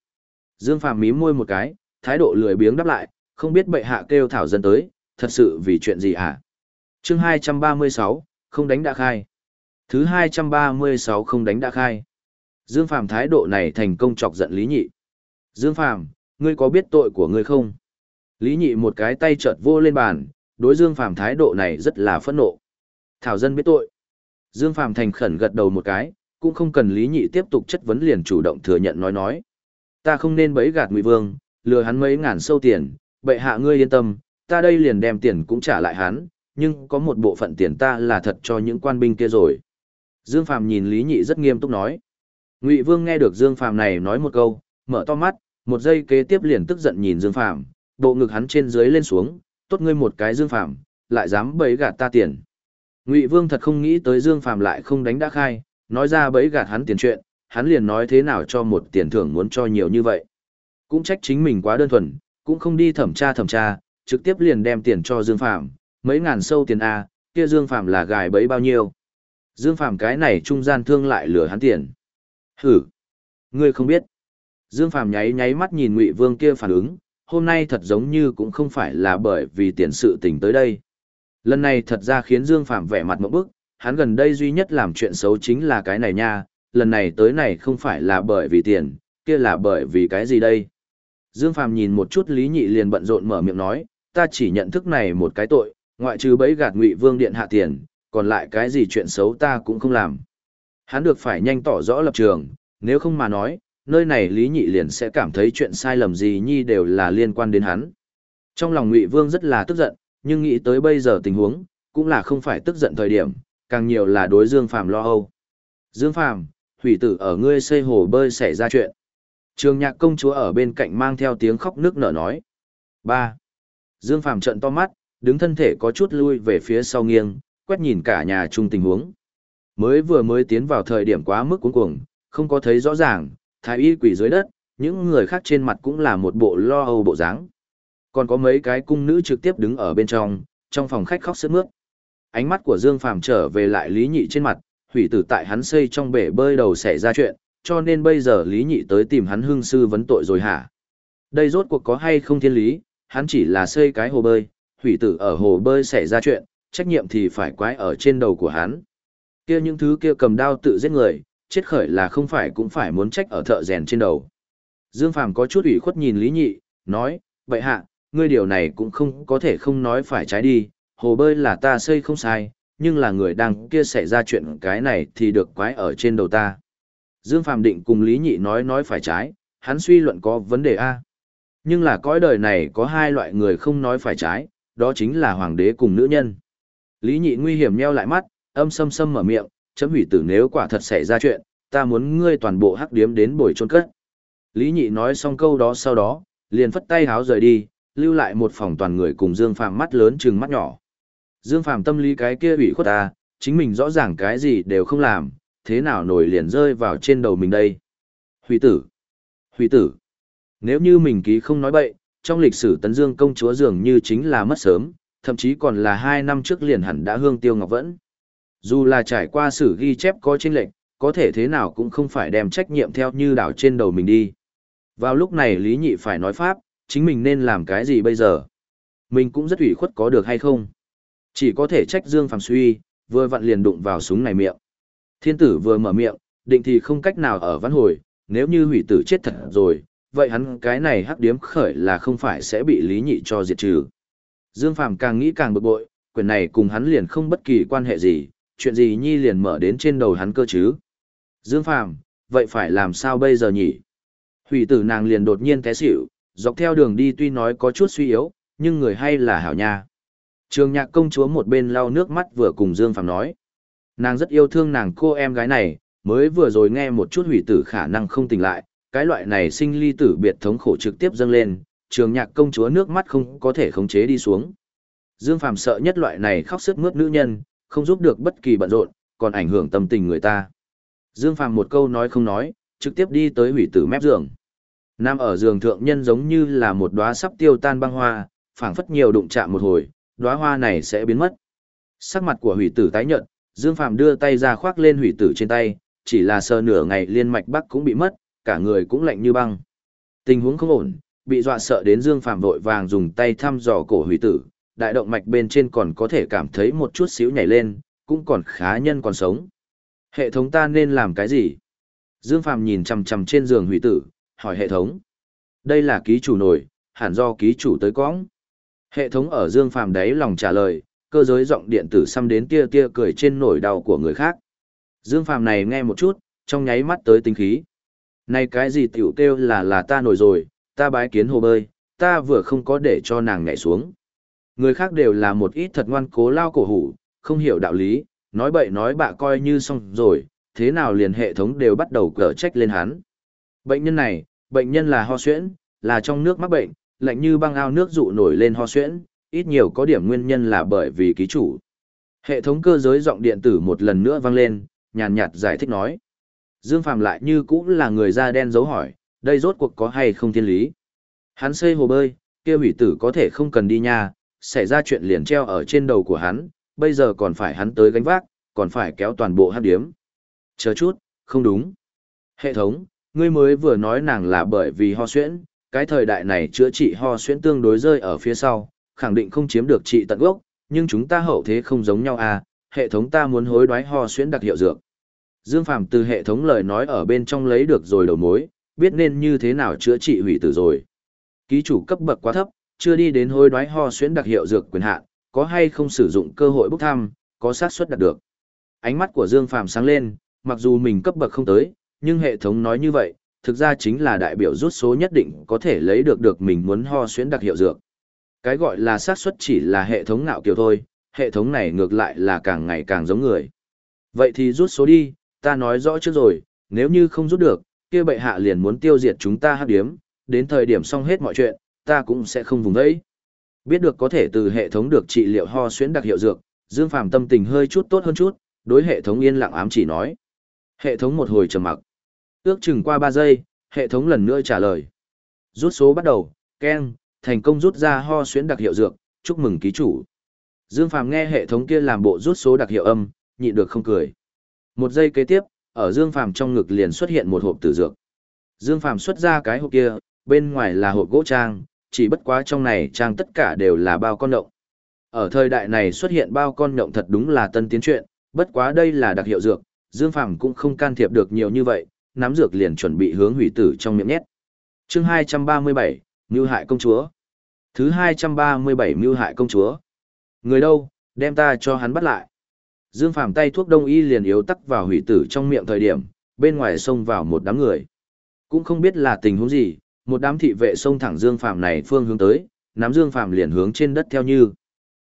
Dương Phàm mím môi một cái, thái độ lười biếng đáp lại, không biết bệ hạ kêu thảo dân tới, thật sự vì chuyện gì hả? Chương 236, không đánh đã khai. Thứ 236 không đánh đã khai. Dương Phàm thái độ này thành công chọc giận Lý Nhị. Dương Phàm, ngươi có biết tội của ngươi không? Lý Nhị một cái tay chợt vô lên bàn, đối Dương Phàm thái độ này rất là phẫn nộ. Thảo dân biết tội. Dương Phàm thành khẩn gật đầu một cái, cũng không cần Lý Nhị tiếp tục chất vấn liền chủ động thừa nhận nói nói. Ta không nên bẫy gạt Ngụy Vương, lừa hắn mấy ngàn sâu tiền, bệ hạ ngươi yên tâm, ta đây liền đem tiền cũng trả lại hắn, nhưng có một bộ phận tiền ta là thật cho những quan binh kia rồi. Dương Phàm nhìn Lý Nhị rất nghiêm túc nói. Ngụy Vương nghe được Dương Phàm này nói một câu, mở to mắt, một giây kế tiếp liền tức giận nhìn Dương Phàm, bộ ngực hắn trên dưới lên xuống, tốt ngươi một cái Dương Phàm, lại dám bẫy gạt ta tiền. Ngụy Vương thật không nghĩ tới Dương Phàm lại không đánh đã khai, nói ra bẫy gạt hắn tiền chuyện, hắn liền nói thế nào cho một tiền thưởng muốn cho nhiều như vậy. Cũng trách chính mình quá đơn thuần, cũng không đi thẩm tra thẩm tra, trực tiếp liền đem tiền cho Dương Phàm, mấy ngàn sâu tiền a, kia Dương Phàm là gài bẫy bao nhiêu. Dương Phàm cái này trung gian thương lại lừa hắn tiền. Hử! Ngươi không biết. Dương Phàm nháy nháy mắt nhìn Ngụy Vương kia phản ứng, hôm nay thật giống như cũng không phải là bởi vì tiền sự tình tới đây. Lần này thật ra khiến Dương Phàm vẻ mặt một bức, hắn gần đây duy nhất làm chuyện xấu chính là cái này nha, lần này tới này không phải là bởi vì tiền, kia là bởi vì cái gì đây? Dương Phàm nhìn một chút Lý Nhị liền bận rộn mở miệng nói, ta chỉ nhận thức này một cái tội, ngoại trừ bẫy gạt Ngụy Vương điện hạ tiền, còn lại cái gì chuyện xấu ta cũng không làm. Hắn được phải nhanh tỏ rõ lập trường, nếu không mà nói, nơi này Lý Nhị liền sẽ cảm thấy chuyện sai lầm gì nhi đều là liên quan đến hắn. Trong lòng Ngụy Vương rất là tức giận, nhưng nghĩ tới bây giờ tình huống, cũng là không phải tức giận thời điểm, càng nhiều là đối Dương Phàm lo âu. Dương Phàm, hủy tử ở ngươi xây hồ bơi xảy ra chuyện. Trường nhạc công chúa ở bên cạnh mang theo tiếng khóc nước nở nói. 3. Dương Phàm trận to mắt, đứng thân thể có chút lui về phía sau nghiêng, quét nhìn cả nhà chung tình huống. Mới vừa mới tiến vào thời điểm quá mức cuống cuồng, không có thấy rõ ràng, thái y quỷ dưới đất, những người khác trên mặt cũng là một bộ lo âu bộ dáng. Còn có mấy cái cung nữ trực tiếp đứng ở bên trong, trong phòng khách khóc sướt mướt. Ánh mắt của Dương Phàm trở về lại Lý Nhị trên mặt, hủy tử tại hắn xây trong bể bơi đầu xảy ra chuyện, cho nên bây giờ Lý Nhị tới tìm hắn hương sư vấn tội rồi hả? Đây rốt cuộc có hay không thiên lý, hắn chỉ là xây cái hồ bơi, hủy tử ở hồ bơi xảy ra chuyện, trách nhiệm thì phải quái ở trên đầu của hắn. Kia những thứ kia cầm đao tự giết người, chết khởi là không phải cũng phải muốn trách ở thợ rèn trên đầu. Dương Phàm có chút ủy khuất nhìn Lý Nhị, nói, vậy hạ, ngươi điều này cũng không có thể không nói phải trái đi, hồ bơi là ta xây không sai, nhưng là người đang kia xảy ra chuyện cái này thì được quái ở trên đầu ta. Dương Phàm định cùng Lý Nhị nói nói phải trái, hắn suy luận có vấn đề A. Nhưng là cõi đời này có hai loại người không nói phải trái, đó chính là hoàng đế cùng nữ nhân. Lý Nhị nguy hiểm nheo lại mắt, âm xâm xâm mở miệng, chấm hủy tử nếu quả thật xảy ra chuyện, ta muốn ngươi toàn bộ hắc điếm đến bồi chôn cất. Lý Nhị nói xong câu đó sau đó, liền phất tay háo rời đi, lưu lại một phòng toàn người cùng Dương Phàm mắt lớn trừng mắt nhỏ. Dương Phàm tâm lý cái kia bị khuất ta, chính mình rõ ràng cái gì đều không làm, thế nào nổi liền rơi vào trên đầu mình đây. Hủy tử! Hủy tử! Nếu như mình ký không nói bậy, trong lịch sử Tấn Dương công chúa dường như chính là mất sớm, thậm chí còn là hai năm trước liền hẳn đã hương tiêu ngọc vẫn. Dù là trải qua sử ghi chép có chênh lệnh, có thể thế nào cũng không phải đem trách nhiệm theo như đảo trên đầu mình đi. Vào lúc này Lý Nhị phải nói pháp, chính mình nên làm cái gì bây giờ? Mình cũng rất ủy khuất có được hay không? Chỉ có thể trách Dương Phàm suy, vừa vặn liền đụng vào súng này miệng. Thiên tử vừa mở miệng, định thì không cách nào ở văn hồi, nếu như hủy tử chết thật rồi, vậy hắn cái này hắc điếm khởi là không phải sẽ bị lý nhị cho diệt trừ. Dương Phàm càng nghĩ càng bực bội, quyền này cùng hắn liền không bất kỳ quan hệ gì, chuyện gì nhi liền mở đến trên đầu hắn cơ chứ. Dương Phàm, vậy phải làm sao bây giờ nhỉ? Hủy tử nàng liền đột nhiên té xỉu, dọc theo đường đi tuy nói có chút suy yếu, nhưng người hay là hảo nha. Trường nhạc công chúa một bên lau nước mắt vừa cùng Dương Phàm nói. Nàng rất yêu thương nàng cô em gái này, mới vừa rồi nghe một chút hủy tử khả năng không tỉnh lại, cái loại này sinh ly tử biệt thống khổ trực tiếp dâng lên, trường nhạc công chúa nước mắt không có thể khống chế đi xuống. Dương Phàm sợ nhất loại này khóc sức mướt nữ nhân, không giúp được bất kỳ bận rộn, còn ảnh hưởng tâm tình người ta. Dương Phàm một câu nói không nói, trực tiếp đi tới hủy tử mép giường. Nam ở giường thượng nhân giống như là một đóa sắp tiêu tan băng hoa, phảng phất nhiều đụng chạm một hồi, đóa hoa này sẽ biến mất. Sắc mặt của hủy tử tái nhợt, Dương Phàm đưa tay ra khoác lên hủy tử trên tay, chỉ là sờ nửa ngày liên mạch bắc cũng bị mất, cả người cũng lạnh như băng. Tình huống không ổn, bị dọa sợ đến Dương Phàm vội vàng dùng tay thăm dò cổ hủy tử, đại động mạch bên trên còn có thể cảm thấy một chút xíu nhảy lên, cũng còn khá nhân còn sống. Hệ thống ta nên làm cái gì? Dương Phàm nhìn chằm chằm trên giường hủy tử, hỏi hệ thống. Đây là ký chủ nổi, hẳn do ký chủ tới cõng. Hệ thống ở Dương Phàm đáy lòng trả lời, cơ giới giọng điện tử xăm đến tia tia cười trên nổi đau của người khác. Dương Phàm này nghe một chút, trong nháy mắt tới tinh khí. Này cái gì tiểu kêu là là ta nổi rồi, ta bái kiến hồ bơi, ta vừa không có để cho nàng nhảy xuống. Người khác đều là một ít thật ngoan cố lao cổ hủ, không hiểu đạo lý, nói bậy nói bạ coi như xong rồi, thế nào liền hệ thống đều bắt đầu cở trách lên hắn. Bệnh nhân này, bệnh nhân là ho suyễn, là trong nước mắc bệnh, lạnh như băng ao nước dụ nổi lên ho suyễn, ít nhiều có điểm nguyên nhân là bởi vì ký chủ. Hệ thống cơ giới giọng điện tử một lần nữa vang lên, nhàn nhạt giải thích nói. Dương Phàm lại như cũng là người da đen dấu hỏi, đây rốt cuộc có hay không thiên lý. Hắn xây hồ bơi, kia hủy tử có thể không cần đi nha, xảy ra chuyện liền treo ở trên đầu của hắn, bây giờ còn phải hắn tới gánh vác, còn phải kéo toàn bộ hát điếm. Chờ chút, không đúng. Hệ thống, ngươi mới vừa nói nàng là bởi vì ho suyễn, cái thời đại này chữa trị ho suyễn tương đối rơi ở phía sau, khẳng định không chiếm được trị tận gốc, nhưng chúng ta hậu thế không giống nhau à, hệ thống ta muốn hối đoái ho suyễn đặc hiệu dược. Dương Phàm từ hệ thống lời nói ở bên trong lấy được rồi đầu mối, biết nên như thế nào chữa trị hủy tử rồi. Ký chủ cấp bậc quá thấp, chưa đi đến hối đoái ho xuyến đặc hiệu dược quyền hạn, có hay không sử dụng cơ hội bốc thăm, có xác suất đạt được. Ánh mắt của Dương Phàm sáng lên, mặc dù mình cấp bậc không tới, nhưng hệ thống nói như vậy, thực ra chính là đại biểu rút số nhất định có thể lấy được được mình muốn ho xuyến đặc hiệu dược. Cái gọi là xác suất chỉ là hệ thống ngạo kiều thôi, hệ thống này ngược lại là càng ngày càng giống người. Vậy thì rút số đi, ta nói rõ trước rồi, nếu như không rút được, kia bệ hạ liền muốn tiêu diệt chúng ta hắc điếm, đến thời điểm xong hết mọi chuyện, ta cũng sẽ không vùng đấy. Biết được có thể từ hệ thống được trị liệu ho xuyến đặc hiệu dược, Dương Phàm tâm tình hơi chút tốt hơn chút, đối hệ thống yên lặng ám chỉ nói. Hệ thống một hồi trầm mặc. Ước chừng qua 3 giây, hệ thống lần nữa trả lời. Rút số bắt đầu, keng, thành công rút ra ho xuyến đặc hiệu dược, chúc mừng ký chủ. Dương Phàm nghe hệ thống kia làm bộ rút số đặc hiệu âm, nhịn được không cười. Một giây kế tiếp, ở Dương Phàm trong ngực liền xuất hiện một hộp tử dược. Dương Phàm xuất ra cái hộp kia, bên ngoài là hộp gỗ trang, chỉ bất quá trong này trang tất cả đều là bao con động. Ở thời đại này xuất hiện bao con động thật đúng là tân tiến chuyện, bất quá đây là đặc hiệu dược, Dương Phàm cũng không can thiệp được nhiều như vậy, nắm dược liền chuẩn bị hướng hủy tử trong miệng nhét. Chương 237, Mưu hại công chúa. Thứ 237 Mưu hại công chúa. Người đâu, đem ta cho hắn bắt lại. Dương Phàm tay thuốc đông y liền yếu tắc vào hủy tử trong miệng thời điểm, bên ngoài xông vào một đám người. Cũng không biết là tình huống gì, một đám thị vệ xông thẳng Dương Phàm này phương hướng tới, nắm Dương Phàm liền hướng trên đất theo như.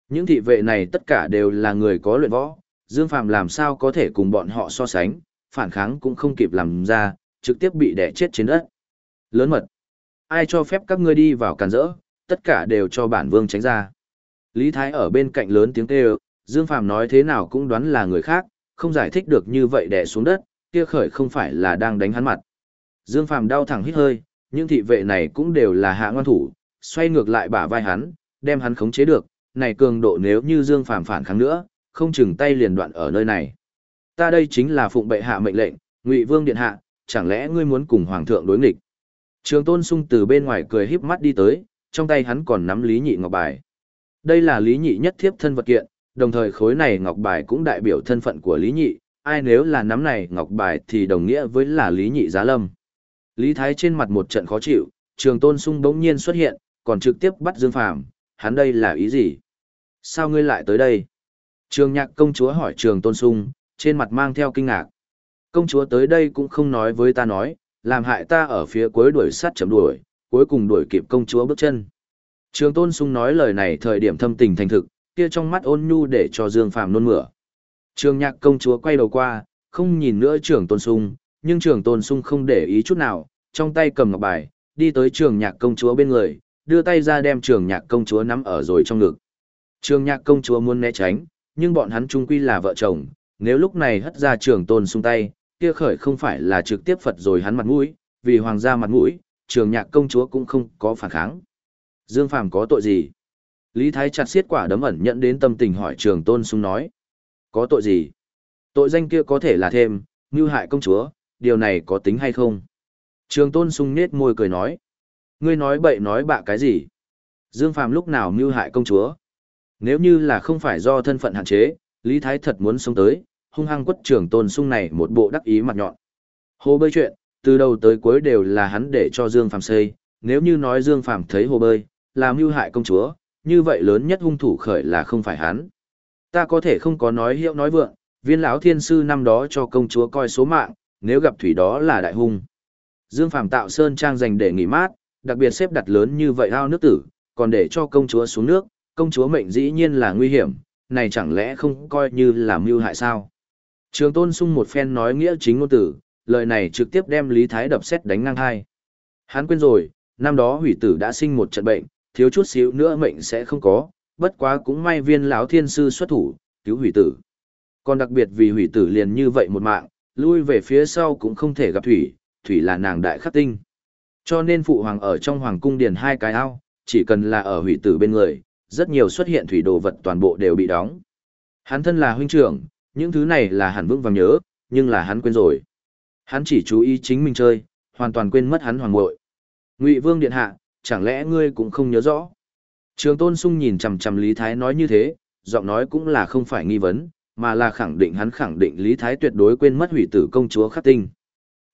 Những thị vệ này tất cả đều là người có luyện võ, Dương Phàm làm sao có thể cùng bọn họ so sánh, phản kháng cũng không kịp làm ra, trực tiếp bị đè chết trên đất. Lớn mật. Ai cho phép các ngươi đi vào cản rỡ, tất cả đều cho bản vương tránh ra. Lý Thái ở bên cạnh lớn tiếng kêu, Dương Phàm nói thế nào cũng đoán là người khác, không giải thích được như vậy đè xuống đất, kia khởi không phải là đang đánh hắn mặt. Dương Phàm đau thẳng hít hơi, những thị vệ này cũng đều là hạ ngoan thủ, xoay ngược lại bả vai hắn, đem hắn khống chế được, này cường độ nếu như Dương Phàm phản kháng nữa, không chừng tay liền đoạn ở nơi này. Ta đây chính là phụng bệ hạ mệnh lệnh, Ngụy Vương điện hạ, chẳng lẽ ngươi muốn cùng hoàng thượng đối nghịch? Trường Tôn Sung từ bên ngoài cười híp mắt đi tới, trong tay hắn còn nắm Lý Nhị ngọc bài. Đây là Lý Nhị nhất thiếp thân vật kiện, đồng thời khối này ngọc bài cũng đại biểu thân phận của Lý Nhị, ai nếu là nắm này ngọc bài thì đồng nghĩa với là Lý Nhị giá lâm. Lý Thái trên mặt một trận khó chịu, Trường Tôn Sung bỗng nhiên xuất hiện, còn trực tiếp bắt Dương Phàm, hắn đây là ý gì? Sao ngươi lại tới đây? Trường Nhạc công chúa hỏi Trường Tôn Sung, trên mặt mang theo kinh ngạc. Công chúa tới đây cũng không nói với ta nói, làm hại ta ở phía cuối đuổi sát chấm đuổi, cuối cùng đuổi kịp công chúa bước chân. Trường Tôn Sung nói lời này thời điểm thâm tình thành thực, kia trong mắt ôn nhu để cho Dương Phàm nôn mửa. Trường Nhạc công chúa quay đầu qua, không nhìn nữa Trường Tôn Sung, nhưng Trường Tôn Sung không để ý chút nào, trong tay cầm ngọc bài, đi tới Trường Nhạc công chúa bên người, đưa tay ra đem Trường Nhạc công chúa nắm ở rồi trong ngực. Trường Nhạc công chúa muốn né tránh, nhưng bọn hắn chung quy là vợ chồng, nếu lúc này hất ra Trường Tôn Sung tay, kia khởi không phải là trực tiếp Phật rồi hắn mặt mũi, vì hoàng gia mặt mũi, Trường Nhạc công chúa cũng không có phản kháng. Dương Phàm có tội gì? Lý Thái chặt xiết quả đấm ẩn nhận đến tâm tình hỏi Trường Tôn Sung nói. Có tội gì? Tội danh kia có thể là thêm, mưu hại công chúa, điều này có tính hay không? Trường Tôn Sung nết môi cười nói. Ngươi nói bậy nói bạ cái gì? Dương Phàm lúc nào mưu hại công chúa? Nếu như là không phải do thân phận hạn chế, Lý Thái thật muốn sống tới, hung hăng quất Trường Tôn Sung này một bộ đắc ý mặt nhọn. Hồ bơi chuyện, từ đầu tới cuối đều là hắn để cho Dương Phàm xây, nếu như nói Dương Phàm thấy hồ bơi, làm mưu hại công chúa, như vậy lớn nhất hung thủ khởi là không phải hắn. Ta có thể không có nói hiệu nói vượng, viên lão thiên sư năm đó cho công chúa coi số mạng, nếu gặp thủy đó là đại hung. Dương Phàm tạo sơn trang dành để nghỉ mát, đặc biệt xếp đặt lớn như vậy ao nước tử, còn để cho công chúa xuống nước, công chúa mệnh dĩ nhiên là nguy hiểm, này chẳng lẽ không coi như là mưu hại sao? Trường Tôn Sung một phen nói nghĩa chính ngôn tử, lời này trực tiếp đem Lý Thái đập xét đánh ngang hai. Hắn quên rồi, năm đó hủy tử đã sinh một trận bệnh, thiếu chút xíu nữa mệnh sẽ không có, bất quá cũng may viên lão thiên sư xuất thủ, cứu hủy tử. Còn đặc biệt vì hủy tử liền như vậy một mạng, lui về phía sau cũng không thể gặp thủy, thủy là nàng đại khắc tinh. Cho nên phụ hoàng ở trong hoàng cung điền hai cái ao, chỉ cần là ở hủy tử bên người, rất nhiều xuất hiện thủy đồ vật toàn bộ đều bị đóng. Hắn thân là huynh trưởng, những thứ này là hắn vững vàng nhớ, nhưng là hắn quên rồi. Hắn chỉ chú ý chính mình chơi, hoàn toàn quên mất hắn hoàng muội. Ngụy Vương điện hạ, chẳng lẽ ngươi cũng không nhớ rõ? Trường Tôn Sung nhìn chằm chằm Lý Thái nói như thế, giọng nói cũng là không phải nghi vấn, mà là khẳng định hắn khẳng định Lý Thái tuyệt đối quên mất hủy tử công chúa khắc tinh.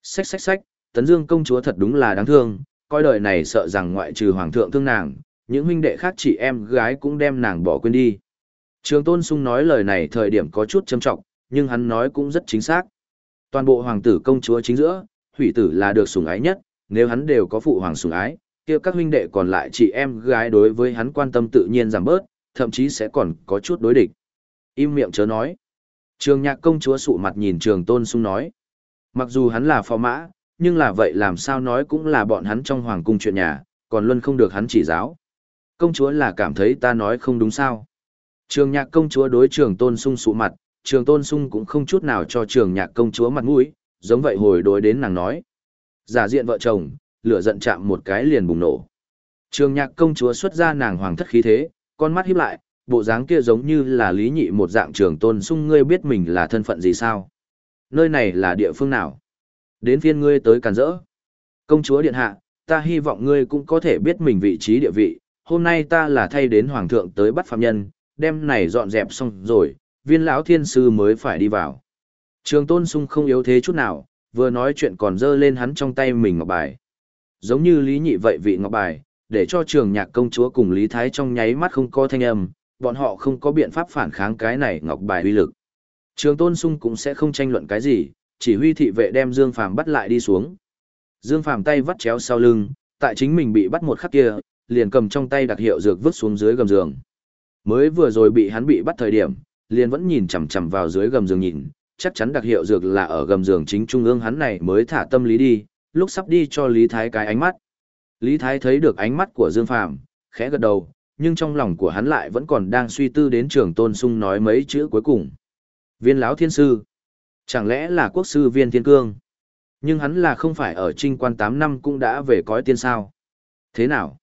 Xách xách xách, Tấn Dương công chúa thật đúng là đáng thương, coi đời này sợ rằng ngoại trừ hoàng thượng thương nàng, những huynh đệ khác chị em gái cũng đem nàng bỏ quên đi. Trường Tôn Sung nói lời này thời điểm có chút châm trọng, nhưng hắn nói cũng rất chính xác. Toàn bộ hoàng tử công chúa chính giữa, hủy tử là được sủng ái nhất, nếu hắn đều có phụ hoàng sủng ái, kia các huynh đệ còn lại chị em gái đối với hắn quan tâm tự nhiên giảm bớt, thậm chí sẽ còn có chút đối địch. Im miệng chớ nói. Trường nhạc công chúa sụ mặt nhìn trường tôn sung nói. Mặc dù hắn là phò mã, nhưng là vậy làm sao nói cũng là bọn hắn trong hoàng cung chuyện nhà, còn luôn không được hắn chỉ giáo. Công chúa là cảm thấy ta nói không đúng sao. Trường nhạc công chúa đối trường tôn sung sụ mặt, trường tôn sung cũng không chút nào cho trường nhạc công chúa mặt mũi, giống vậy hồi đối đến nàng nói. Giả diện vợ chồng, lửa giận chạm một cái liền bùng nổ. Trường nhạc công chúa xuất ra nàng hoàng thất khí thế, con mắt híp lại, bộ dáng kia giống như là lý nhị một dạng trường tôn sung ngươi biết mình là thân phận gì sao. Nơi này là địa phương nào? Đến phiên ngươi tới càn rỡ. Công chúa điện hạ, ta hy vọng ngươi cũng có thể biết mình vị trí địa vị, hôm nay ta là thay đến hoàng thượng tới bắt phạm nhân, đem này dọn dẹp xong rồi, viên lão thiên sư mới phải đi vào. Trường tôn sung không yếu thế chút nào, vừa nói chuyện còn dơ lên hắn trong tay mình ngọc bài. Giống như lý nhị vậy vị ngọc bài, để cho trường nhạc công chúa cùng lý thái trong nháy mắt không có thanh âm, bọn họ không có biện pháp phản kháng cái này ngọc bài uy lực. Trường tôn sung cũng sẽ không tranh luận cái gì, chỉ huy thị vệ đem Dương Phàm bắt lại đi xuống. Dương Phàm tay vắt chéo sau lưng, tại chính mình bị bắt một khắc kia, liền cầm trong tay đặc hiệu dược vứt xuống dưới gầm giường. Mới vừa rồi bị hắn bị bắt thời điểm, liền vẫn nhìn chằm chằm vào dưới gầm giường nhìn, chắc chắn đặc hiệu dược là ở gầm giường chính trung ương hắn này mới thả tâm lý đi, lúc sắp đi cho Lý Thái cái ánh mắt. Lý Thái thấy được ánh mắt của Dương Phàm, khẽ gật đầu, nhưng trong lòng của hắn lại vẫn còn đang suy tư đến trường tôn sung nói mấy chữ cuối cùng. Viên lão thiên sư. Chẳng lẽ là quốc sư viên thiên cương? Nhưng hắn là không phải ở trinh quan 8 năm cũng đã về cõi tiên sao? Thế nào?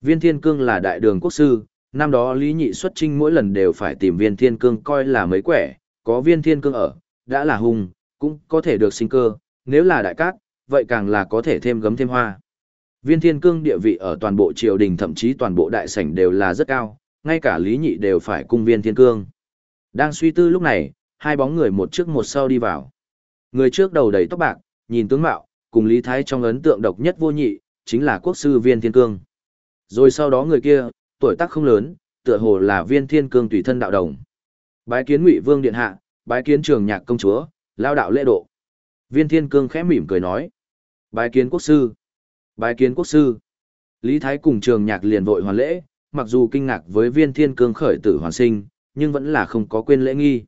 Viên thiên cương là đại đường quốc sư, năm đó Lý Nhị xuất trinh mỗi lần đều phải tìm viên thiên cương coi là mấy quẻ, có viên thiên cương ở, đã là hùng, cũng có thể được sinh cơ, nếu là đại cát, vậy càng là có thể thêm gấm thêm hoa. Viên thiên cương địa vị ở toàn bộ triều đình thậm chí toàn bộ đại sảnh đều là rất cao, ngay cả Lý Nhị đều phải cung viên thiên cương. Đang suy tư lúc này, hai bóng người một trước một sau đi vào. Người trước đầu đầy tóc bạc, nhìn tướng mạo, cùng Lý Thái trong ấn tượng độc nhất vô nhị, chính là quốc sư viên thiên cương. Rồi sau đó người kia, tuổi tác không lớn, tựa hồ là viên thiên cương tùy thân đạo đồng. Bái kiến ngụy vương điện hạ, bái kiến trường nhạc công chúa, lao đạo lễ độ. Viên thiên cương khẽ mỉm cười nói. Bái kiến quốc sư. Bái kiến quốc sư. Lý Thái cùng trường nhạc liền vội hoàn lễ, mặc dù kinh ngạc với viên thiên cương khởi tử hoàn sinh, nhưng vẫn là không có quên lễ nghi.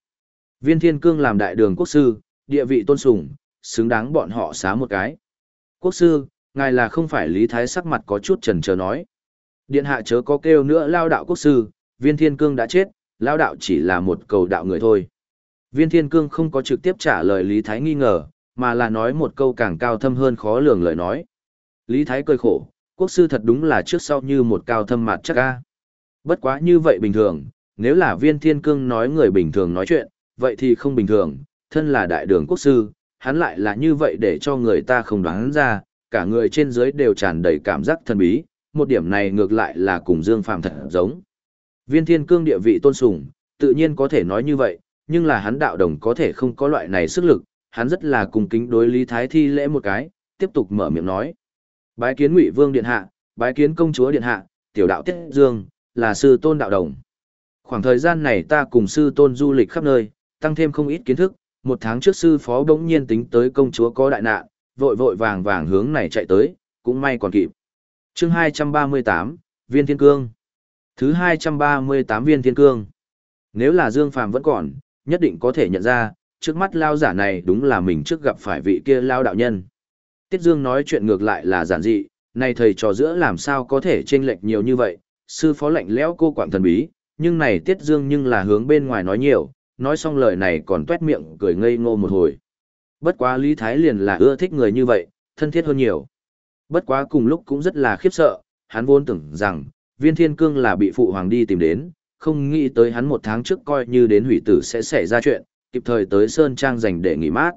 Viên thiên cương làm đại đường quốc sư, địa vị tôn sùng, xứng đáng bọn họ xá một cái. Quốc sư, ngài là không phải Lý Thái sắc mặt có chút trần chờ nói. Điện hạ chớ có kêu nữa lao đạo quốc sư, viên thiên cương đã chết, lao đạo chỉ là một cầu đạo người thôi. Viên thiên cương không có trực tiếp trả lời Lý Thái nghi ngờ, mà là nói một câu càng cao thâm hơn khó lường lời nói. Lý Thái cười khổ, quốc sư thật đúng là trước sau như một cao thâm mặt chắc ca. Bất quá như vậy bình thường, nếu là viên thiên cương nói người bình thường nói chuyện, vậy thì không bình thường, thân là đại đường quốc sư, hắn lại là như vậy để cho người ta không đoán ra, cả người trên dưới đều tràn đầy cảm giác thần bí, một điểm này ngược lại là cùng Dương Phàm thật giống. Viên thiên cương địa vị tôn sùng, tự nhiên có thể nói như vậy, nhưng là hắn đạo đồng có thể không có loại này sức lực, hắn rất là cung kính đối Lý Thái thi lễ một cái, tiếp tục mở miệng nói. Bái kiến Ngụy Vương điện hạ, bái kiến công chúa điện hạ, tiểu đạo Tiết Dương, là sư tôn đạo đồng. Khoảng thời gian này ta cùng sư tôn du lịch khắp nơi, tăng thêm không ít kiến thức, một tháng trước sư phó bỗng nhiên tính tới công chúa có đại nạn, vội vội vàng vàng hướng này chạy tới, cũng may còn kịp. chương 238, Viên Thiên Cương. Thứ 238 Viên Thiên Cương. Nếu là Dương Phàm vẫn còn, nhất định có thể nhận ra, trước mắt lao giả này đúng là mình trước gặp phải vị kia lao đạo nhân. Tiết Dương nói chuyện ngược lại là giản dị, này thầy trò giữa làm sao có thể chênh lệch nhiều như vậy, sư phó lạnh lẽo cô quạng thần bí, nhưng này Tiết Dương nhưng là hướng bên ngoài nói nhiều, nói xong lời này còn tuét miệng cười ngây ngô một hồi. Bất quá Lý Thái liền là ưa thích người như vậy, thân thiết hơn nhiều. Bất quá cùng lúc cũng rất là khiếp sợ, hắn vốn tưởng rằng, viên thiên cương là bị phụ hoàng đi tìm đến, không nghĩ tới hắn một tháng trước coi như đến hủy tử sẽ xảy ra chuyện, kịp thời tới Sơn Trang dành để nghỉ mát.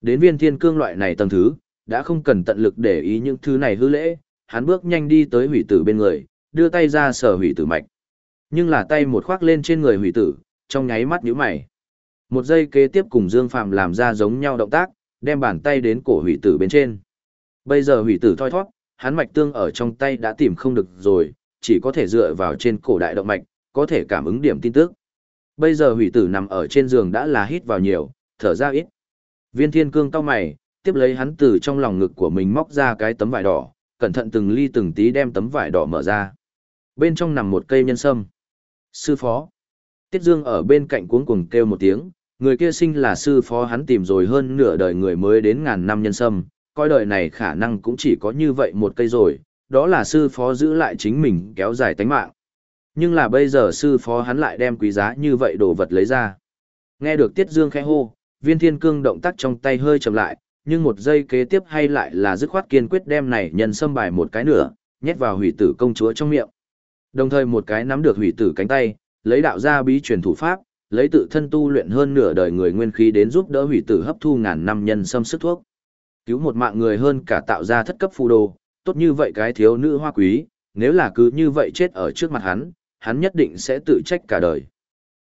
Đến viên thiên cương loại này tầng thứ, đã không cần tận lực để ý những thứ này hư lễ, hắn bước nhanh đi tới hủy tử bên người, đưa tay ra sở hủy tử mạch. Nhưng là tay một khoác lên trên người hủy tử, trong nháy mắt nhíu mày. Một giây kế tiếp cùng Dương Phạm làm ra giống nhau động tác, đem bàn tay đến cổ hủy tử bên trên. Bây giờ hủy tử thoi thoát, hắn mạch tương ở trong tay đã tìm không được rồi, chỉ có thể dựa vào trên cổ đại động mạch, có thể cảm ứng điểm tin tức. Bây giờ hủy tử nằm ở trên giường đã là hít vào nhiều, thở ra ít. Viên thiên cương cao mày, tiếp lấy hắn từ trong lòng ngực của mình móc ra cái tấm vải đỏ, cẩn thận từng ly từng tí đem tấm vải đỏ mở ra. Bên trong nằm một cây nhân sâm. Sư phó. Tiết Dương ở bên cạnh cuống cuồng kêu một tiếng, người kia sinh là sư phó hắn tìm rồi hơn nửa đời người mới đến ngàn năm nhân sâm, coi đời này khả năng cũng chỉ có như vậy một cây rồi, đó là sư phó giữ lại chính mình kéo dài tánh mạng. Nhưng là bây giờ sư phó hắn lại đem quý giá như vậy đồ vật lấy ra. Nghe được Tiết Dương khẽ hô, viên thiên cương động tác trong tay hơi chậm lại, nhưng một giây kế tiếp hay lại là dứt khoát kiên quyết đem này nhân sâm bài một cái nửa nhét vào hủy tử công chúa trong miệng. Đồng thời một cái nắm được hủy tử cánh tay, lấy đạo gia bí truyền thủ pháp, lấy tự thân tu luyện hơn nửa đời người nguyên khí đến giúp đỡ hủy tử hấp thu ngàn năm nhân sâm sức thuốc. Cứu một mạng người hơn cả tạo ra thất cấp phù đồ, tốt như vậy cái thiếu nữ hoa quý, nếu là cứ như vậy chết ở trước mặt hắn, hắn nhất định sẽ tự trách cả đời.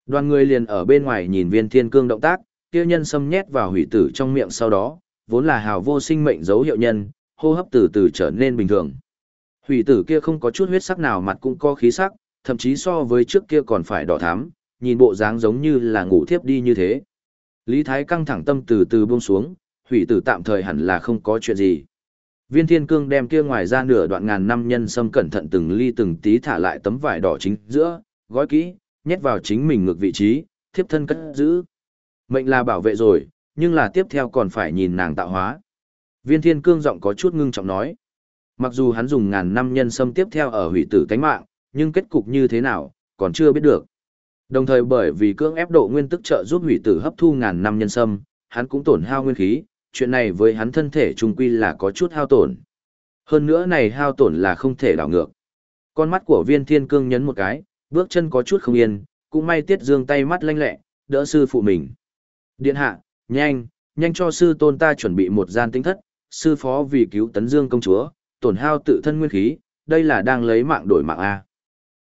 Đoàn người liền ở bên ngoài nhìn viên thiên cương động tác, kia nhân xâm nhét vào hủy tử trong miệng sau đó, vốn là hào vô sinh mệnh dấu hiệu nhân, hô hấp từ từ trở nên bình thường. Hủy tử kia không có chút huyết sắc nào mặt cũng có khí sắc, thậm chí so với trước kia còn phải đỏ thắm, nhìn bộ dáng giống như là ngủ thiếp đi như thế. Lý Thái căng thẳng tâm từ từ buông xuống, hủy tử tạm thời hẳn là không có chuyện gì. Viên thiên cương đem kia ngoài ra nửa đoạn ngàn năm nhân sâm cẩn thận từng ly từng tí thả lại tấm vải đỏ chính giữa, gói kỹ, nhét vào chính mình ngược vị trí, thiếp thân cất giữ. Mệnh là bảo vệ rồi, nhưng là tiếp theo còn phải nhìn nàng tạo hóa. Viên thiên cương giọng có chút ngưng trọng nói. Mặc dù hắn dùng ngàn năm nhân sâm tiếp theo ở hủy tử tánh mạng, nhưng kết cục như thế nào, còn chưa biết được. Đồng thời bởi vì cưỡng ép độ nguyên tức trợ giúp hủy tử hấp thu ngàn năm nhân sâm, hắn cũng tổn hao nguyên khí, chuyện này với hắn thân thể trung quy là có chút hao tổn. Hơn nữa này hao tổn là không thể đảo ngược. Con mắt của viên thiên cương nhấn một cái, bước chân có chút không yên, cũng may tiết dương tay mắt lanh lẹ, đỡ sư phụ mình. Điện hạ, nhanh, nhanh cho sư tôn ta chuẩn bị một gian tinh thất, sư phó vì cứu tấn dương công chúa, tổn hao tự thân nguyên khí, đây là đang lấy mạng đổi mạng A.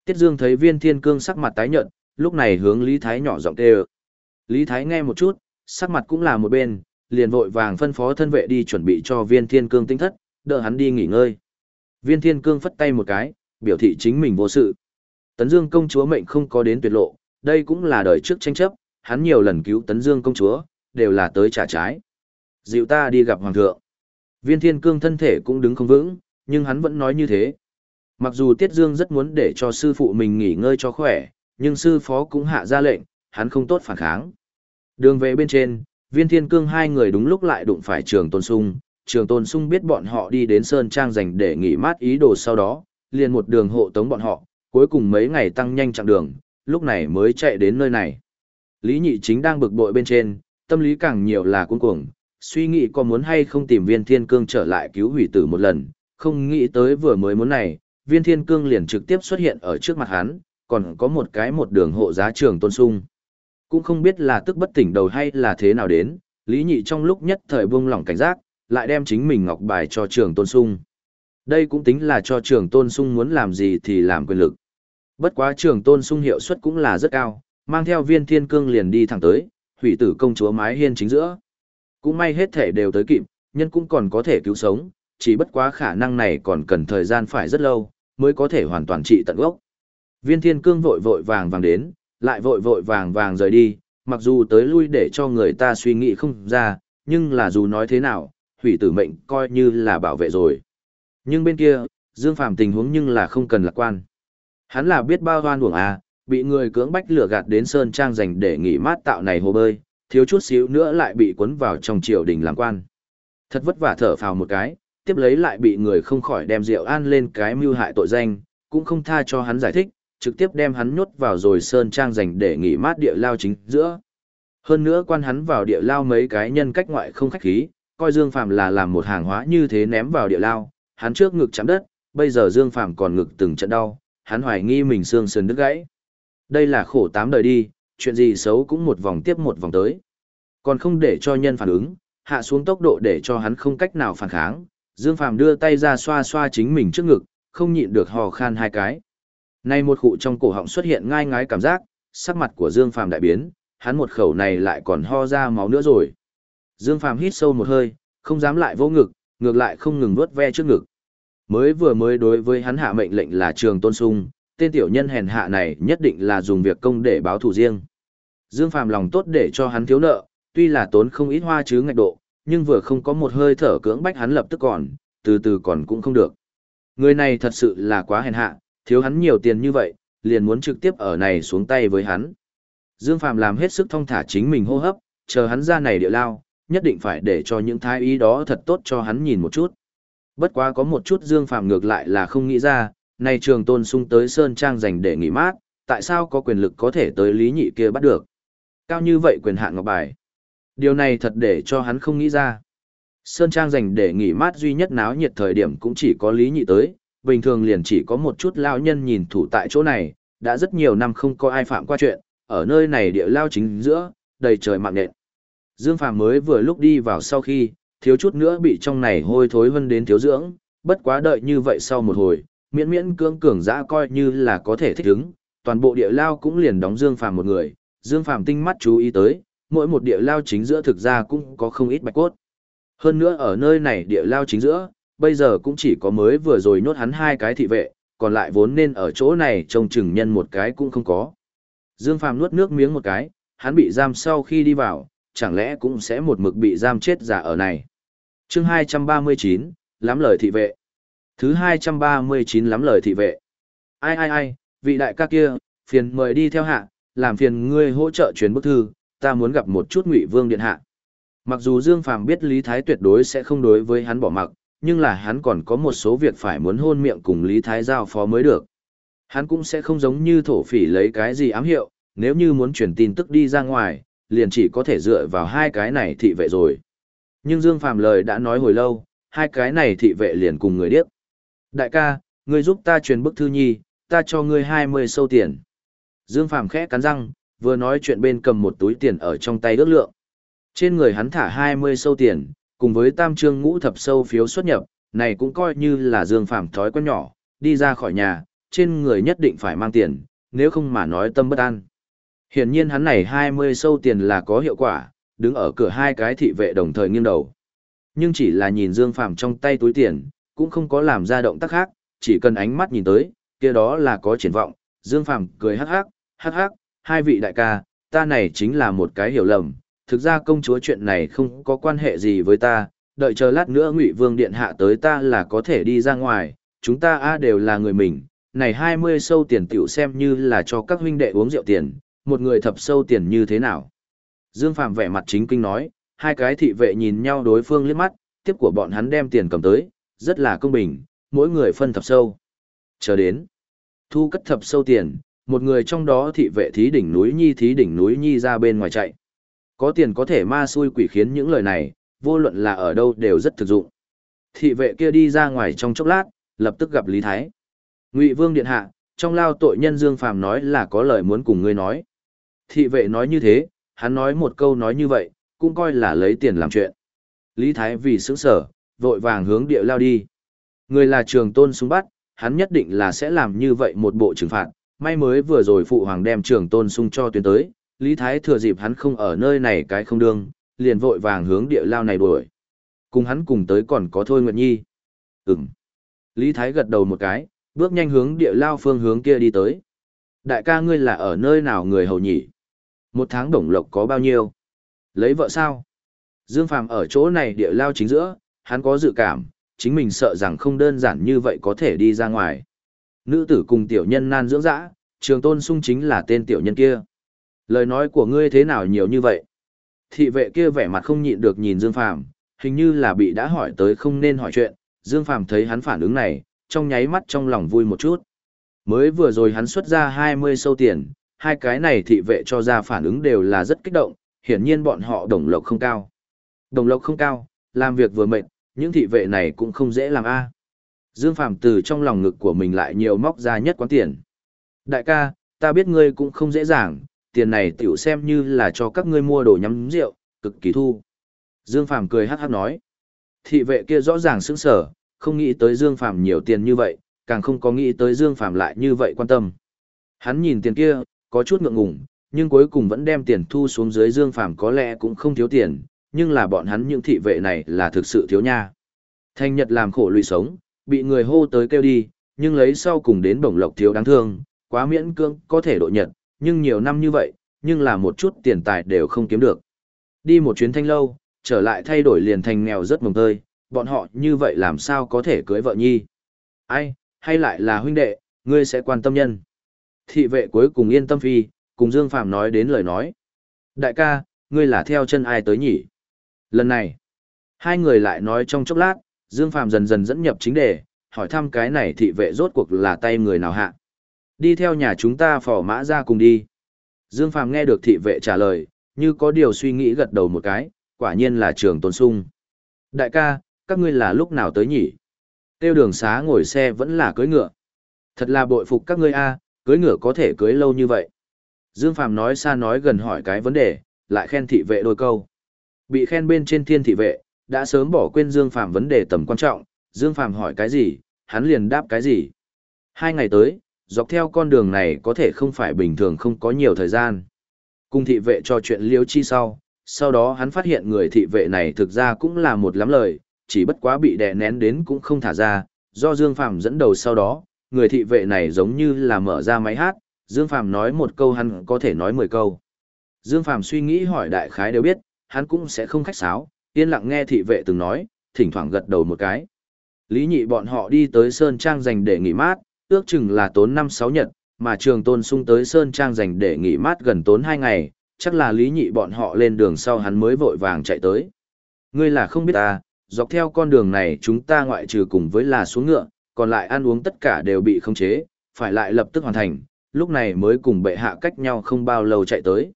Tiết dương thấy viên thiên cương sắc mặt tái nhợt, lúc này hướng Lý Thái nhỏ giọng kêu. Lý Thái nghe một chút, sắc mặt cũng là một bên, liền vội vàng phân phó thân vệ đi chuẩn bị cho viên thiên cương tinh thất, đỡ hắn đi nghỉ ngơi. Viên thiên cương phất tay một cái, biểu thị chính mình vô sự. Tấn Dương công chúa mệnh không có đến tuyệt lộ, đây cũng là đời trước tranh chấp, hắn nhiều lần cứu Tấn Dương công chúa, đều là tới trả trái. Dịu ta đi gặp hoàng thượng. Viên thiên cương thân thể cũng đứng không vững, nhưng hắn vẫn nói như thế. Mặc dù Tiết Dương rất muốn để cho sư phụ mình nghỉ ngơi cho khỏe, nhưng sư phó cũng hạ ra lệnh, hắn không tốt phản kháng. Đường về bên trên, viên thiên cương hai người đúng lúc lại đụng phải trường tôn sung. Trường tôn sung biết bọn họ đi đến Sơn Trang dành để nghỉ mát ý đồ sau đó, liền một đường hộ tống bọn họ, cuối cùng mấy ngày tăng nhanh chặng đường, lúc này mới chạy đến nơi này. Lý nhị chính đang bực bội bên trên, tâm lý càng nhiều là cuống cuồng, suy nghĩ có muốn hay không tìm viên thiên cương trở lại cứu hủy tử một lần, không nghĩ tới vừa mới muốn này, viên thiên cương liền trực tiếp xuất hiện ở trước mặt hắn, còn có một cái một đường hộ giá trường tôn sung. Cũng không biết là tức bất tỉnh đầu hay là thế nào đến, Lý Nhị trong lúc nhất thời buông lỏng cảnh giác, lại đem chính mình ngọc bài cho trường tôn sung. Đây cũng tính là cho trường tôn sung muốn làm gì thì làm quyền lực. Bất quá trường tôn sung hiệu suất cũng là rất cao, mang theo viên thiên cương liền đi thẳng tới, hủy tử công chúa mái hiên chính giữa. Cũng may hết thể đều tới kịp, nhân cũng còn có thể cứu sống, chỉ bất quá khả năng này còn cần thời gian phải rất lâu, mới có thể hoàn toàn trị tận gốc. Viên thiên cương vội vội vàng vàng đến, lại vội vội vàng vàng rời đi, mặc dù tới lui để cho người ta suy nghĩ không ra, nhưng là dù nói thế nào, hủy tử mệnh coi như là bảo vệ rồi. Nhưng bên kia, Dương Phàm tình huống nhưng là không cần lạc quan. Hắn là biết bao hoan uổng à, bị người cưỡng bách lửa gạt đến Sơn Trang dành để nghỉ mát tạo này hồ bơi, thiếu chút xíu nữa lại bị cuốn vào trong triều đình làm quan. Thật vất vả thở phào một cái, tiếp lấy lại bị người không khỏi đem rượu an lên cái mưu hại tội danh, cũng không tha cho hắn giải thích, trực tiếp đem hắn nhốt vào rồi sơn trang dành để nghỉ mát địa lao chính giữa. Hơn nữa quan hắn vào địa lao mấy cái nhân cách ngoại không khách khí, coi Dương Phàm là làm một hàng hóa như thế ném vào địa lao, hắn trước ngực chạm đất, bây giờ Dương Phàm còn ngực từng trận đau, hắn hoài nghi mình xương sườn đứt gãy. Đây là khổ tám đời đi, chuyện gì xấu cũng một vòng tiếp một vòng tới. Còn không để cho nhân phản ứng, hạ xuống tốc độ để cho hắn không cách nào phản kháng, Dương Phàm đưa tay ra xoa xoa chính mình trước ngực, không nhịn được hò khan hai cái. Nay một khụ trong cổ họng xuất hiện ngai ngái cảm giác, sắc mặt của Dương Phàm đại biến, hắn một khẩu này lại còn ho ra máu nữa rồi. Dương Phàm hít sâu một hơi, không dám lại vô ngực, ngược lại không ngừng nuốt ve trước ngực. Mới vừa mới đối với hắn hạ mệnh lệnh là Trường Tôn Sung, tên tiểu nhân hèn hạ này nhất định là dùng việc công để báo thù riêng. Dương Phàm lòng tốt để cho hắn thiếu nợ, tuy là tốn không ít hoa chứ ngạch độ, nhưng vừa không có một hơi thở cưỡng bách hắn lập tức còn, từ từ còn cũng không được. Người này thật sự là quá hèn hạ, thiếu hắn nhiều tiền như vậy, liền muốn trực tiếp ở này xuống tay với hắn. Dương Phạm làm hết sức thông thả chính mình hô hấp, chờ hắn ra này địa lao, nhất định phải để cho những thái y đó thật tốt cho hắn nhìn một chút. Bất quá có một chút Dương Phạm ngược lại là không nghĩ ra, này trường tôn sung tới Sơn Trang dành để nghỉ mát, tại sao có quyền lực có thể tới Lý Nhị kia bắt được. Cao như vậy quyền hạn ngọc bài. Điều này thật để cho hắn không nghĩ ra. Sơn Trang dành để nghỉ mát duy nhất náo nhiệt thời điểm cũng chỉ có Lý Nhị tới, bình thường liền chỉ có một chút lao nhân nhìn thủ tại chỗ này, đã rất nhiều năm không có ai phạm qua chuyện, ở nơi này địa lao chính giữa, đầy trời mạng nện. Dương Phàm mới vừa lúc đi vào sau khi, thiếu chút nữa bị trong này hôi thối hơn đến thiếu dưỡng, bất quá đợi như vậy sau một hồi, miễn miễn cưỡng cường dã coi như là có thể thích ứng, toàn bộ địa lao cũng liền đóng Dương Phàm một người, Dương Phàm tinh mắt chú ý tới, mỗi một địa lao chính giữa thực ra cũng có không ít bạch cốt. Hơn nữa ở nơi này địa lao chính giữa, bây giờ cũng chỉ có mới vừa rồi nhốt hắn hai cái thị vệ, còn lại vốn nên ở chỗ này trông chừng nhân một cái cũng không có. Dương Phàm nuốt nước miếng một cái, hắn bị giam sau khi đi vào, chẳng lẽ cũng sẽ một mực bị giam chết giả ở này. chương 239, lắm lời thị vệ. Thứ 239 lắm lời thị vệ. Ai ai ai, vị đại ca kia, phiền mời đi theo hạ, làm phiền ngươi hỗ trợ chuyến bức thư, ta muốn gặp một chút ngụy vương điện hạ. Mặc dù Dương Phàm biết Lý Thái tuyệt đối sẽ không đối với hắn bỏ mặc, nhưng là hắn còn có một số việc phải muốn hôn miệng cùng Lý Thái giao phó mới được. Hắn cũng sẽ không giống như thổ phỉ lấy cái gì ám hiệu, nếu như muốn truyền tin tức đi ra ngoài, liền chỉ có thể dựa vào hai cái này thị vệ rồi. Nhưng Dương Phàm lời đã nói hồi lâu, hai cái này thị vệ liền cùng người điếc. Đại ca, ngươi giúp ta truyền bức thư nhi, ta cho ngươi 20 sâu tiền. Dương Phàm khẽ cắn răng, vừa nói chuyện bên cầm một túi tiền ở trong tay ước lượng. Trên người hắn thả 20 sâu tiền, cùng với tam trương ngũ thập sâu phiếu xuất nhập, này cũng coi như là Dương Phàm thói quen nhỏ, đi ra khỏi nhà, trên người nhất định phải mang tiền, nếu không mà nói tâm bất an. Hiển nhiên hắn này 20 sâu tiền là có hiệu quả, đứng ở cửa hai cái thị vệ đồng thời nghiêng đầu. Nhưng chỉ là nhìn Dương Phàm trong tay túi tiền, cũng không có làm ra động tác khác, chỉ cần ánh mắt nhìn tới, kia đó là có triển vọng. Dương Phàm cười hắc hắc, hắc hắc, hai vị đại ca, ta này chính là một cái hiểu lầm, thực ra công chúa chuyện này không có quan hệ gì với ta, đợi chờ lát nữa Ngụy Vương điện hạ tới ta là có thể đi ra ngoài, chúng ta a đều là người mình, này 20 sâu tiền tiểu xem như là cho các huynh đệ uống rượu tiền, một người thập sâu tiền như thế nào. Dương Phàm vẻ mặt chính kinh nói, hai cái thị vệ nhìn nhau đối phương liếc mắt, tiếp của bọn hắn đem tiền cầm tới, rất là công bình, mỗi người phân thập sâu. Chờ đến, thu cất thập sâu tiền, một người trong đó thị vệ thí đỉnh núi nhi thí đỉnh núi nhi ra bên ngoài chạy. Có tiền có thể ma xui quỷ khiến những lời này, vô luận là ở đâu đều rất thực dụng. Thị vệ kia đi ra ngoài trong chốc lát, lập tức gặp Lý Thái. Ngụy Vương điện hạ, trong lao tội nhân Dương Phàm nói là có lời muốn cùng ngươi nói. Thị vệ nói như thế, hắn nói một câu nói như vậy, cũng coi là lấy tiền làm chuyện. Lý Thái vì sững sở, vội vàng hướng địa lao đi. Người là trường tôn súng bắt, hắn nhất định là sẽ làm như vậy một bộ trừng phạt. May mới vừa rồi phụ hoàng đem trường tôn sung cho tuyến tới, Lý Thái thừa dịp hắn không ở nơi này cái không đương, liền vội vàng hướng địa lao này đuổi. Cùng hắn cùng tới còn có Thôi Nguyệt Nhi. Ừm. Lý Thái gật đầu một cái, bước nhanh hướng địa lao phương hướng kia đi tới. Đại ca ngươi là ở nơi nào người hầu nhỉ? Một tháng đồng lộc có bao nhiêu? Lấy vợ sao? Dương Phàm ở chỗ này địa lao chính giữa, hắn có dự cảm, chính mình sợ rằng không đơn giản như vậy có thể đi ra ngoài. Nữ tử cùng tiểu nhân nan dưỡng dã, trường tôn sung chính là tên tiểu nhân kia. Lời nói của ngươi thế nào nhiều như vậy? Thị vệ kia vẻ mặt không nhịn được nhìn Dương Phàm, hình như là bị đã hỏi tới không nên hỏi chuyện, Dương Phàm thấy hắn phản ứng này, trong nháy mắt trong lòng vui một chút. Mới vừa rồi hắn xuất ra 20 sâu tiền, hai cái này thị vệ cho ra phản ứng đều là rất kích động, hiển nhiên bọn họ đồng lộc không cao. Đồng lộc không cao, làm việc vừa mệt, những thị vệ này cũng không dễ làm a. Dương Phạm từ trong lòng ngực của mình lại nhiều móc ra nhất quán tiền. Đại ca, ta biết ngươi cũng không dễ dàng, tiền này tiểu xem như là cho các ngươi mua đồ nhắm rượu, cực kỳ thu. Dương Phạm cười hát hát nói. Thị vệ kia rõ ràng sững sở, không nghĩ tới Dương Phạm nhiều tiền như vậy, càng không có nghĩ tới Dương Phạm lại như vậy quan tâm. Hắn nhìn tiền kia, có chút ngượng ngùng, nhưng cuối cùng vẫn đem tiền thu xuống dưới Dương Phạm có lẽ cũng không thiếu tiền, nhưng là bọn hắn những thị vệ này là thực sự thiếu nha. Thanh Nhật làm khổ lụy sống, bị người hô tới kêu đi, nhưng lấy sau cùng đến bổng lộc thiếu đáng thương, quá miễn cưỡng có thể độ nhật, nhưng nhiều năm như vậy, nhưng là một chút tiền tài đều không kiếm được. Đi một chuyến thanh lâu, trở lại thay đổi liền thành nghèo rất mồng tơi, bọn họ như vậy làm sao có thể cưới vợ nhi. Ai, hay lại là huynh đệ, ngươi sẽ quan tâm nhân. Thị vệ cuối cùng yên tâm phi, cùng Dương Phạm nói đến lời nói. Đại ca, ngươi là theo chân ai tới nhỉ? Lần này, hai người lại nói trong chốc lát, Dương Phạm dần dần dẫn nhập chính đề, hỏi thăm cái này thị vệ rốt cuộc là tay người nào hạ. Đi theo nhà chúng ta phỏ mã ra cùng đi. Dương Phạm nghe được thị vệ trả lời, như có điều suy nghĩ gật đầu một cái, quả nhiên là trường tôn sung. Đại ca, các ngươi là lúc nào tới nhỉ? Tiêu đường xá ngồi xe vẫn là cưới ngựa. Thật là bội phục các ngươi a, cưới ngựa có thể cưới lâu như vậy. Dương Phạm nói xa nói gần hỏi cái vấn đề, lại khen thị vệ đôi câu. Bị khen bên trên thiên thị vệ, đã sớm bỏ quên Dương Phạm vấn đề tầm quan trọng, Dương Phàm hỏi cái gì, hắn liền đáp cái gì. Hai ngày tới, dọc theo con đường này có thể không phải bình thường không có nhiều thời gian. Cung thị vệ cho chuyện liêu chi sau, sau đó hắn phát hiện người thị vệ này thực ra cũng là một lắm lời, chỉ bất quá bị đè nén đến cũng không thả ra, do Dương Phàm dẫn đầu sau đó, người thị vệ này giống như là mở ra máy hát, Dương Phàm nói một câu hắn có thể nói mười câu. Dương Phàm suy nghĩ hỏi đại khái đều biết, hắn cũng sẽ không khách sáo, yên lặng nghe thị vệ từng nói, thỉnh thoảng gật đầu một cái. Lý nhị bọn họ đi tới Sơn Trang dành để nghỉ mát, ước chừng là tốn 5-6 nhật, mà trường tôn sung tới Sơn Trang dành để nghỉ mát gần tốn 2 ngày, chắc là lý nhị bọn họ lên đường sau hắn mới vội vàng chạy tới. Ngươi là không biết ta, dọc theo con đường này chúng ta ngoại trừ cùng với là xuống ngựa, còn lại ăn uống tất cả đều bị khống chế, phải lại lập tức hoàn thành, lúc này mới cùng bệ hạ cách nhau không bao lâu chạy tới.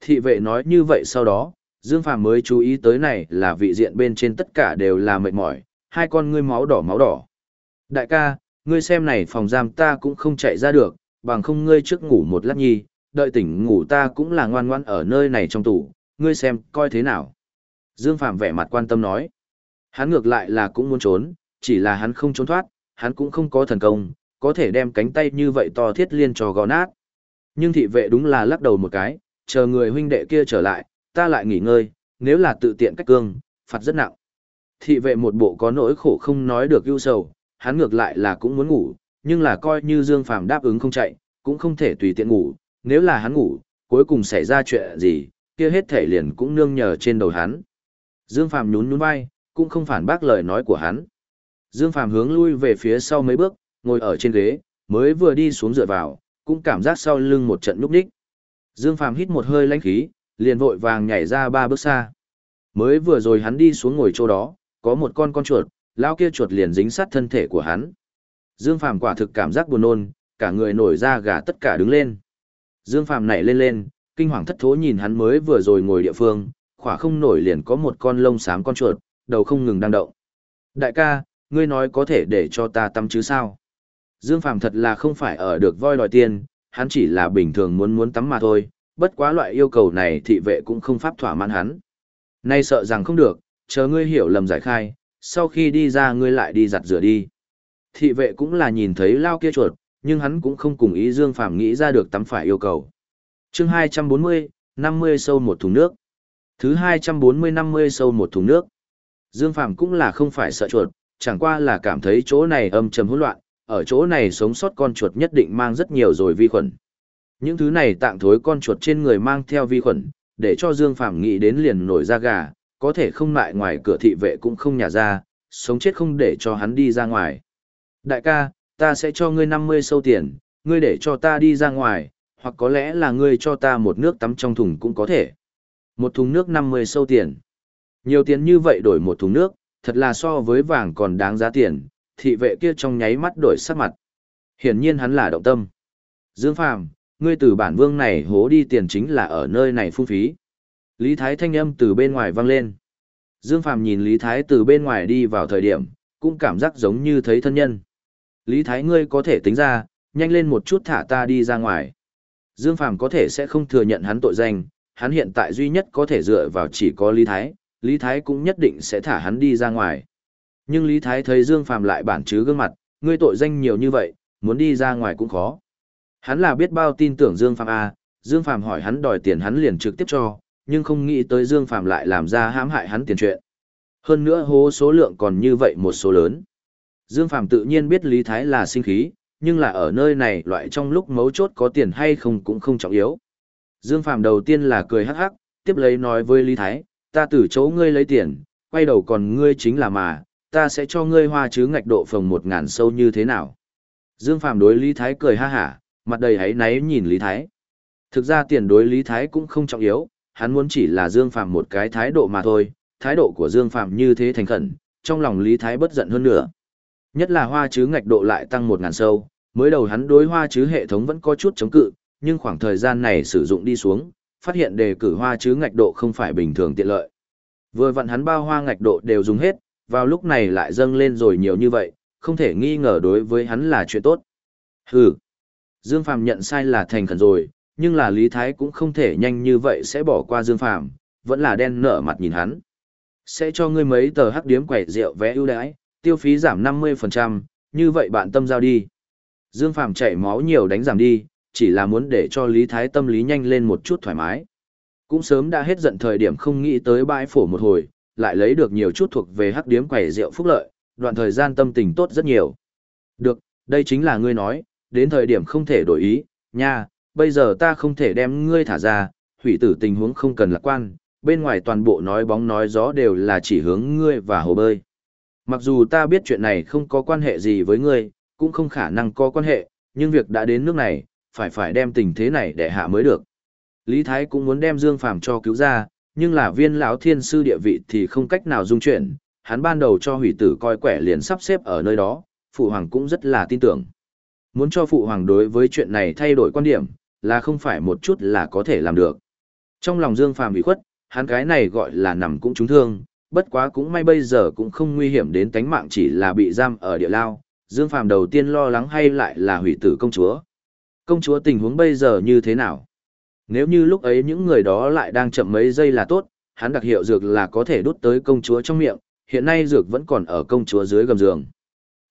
Thị vệ nói như vậy sau đó, Dương Phàm mới chú ý tới này là vị diện bên trên tất cả đều là mệt mỏi, hai con ngươi máu đỏ máu đỏ. Đại ca, ngươi xem này phòng giam ta cũng không chạy ra được, bằng không ngươi trước ngủ một lát nhi, đợi tỉnh ngủ ta cũng là ngoan ngoan ở nơi này trong tủ, ngươi xem coi thế nào. Dương Phạm vẻ mặt quan tâm nói. Hắn ngược lại là cũng muốn trốn, chỉ là hắn không trốn thoát, hắn cũng không có thần công, có thể đem cánh tay như vậy to thiết liên cho gò nát. Nhưng thị vệ đúng là lắc đầu một cái, chờ người huynh đệ kia trở lại, ta lại nghỉ ngơi, nếu là tự tiện cách cương, phạt rất nặng. Thị vệ một bộ có nỗi khổ không nói được ưu sầu, hắn ngược lại là cũng muốn ngủ, nhưng là coi như Dương Phàm đáp ứng không chạy, cũng không thể tùy tiện ngủ, nếu là hắn ngủ, cuối cùng xảy ra chuyện gì, kia hết thể liền cũng nương nhờ trên đầu hắn. Dương Phàm nhún nhún vai, cũng không phản bác lời nói của hắn. Dương Phàm hướng lui về phía sau mấy bước, ngồi ở trên ghế, mới vừa đi xuống dựa vào, cũng cảm giác sau lưng một trận nhúc nhích. Dương Phàm hít một hơi lãnh khí, liền vội vàng nhảy ra ba bước xa. Mới vừa rồi hắn đi xuống ngồi chỗ đó, có một con con chuột, lao kia chuột liền dính sát thân thể của hắn. Dương Phàm quả thực cảm giác buồn nôn, cả người nổi da gà tất cả đứng lên. Dương Phàm nảy lên lên, kinh hoàng thất thố nhìn hắn mới vừa rồi ngồi địa phương, khỏa không nổi liền có một con lông xám con chuột, đầu không ngừng đang động. Đại ca, ngươi nói có thể để cho ta tắm chứ sao? Dương Phàm thật là không phải ở được voi đòi tiền, hắn chỉ là bình thường muốn muốn tắm mà thôi, bất quá loại yêu cầu này thị vệ cũng không pháp thỏa mãn hắn. Nay sợ rằng không được, chờ ngươi hiểu lầm giải khai, sau khi đi ra ngươi lại đi giặt rửa đi. Thị vệ cũng là nhìn thấy lao kia chuột, nhưng hắn cũng không cùng ý Dương Phàm nghĩ ra được tắm phải yêu cầu. Chương 240, 50 sâu một thùng nước. Thứ 240-50 sâu một thùng nước. Dương Phàm cũng là không phải sợ chuột, chẳng qua là cảm thấy chỗ này âm trầm hỗn loạn, ở chỗ này sống sót con chuột nhất định mang rất nhiều rồi vi khuẩn. Những thứ này tạng thối con chuột trên người mang theo vi khuẩn, để cho Dương Phàm nghĩ đến liền nổi da gà, có thể không lại ngoài cửa thị vệ cũng không nhả ra, sống chết không để cho hắn đi ra ngoài. Đại ca, ta sẽ cho ngươi 50 sâu tiền, ngươi để cho ta đi ra ngoài, hoặc có lẽ là ngươi cho ta một nước tắm trong thùng cũng có thể. Một thùng nước 50 sâu tiền. Nhiều tiền như vậy đổi một thùng nước, thật là so với vàng còn đáng giá tiền, thị vệ kia trong nháy mắt đổi sắc mặt. Hiển nhiên hắn là động tâm. Dương Phàm, ngươi từ bản vương này hố đi tiền chính là ở nơi này phung phí. Lý Thái thanh âm từ bên ngoài vang lên. Dương Phàm nhìn Lý Thái từ bên ngoài đi vào thời điểm, cũng cảm giác giống như thấy thân nhân. Lý Thái ngươi có thể tính ra, nhanh lên một chút thả ta đi ra ngoài. Dương Phàm có thể sẽ không thừa nhận hắn tội danh, hắn hiện tại duy nhất có thể dựa vào chỉ có Lý Thái, Lý Thái cũng nhất định sẽ thả hắn đi ra ngoài. Nhưng Lý Thái thấy Dương Phàm lại bản chứ gương mặt, ngươi tội danh nhiều như vậy, muốn đi ra ngoài cũng khó. Hắn là biết bao tin tưởng Dương Phàm a, Dương Phàm hỏi hắn đòi tiền hắn liền trực tiếp cho, nhưng không nghĩ tới Dương Phàm lại làm ra hãm hại hắn tiền chuyện. Hơn nữa hố số lượng còn như vậy một số lớn. Dương Phàm tự nhiên biết Lý Thái là sinh khí, nhưng là ở nơi này loại trong lúc mấu chốt có tiền hay không cũng không trọng yếu. Dương Phàm đầu tiên là cười hắc hắc, tiếp lấy nói với Lý Thái, ta từ chỗ ngươi lấy tiền, quay đầu còn ngươi chính là mà, ta sẽ cho ngươi hoa chứ ngạch độ phòng một ngàn sâu như thế nào. Dương Phàm đối Lý Thái cười ha hả, mặt đầy hãy náy nhìn Lý Thái. Thực ra tiền đối Lý Thái cũng không trọng yếu, hắn muốn chỉ là Dương Phàm một cái thái độ mà thôi, thái độ của Dương Phàm như thế thành khẩn, trong lòng Lý Thái bất giận hơn nữa. Nhất là hoa chứ ngạch độ lại tăng một ngàn sâu, mới đầu hắn đối hoa chứ hệ thống vẫn có chút chống cự, nhưng khoảng thời gian này sử dụng đi xuống, phát hiện đề cử hoa chứ ngạch độ không phải bình thường tiện lợi. Vừa vặn hắn bao hoa ngạch độ đều dùng hết, vào lúc này lại dâng lên rồi nhiều như vậy, không thể nghi ngờ đối với hắn là chuyện tốt. Hừ. Dương Phàm nhận sai là thành khẩn rồi, nhưng là Lý Thái cũng không thể nhanh như vậy sẽ bỏ qua Dương Phàm, vẫn là đen nở mặt nhìn hắn. Sẽ cho ngươi mấy tờ hắc điếm quẩy rượu vé ưu đãi, tiêu phí giảm 50%, như vậy bạn tâm giao đi. Dương Phàm chảy máu nhiều đánh giảm đi, chỉ là muốn để cho Lý Thái tâm lý nhanh lên một chút thoải mái. Cũng sớm đã hết giận thời điểm không nghĩ tới bãi phổ một hồi, lại lấy được nhiều chút thuộc về hắc điếm quẩy rượu phúc lợi, đoạn thời gian tâm tình tốt rất nhiều. Được, đây chính là ngươi nói, đến thời điểm không thể đổi ý, nha, bây giờ ta không thể đem ngươi thả ra, hủy tử tình huống không cần lạc quan, bên ngoài toàn bộ nói bóng nói gió đều là chỉ hướng ngươi và hồ bơi. Mặc dù ta biết chuyện này không có quan hệ gì với ngươi, cũng không khả năng có quan hệ, nhưng việc đã đến nước này, phải phải đem tình thế này để hạ mới được. Lý Thái cũng muốn đem Dương Phàm cho cứu ra, nhưng là viên lão thiên sư địa vị thì không cách nào dung chuyển, hắn ban đầu cho hủy tử coi quẻ liền sắp xếp ở nơi đó, phụ hoàng cũng rất là tin tưởng. Muốn cho phụ hoàng đối với chuyện này thay đổi quan điểm, là không phải một chút là có thể làm được. Trong lòng Dương Phàm bị khuất, hắn cái này gọi là nằm cũng trúng thương, bất quá cũng may bây giờ cũng không nguy hiểm đến tánh mạng chỉ là bị giam ở địa lao. Dương Phàm đầu tiên lo lắng hay lại là hủy tử công chúa. Công chúa tình huống bây giờ như thế nào? Nếu như lúc ấy những người đó lại đang chậm mấy giây là tốt, hắn đặc hiệu dược là có thể đút tới công chúa trong miệng, hiện nay dược vẫn còn ở công chúa dưới gầm giường.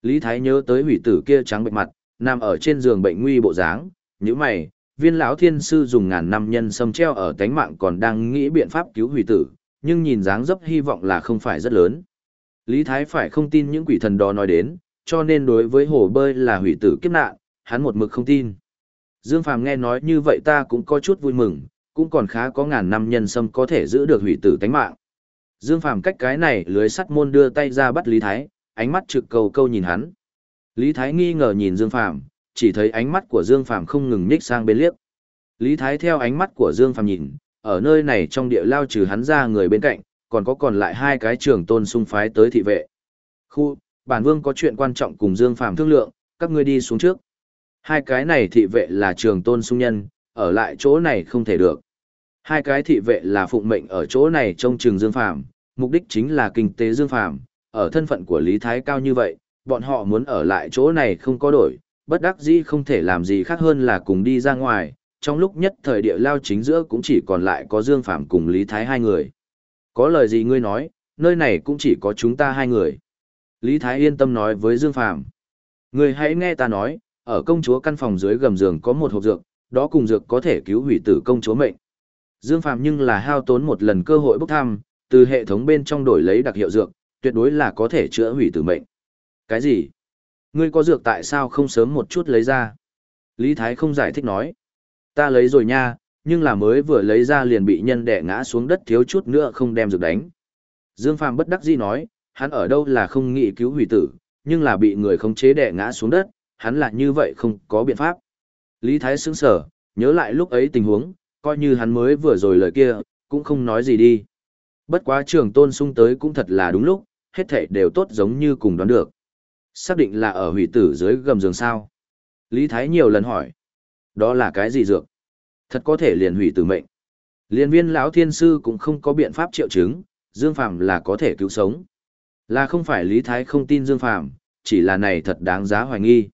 Lý Thái nhớ tới hủy tử kia trắng bệnh mặt, nằm ở trên giường bệnh nguy bộ dáng, như mày, viên lão thiên sư dùng ngàn năm nhân sâm treo ở tánh mạng còn đang nghĩ biện pháp cứu hủy tử, nhưng nhìn dáng dấp hy vọng là không phải rất lớn. Lý Thái phải không tin những quỷ thần đó nói đến, cho nên đối với hồ bơi là hủy tử kiếp nạn, hắn một mực không tin. Dương Phàm nghe nói như vậy ta cũng có chút vui mừng, cũng còn khá có ngàn năm nhân sâm có thể giữ được hủy tử tánh mạng. Dương Phàm cách cái này lưới sắt môn đưa tay ra bắt Lý Thái, ánh mắt trực cầu câu nhìn hắn. Lý Thái nghi ngờ nhìn Dương Phàm, chỉ thấy ánh mắt của Dương Phàm không ngừng nhích sang bên liếc. Lý Thái theo ánh mắt của Dương Phàm nhìn, ở nơi này trong địa lao trừ hắn ra người bên cạnh, còn có còn lại hai cái trưởng tôn sung phái tới thị vệ. Khu, bản vương có chuyện quan trọng cùng Dương Phàm thương lượng, các ngươi đi xuống trước. Hai cái này thị vệ là trường tôn sung nhân, ở lại chỗ này không thể được. Hai cái thị vệ là phụng mệnh ở chỗ này trông trường Dương Phàm, mục đích chính là kinh tế Dương Phàm, ở thân phận của Lý Thái cao như vậy, bọn họ muốn ở lại chỗ này không có đổi, bất đắc dĩ không thể làm gì khác hơn là cùng đi ra ngoài, trong lúc nhất thời địa lao chính giữa cũng chỉ còn lại có Dương Phạm cùng Lý Thái hai người. Có lời gì ngươi nói, nơi này cũng chỉ có chúng ta hai người. Lý Thái yên tâm nói với Dương Phạm. Ngươi hãy nghe ta nói, ở công chúa căn phòng dưới gầm giường có một hộp dược, đó cùng dược có thể cứu hủy tử công chúa mệnh. Dương Phạm nhưng là hao tốn một lần cơ hội bốc thăm, từ hệ thống bên trong đổi lấy đặc hiệu dược, tuyệt đối là có thể chữa hủy tử mệnh. Cái gì? Ngươi có dược tại sao không sớm một chút lấy ra? Lý Thái không giải thích nói. Ta lấy rồi nha, nhưng là mới vừa lấy ra liền bị nhân đẻ ngã xuống đất thiếu chút nữa không đem dược đánh. Dương Phàm bất đắc dĩ nói, hắn ở đâu là không nghĩ cứu hủy tử, nhưng là bị người khống chế đẻ ngã xuống đất, hắn là như vậy không có biện pháp. Lý Thái sững sở, nhớ lại lúc ấy tình huống, coi như hắn mới vừa rồi lời kia, cũng không nói gì đi. Bất quá trường tôn sung tới cũng thật là đúng lúc, hết thảy đều tốt giống như cùng đoán được. Xác định là ở hủy tử dưới gầm giường sao. Lý Thái nhiều lần hỏi. Đó là cái gì dược? Thật có thể liền hủy tử mệnh. Liên viên lão thiên sư cũng không có biện pháp triệu chứng, Dương Phàm là có thể cứu sống. Là không phải Lý Thái không tin Dương Phàm, chỉ là này thật đáng giá hoài nghi.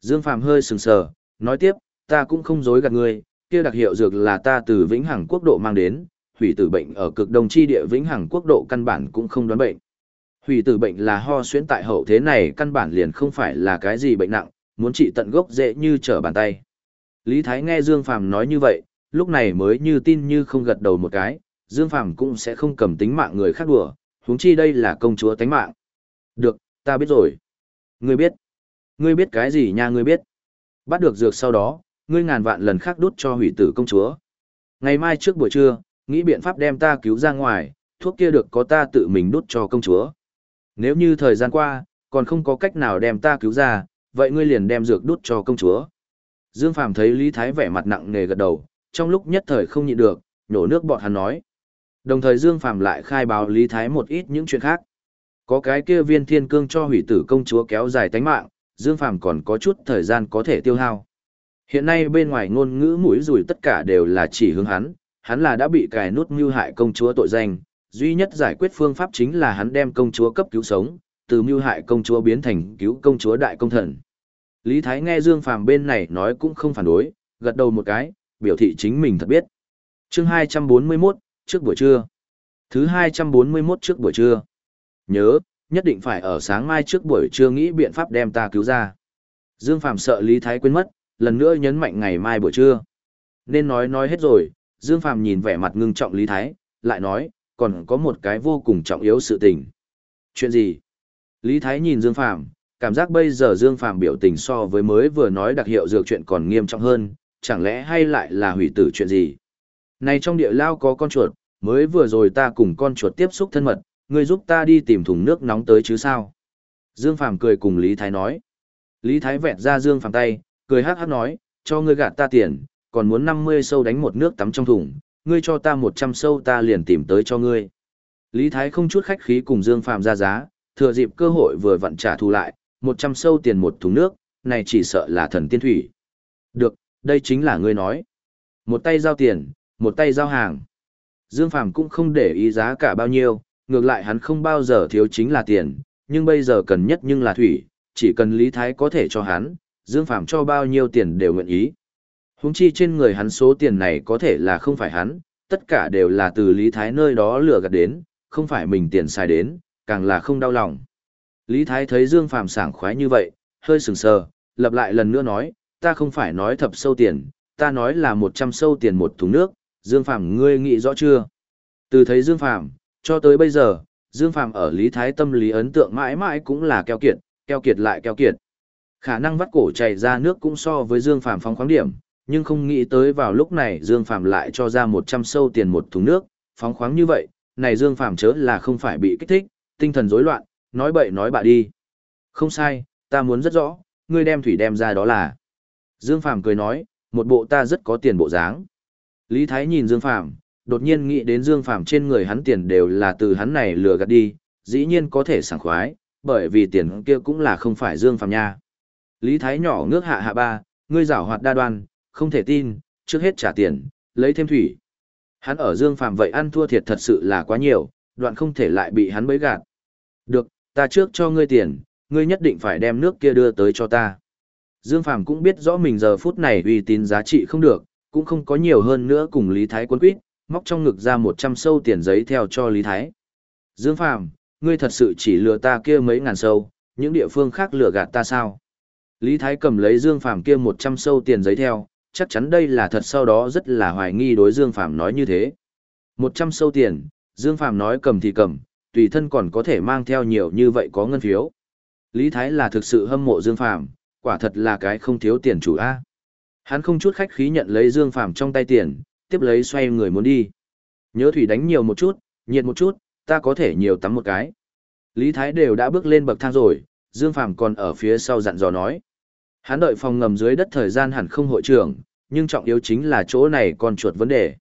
Dương Phàm hơi sừng sờ, nói tiếp, ta cũng không dối gạt ngươi, kia đặc hiệu dược là ta từ Vĩnh Hằng quốc độ mang đến, hủy tử bệnh ở cực đông chi địa Vĩnh Hằng quốc độ căn bản cũng không đoán bệnh. Hủy tử bệnh là ho xuyễn tại hậu thế này căn bản liền không phải là cái gì bệnh nặng, muốn trị tận gốc dễ như trở bàn tay. Lý Thái nghe Dương Phàm nói như vậy, lúc này mới như tin như không gật đầu một cái, Dương Phàm cũng sẽ không cầm tính mạng người khác đùa, huống chi đây là công chúa tánh mạng. Được, ta biết rồi. Ngươi biết. Ngươi biết cái gì nha ngươi biết. Bắt được dược sau đó, ngươi ngàn vạn lần khác đút cho hủy tử công chúa. Ngày mai trước buổi trưa, nghĩ biện pháp đem ta cứu ra ngoài, thuốc kia được có ta tự mình đút cho công chúa. Nếu như thời gian qua, còn không có cách nào đem ta cứu ra, vậy ngươi liền đem dược đút cho công chúa. Dương Phàm thấy Lý Thái vẻ mặt nặng nề gật đầu, trong lúc nhất thời không nhịn được, nhổ nước bọt hắn nói. Đồng thời Dương Phàm lại khai báo Lý Thái một ít những chuyện khác. Có cái kia viên thiên cương cho hủy tử công chúa kéo dài tánh mạng, Dương Phàm còn có chút thời gian có thể tiêu hao. Hiện nay bên ngoài ngôn ngữ mũi rùi tất cả đều là chỉ hướng hắn, hắn là đã bị cài nút mưu hại công chúa tội danh, duy nhất giải quyết phương pháp chính là hắn đem công chúa cấp cứu sống, từ mưu hại công chúa biến thành cứu công chúa đại công thần. Lý Thái nghe Dương Phàm bên này nói cũng không phản đối, gật đầu một cái, biểu thị chính mình thật biết. Chương 241, trước buổi trưa. Thứ 241 trước buổi trưa. Nhớ, nhất định phải ở sáng mai trước buổi trưa nghĩ biện pháp đem ta cứu ra. Dương phàm sợ Lý Thái quên mất, lần nữa nhấn mạnh ngày mai buổi trưa. Nên nói nói hết rồi, Dương phàm nhìn vẻ mặt ngưng trọng Lý Thái, lại nói, còn có một cái vô cùng trọng yếu sự tình. Chuyện gì? Lý Thái nhìn Dương Phạm, cảm giác bây giờ Dương Phạm biểu tình so với mới vừa nói đặc hiệu dược chuyện còn nghiêm trọng hơn, chẳng lẽ hay lại là hủy tử chuyện gì? Này trong địa lao có con chuột, mới vừa rồi ta cùng con chuột tiếp xúc thân mật, ngươi giúp ta đi tìm thùng nước nóng tới chứ sao? Dương Phạm cười cùng Lý Thái nói. Lý Thái vẹt ra Dương Phạm tay, cười hát hát nói, cho ngươi gạt ta tiền, còn muốn 50 sâu đánh một nước tắm trong thùng, ngươi cho ta 100 sâu ta liền tìm tới cho ngươi. Lý Thái không chút khách khí cùng Dương Phạm ra giá, thừa dịp cơ hội vừa vặn trả thù lại, 100 sâu tiền một thùng nước, này chỉ sợ là thần tiên thủy. Được, đây chính là ngươi nói. Một tay giao tiền, một tay giao hàng. Dương Phạm cũng không để ý giá cả bao nhiêu, ngược lại hắn không bao giờ thiếu chính là tiền, nhưng bây giờ cần nhất nhưng là thủy, chỉ cần Lý Thái có thể cho hắn, Dương Phạm cho bao nhiêu tiền đều nguyện ý. Huống chi trên người hắn số tiền này có thể là không phải hắn, tất cả đều là từ Lý Thái nơi đó lừa gạt đến, không phải mình tiền xài đến, càng là không đau lòng. Lý Thái thấy Dương Phạm sảng khoái như vậy, hơi sừng sờ, lặp lại lần nữa nói, ta không phải nói thập sâu tiền, ta nói là một trăm sâu tiền một thùng nước, Dương Phạm ngươi nghĩ rõ chưa? Từ thấy Dương Phạm, cho tới bây giờ, Dương Phạm ở Lý Thái tâm lý ấn tượng mãi mãi cũng là keo kiệt, keo kiệt lại keo kiệt. Khả năng vắt cổ chảy ra nước cũng so với Dương Phạm phóng khoáng điểm, nhưng không nghĩ tới vào lúc này Dương Phạm lại cho ra 100 sâu tiền một thùng nước, phóng khoáng như vậy, này Dương Phạm chớ là không phải bị kích thích, tinh thần rối loạn, nói bậy nói bạ đi. Không sai, ta muốn rất rõ, ngươi đem thủy đem ra đó là. Dương Phạm cười nói, một bộ ta rất có tiền bộ dáng. Lý Thái nhìn Dương Phạm, đột nhiên nghĩ đến Dương Phạm trên người hắn tiền đều là từ hắn này lừa gạt đi, dĩ nhiên có thể sảng khoái, bởi vì tiền kia cũng là không phải Dương Phạm nha. Lý Thái nhỏ ngước hạ hạ ba, ngươi giảo hoạt đa đoan, không thể tin, trước hết trả tiền, lấy thêm thủy. Hắn ở Dương Phạm vậy ăn thua thiệt thật sự là quá nhiều, đoạn không thể lại bị hắn bấy gạt. Được, ta trước cho ngươi tiền, ngươi nhất định phải đem nước kia đưa tới cho ta. Dương Phạm cũng biết rõ mình giờ phút này uy tín giá trị không được, cũng không có nhiều hơn nữa cùng Lý Thái quân quýt, móc trong ngực ra 100 sâu tiền giấy theo cho Lý Thái. Dương Phạm, ngươi thật sự chỉ lừa ta kia mấy ngàn sâu, những địa phương khác lừa gạt ta sao? Lý Thái cầm lấy Dương Phạm kia 100 sâu tiền giấy theo, chắc chắn đây là thật sau đó rất là hoài nghi đối Dương Phạm nói như thế. 100 sâu tiền, Dương Phạm nói cầm thì cầm, tùy thân còn có thể mang theo nhiều như vậy có ngân phiếu. Lý Thái là thực sự hâm mộ Dương Phạm, quả thật là cái không thiếu tiền chủ A. Hắn không chút khách khí nhận lấy Dương Phạm trong tay tiền, tiếp lấy xoay người muốn đi. Nhớ thủy đánh nhiều một chút, nhiệt một chút, ta có thể nhiều tắm một cái. Lý Thái đều đã bước lên bậc thang rồi, Dương Phạm còn ở phía sau dặn dò nói. Hắn đợi phòng ngầm dưới đất thời gian hẳn không hội trưởng, nhưng trọng yếu chính là chỗ này còn chuột vấn đề.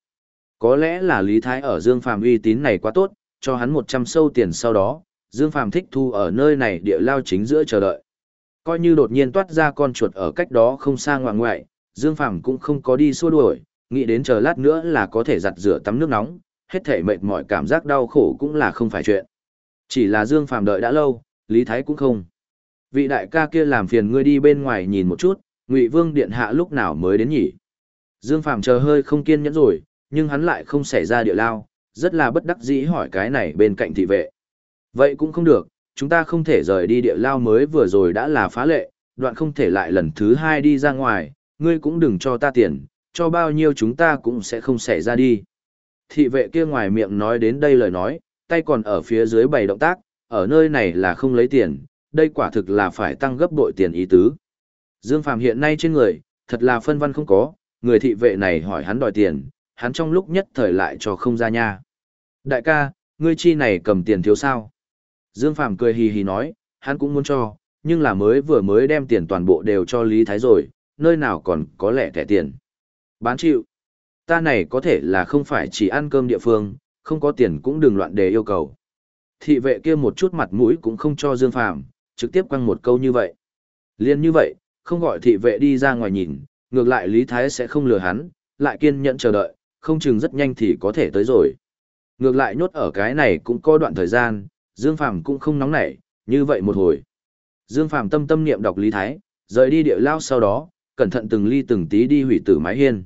Có lẽ là Lý Thái ở Dương phàm uy tín này quá tốt, cho hắn 100 sâu tiền sau đó, Dương phàm thích thu ở nơi này địa lao chính giữa chờ đợi. Coi như đột nhiên toát ra con chuột ở cách đó không xa ngoại ngoại, Dương phàm cũng không có đi xua đuổi, nghĩ đến chờ lát nữa là có thể giặt rửa tắm nước nóng, hết thể mệt mỏi cảm giác đau khổ cũng là không phải chuyện. Chỉ là Dương phàm đợi đã lâu, Lý Thái cũng không. Vị đại ca kia làm phiền ngươi đi bên ngoài nhìn một chút, Ngụy Vương điện hạ lúc nào mới đến nhỉ? Dương Phàm chờ hơi không kiên nhẫn rồi, nhưng hắn lại không xảy ra địa lao, rất là bất đắc dĩ hỏi cái này bên cạnh thị vệ. Vậy cũng không được, chúng ta không thể rời đi địa lao mới vừa rồi đã là phá lệ, đoạn không thể lại lần thứ hai đi ra ngoài, ngươi cũng đừng cho ta tiền, cho bao nhiêu chúng ta cũng sẽ không xảy ra đi. Thị vệ kia ngoài miệng nói đến đây lời nói, tay còn ở phía dưới bày động tác, ở nơi này là không lấy tiền, đây quả thực là phải tăng gấp bội tiền ý tứ. Dương Phàm hiện nay trên người, thật là phân văn không có, người thị vệ này hỏi hắn đòi tiền, hắn trong lúc nhất thời lại cho không ra nha. Đại ca, ngươi chi này cầm tiền thiếu sao? Dương Phàm cười hì hì nói, hắn cũng muốn cho, nhưng là mới vừa mới đem tiền toàn bộ đều cho Lý Thái rồi, nơi nào còn có lẻ thẻ tiền. Bán chịu. Ta này có thể là không phải chỉ ăn cơm địa phương, không có tiền cũng đừng loạn đề yêu cầu. Thị vệ kia một chút mặt mũi cũng không cho Dương Phàm, trực tiếp quăng một câu như vậy. Liên như vậy, không gọi thị vệ đi ra ngoài nhìn, ngược lại Lý Thái sẽ không lừa hắn, lại kiên nhẫn chờ đợi, không chừng rất nhanh thì có thể tới rồi. Ngược lại nhốt ở cái này cũng có đoạn thời gian, Dương Phàm cũng không nóng nảy, như vậy một hồi. Dương Phàm tâm tâm niệm đọc Lý Thái, rời đi địa lao sau đó, cẩn thận từng ly từng tí đi hủy tử mái hiên.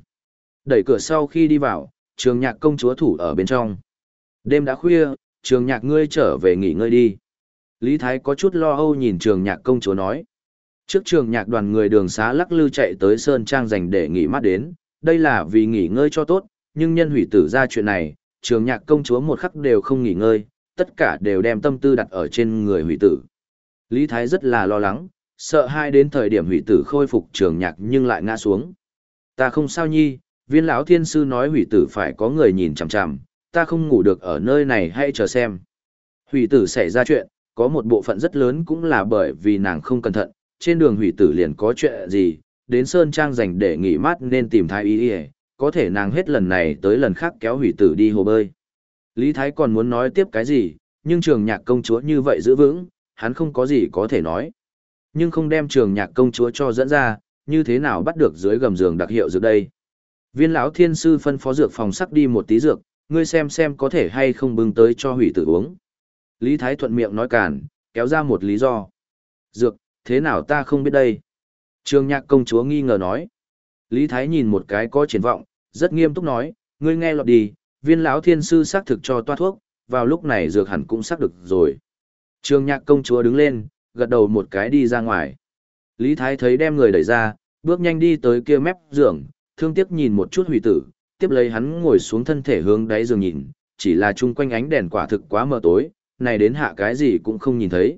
Đẩy cửa sau khi đi vào, trường nhạc công chúa thủ ở bên trong. Đêm đã khuya, trường nhạc ngươi trở về nghỉ ngơi đi. Lý Thái có chút lo âu nhìn trường nhạc công chúa nói. Trước trường nhạc đoàn người đường xá lắc lư chạy tới Sơn Trang dành để nghỉ mát đến, đây là vì nghỉ ngơi cho tốt, nhưng nhân hủy tử ra chuyện này, trường nhạc công chúa một khắc đều không nghỉ ngơi, tất cả đều đem tâm tư đặt ở trên người hủy tử. Lý Thái rất là lo lắng, sợ hai đến thời điểm hủy tử khôi phục trường nhạc nhưng lại ngã xuống. Ta không sao nhi, viên lão thiên sư nói hủy tử phải có người nhìn chằm chằm, ta không ngủ được ở nơi này hay chờ xem. Hủy tử xảy ra chuyện, có một bộ phận rất lớn cũng là bởi vì nàng không cẩn thận, trên đường hủy tử liền có chuyện gì, đến Sơn Trang dành để nghỉ mát nên tìm thái y y, có thể nàng hết lần này tới lần khác kéo hủy tử đi hồ bơi. Lý Thái còn muốn nói tiếp cái gì, nhưng trường nhạc công chúa như vậy giữ vững, hắn không có gì có thể nói. Nhưng không đem trường nhạc công chúa cho dẫn ra, như thế nào bắt được dưới gầm giường đặc hiệu dược đây. Viên lão thiên sư phân phó dược phòng sắc đi một tí dược, ngươi xem xem có thể hay không bưng tới cho hủy tử uống. Lý Thái thuận miệng nói cản, kéo ra một lý do. Dược, thế nào ta không biết đây? Trương nhạc công chúa nghi ngờ nói. Lý Thái nhìn một cái có triển vọng, rất nghiêm túc nói, ngươi nghe lọt đi, viên lão thiên sư xác thực cho toa thuốc, vào lúc này dược hẳn cũng xác được rồi. Trương nhạc công chúa đứng lên, gật đầu một cái đi ra ngoài. Lý Thái thấy đem người đẩy ra, bước nhanh đi tới kia mép giường, thương tiếc nhìn một chút hủy tử, tiếp lấy hắn ngồi xuống thân thể hướng đáy giường nhìn, chỉ là chung quanh ánh đèn quả thực quá mờ tối, này đến hạ cái gì cũng không nhìn thấy.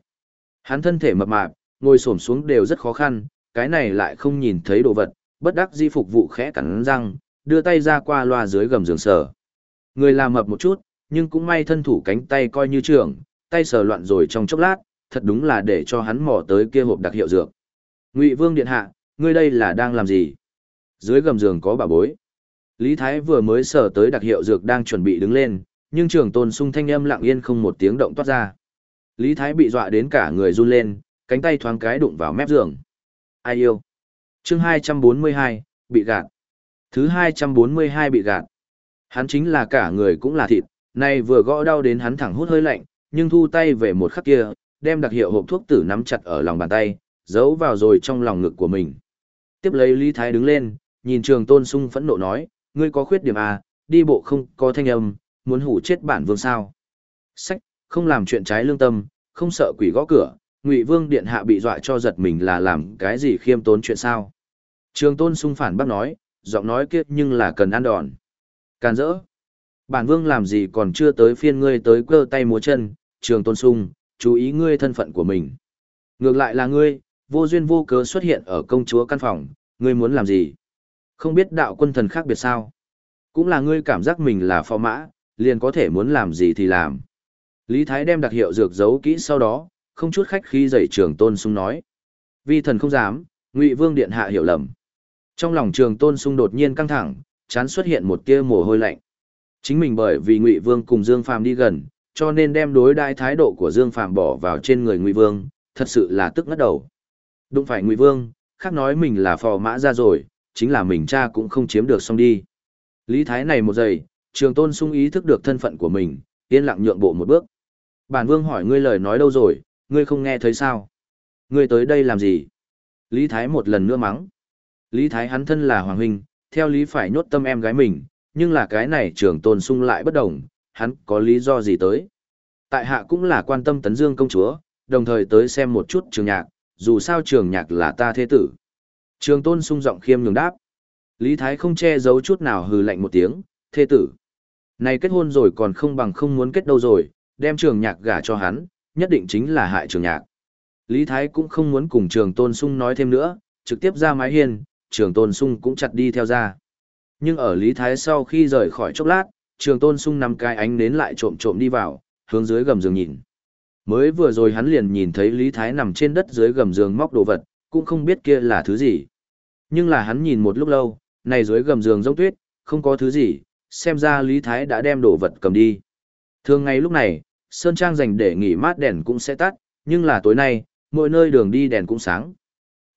Hắn thân thể mập mạp, ngồi xổm xuống đều rất khó khăn, cái này lại không nhìn thấy đồ vật, bất đắc di phục vụ khẽ cắn răng, đưa tay ra qua loa dưới gầm giường sờ. Người làm mập một chút, nhưng cũng may thân thủ cánh tay coi như trưởng, tay sờ loạn rồi trong chốc lát, thật đúng là để cho hắn mò tới kia hộp đặc hiệu dược. Ngụy Vương điện hạ, ngươi đây là đang làm gì? Dưới gầm giường có bà bối. Lý Thái vừa mới sờ tới đặc hiệu dược đang chuẩn bị đứng lên, nhưng trường tôn sung thanh âm lặng yên không một tiếng động toát ra. Lý Thái bị dọa đến cả người run lên, cánh tay thoáng cái đụng vào mép giường. Ai yêu? chương 242, bị gạt. Thứ 242 bị gạt. Hắn chính là cả người cũng là thịt, nay vừa gõ đau đến hắn thẳng hút hơi lạnh, nhưng thu tay về một khắc kia, đem đặc hiệu hộp thuốc tử nắm chặt ở lòng bàn tay, giấu vào rồi trong lòng ngực của mình. Tiếp lấy Lý Thái đứng lên, nhìn trường tôn sung phẫn nộ nói, ngươi có khuyết điểm à, đi bộ không có thanh âm, muốn hủ chết bản vương sao. Sách, không làm chuyện trái lương tâm, không sợ quỷ gõ cửa, ngụy vương điện hạ bị dọa cho giật mình là làm cái gì khiêm tốn chuyện sao. Trường tôn sung phản bác nói, giọng nói kia nhưng là cần ăn đòn. Càn rỡ. Bản vương làm gì còn chưa tới phiên ngươi tới cơ tay múa chân, trường tôn sung, chú ý ngươi thân phận của mình. Ngược lại là ngươi, vô duyên vô cớ xuất hiện ở công chúa căn phòng, ngươi muốn làm gì? Không biết đạo quân thần khác biệt sao? Cũng là ngươi cảm giác mình là phò mã, liền có thể muốn làm gì thì làm. Lý Thái đem đặc hiệu dược giấu kỹ sau đó, không chút khách khi dạy trường tôn sung nói. Vi thần không dám, ngụy vương điện hạ hiểu lầm. Trong lòng trường tôn sung đột nhiên căng thẳng, chán xuất hiện một tia mồ hôi lạnh. Chính mình bởi vì ngụy vương cùng Dương Phàm đi gần, cho nên đem đối đai thái độ của Dương Phàm bỏ vào trên người ngụy vương, thật sự là tức ngất đầu. đúng phải ngụy vương, khác nói mình là phò mã ra rồi, chính là mình cha cũng không chiếm được xong đi. Lý Thái này một giây, trường tôn sung ý thức được thân phận của mình, yên lặng nhượng bộ một bước. Bản vương hỏi ngươi lời nói đâu rồi, ngươi không nghe thấy sao? Ngươi tới đây làm gì? Lý Thái một lần nữa mắng. Lý Thái hắn thân là hoàng huynh, theo lý phải nhốt tâm em gái mình, nhưng là cái này trường tôn sung lại bất đồng, hắn có lý do gì tới. Tại hạ cũng là quan tâm tấn dương công chúa, đồng thời tới xem một chút trường nhạc, dù sao trường nhạc là ta thế tử. Trường tôn sung giọng khiêm nhường đáp. Lý Thái không che giấu chút nào hừ lạnh một tiếng, thế tử. Này kết hôn rồi còn không bằng không muốn kết đâu rồi, đem trường nhạc gả cho hắn, nhất định chính là hại trường nhạc. Lý Thái cũng không muốn cùng trường tôn sung nói thêm nữa, trực tiếp ra mái hiên, trường tôn sung cũng chặt đi theo ra. Nhưng ở Lý Thái sau khi rời khỏi chốc lát, trường tôn sung nằm cái ánh nến lại trộm trộm đi vào, hướng dưới gầm giường nhìn. Mới vừa rồi hắn liền nhìn thấy Lý Thái nằm trên đất dưới gầm giường móc đồ vật, cũng không biết kia là thứ gì. Nhưng là hắn nhìn một lúc lâu, này dưới gầm giường giống tuyết, không có thứ gì, xem ra Lý Thái đã đem đồ vật cầm đi. Thường ngày lúc này, Sơn Trang dành để nghỉ mát đèn cũng sẽ tắt, nhưng là tối nay, mỗi nơi đường đi đèn cũng sáng.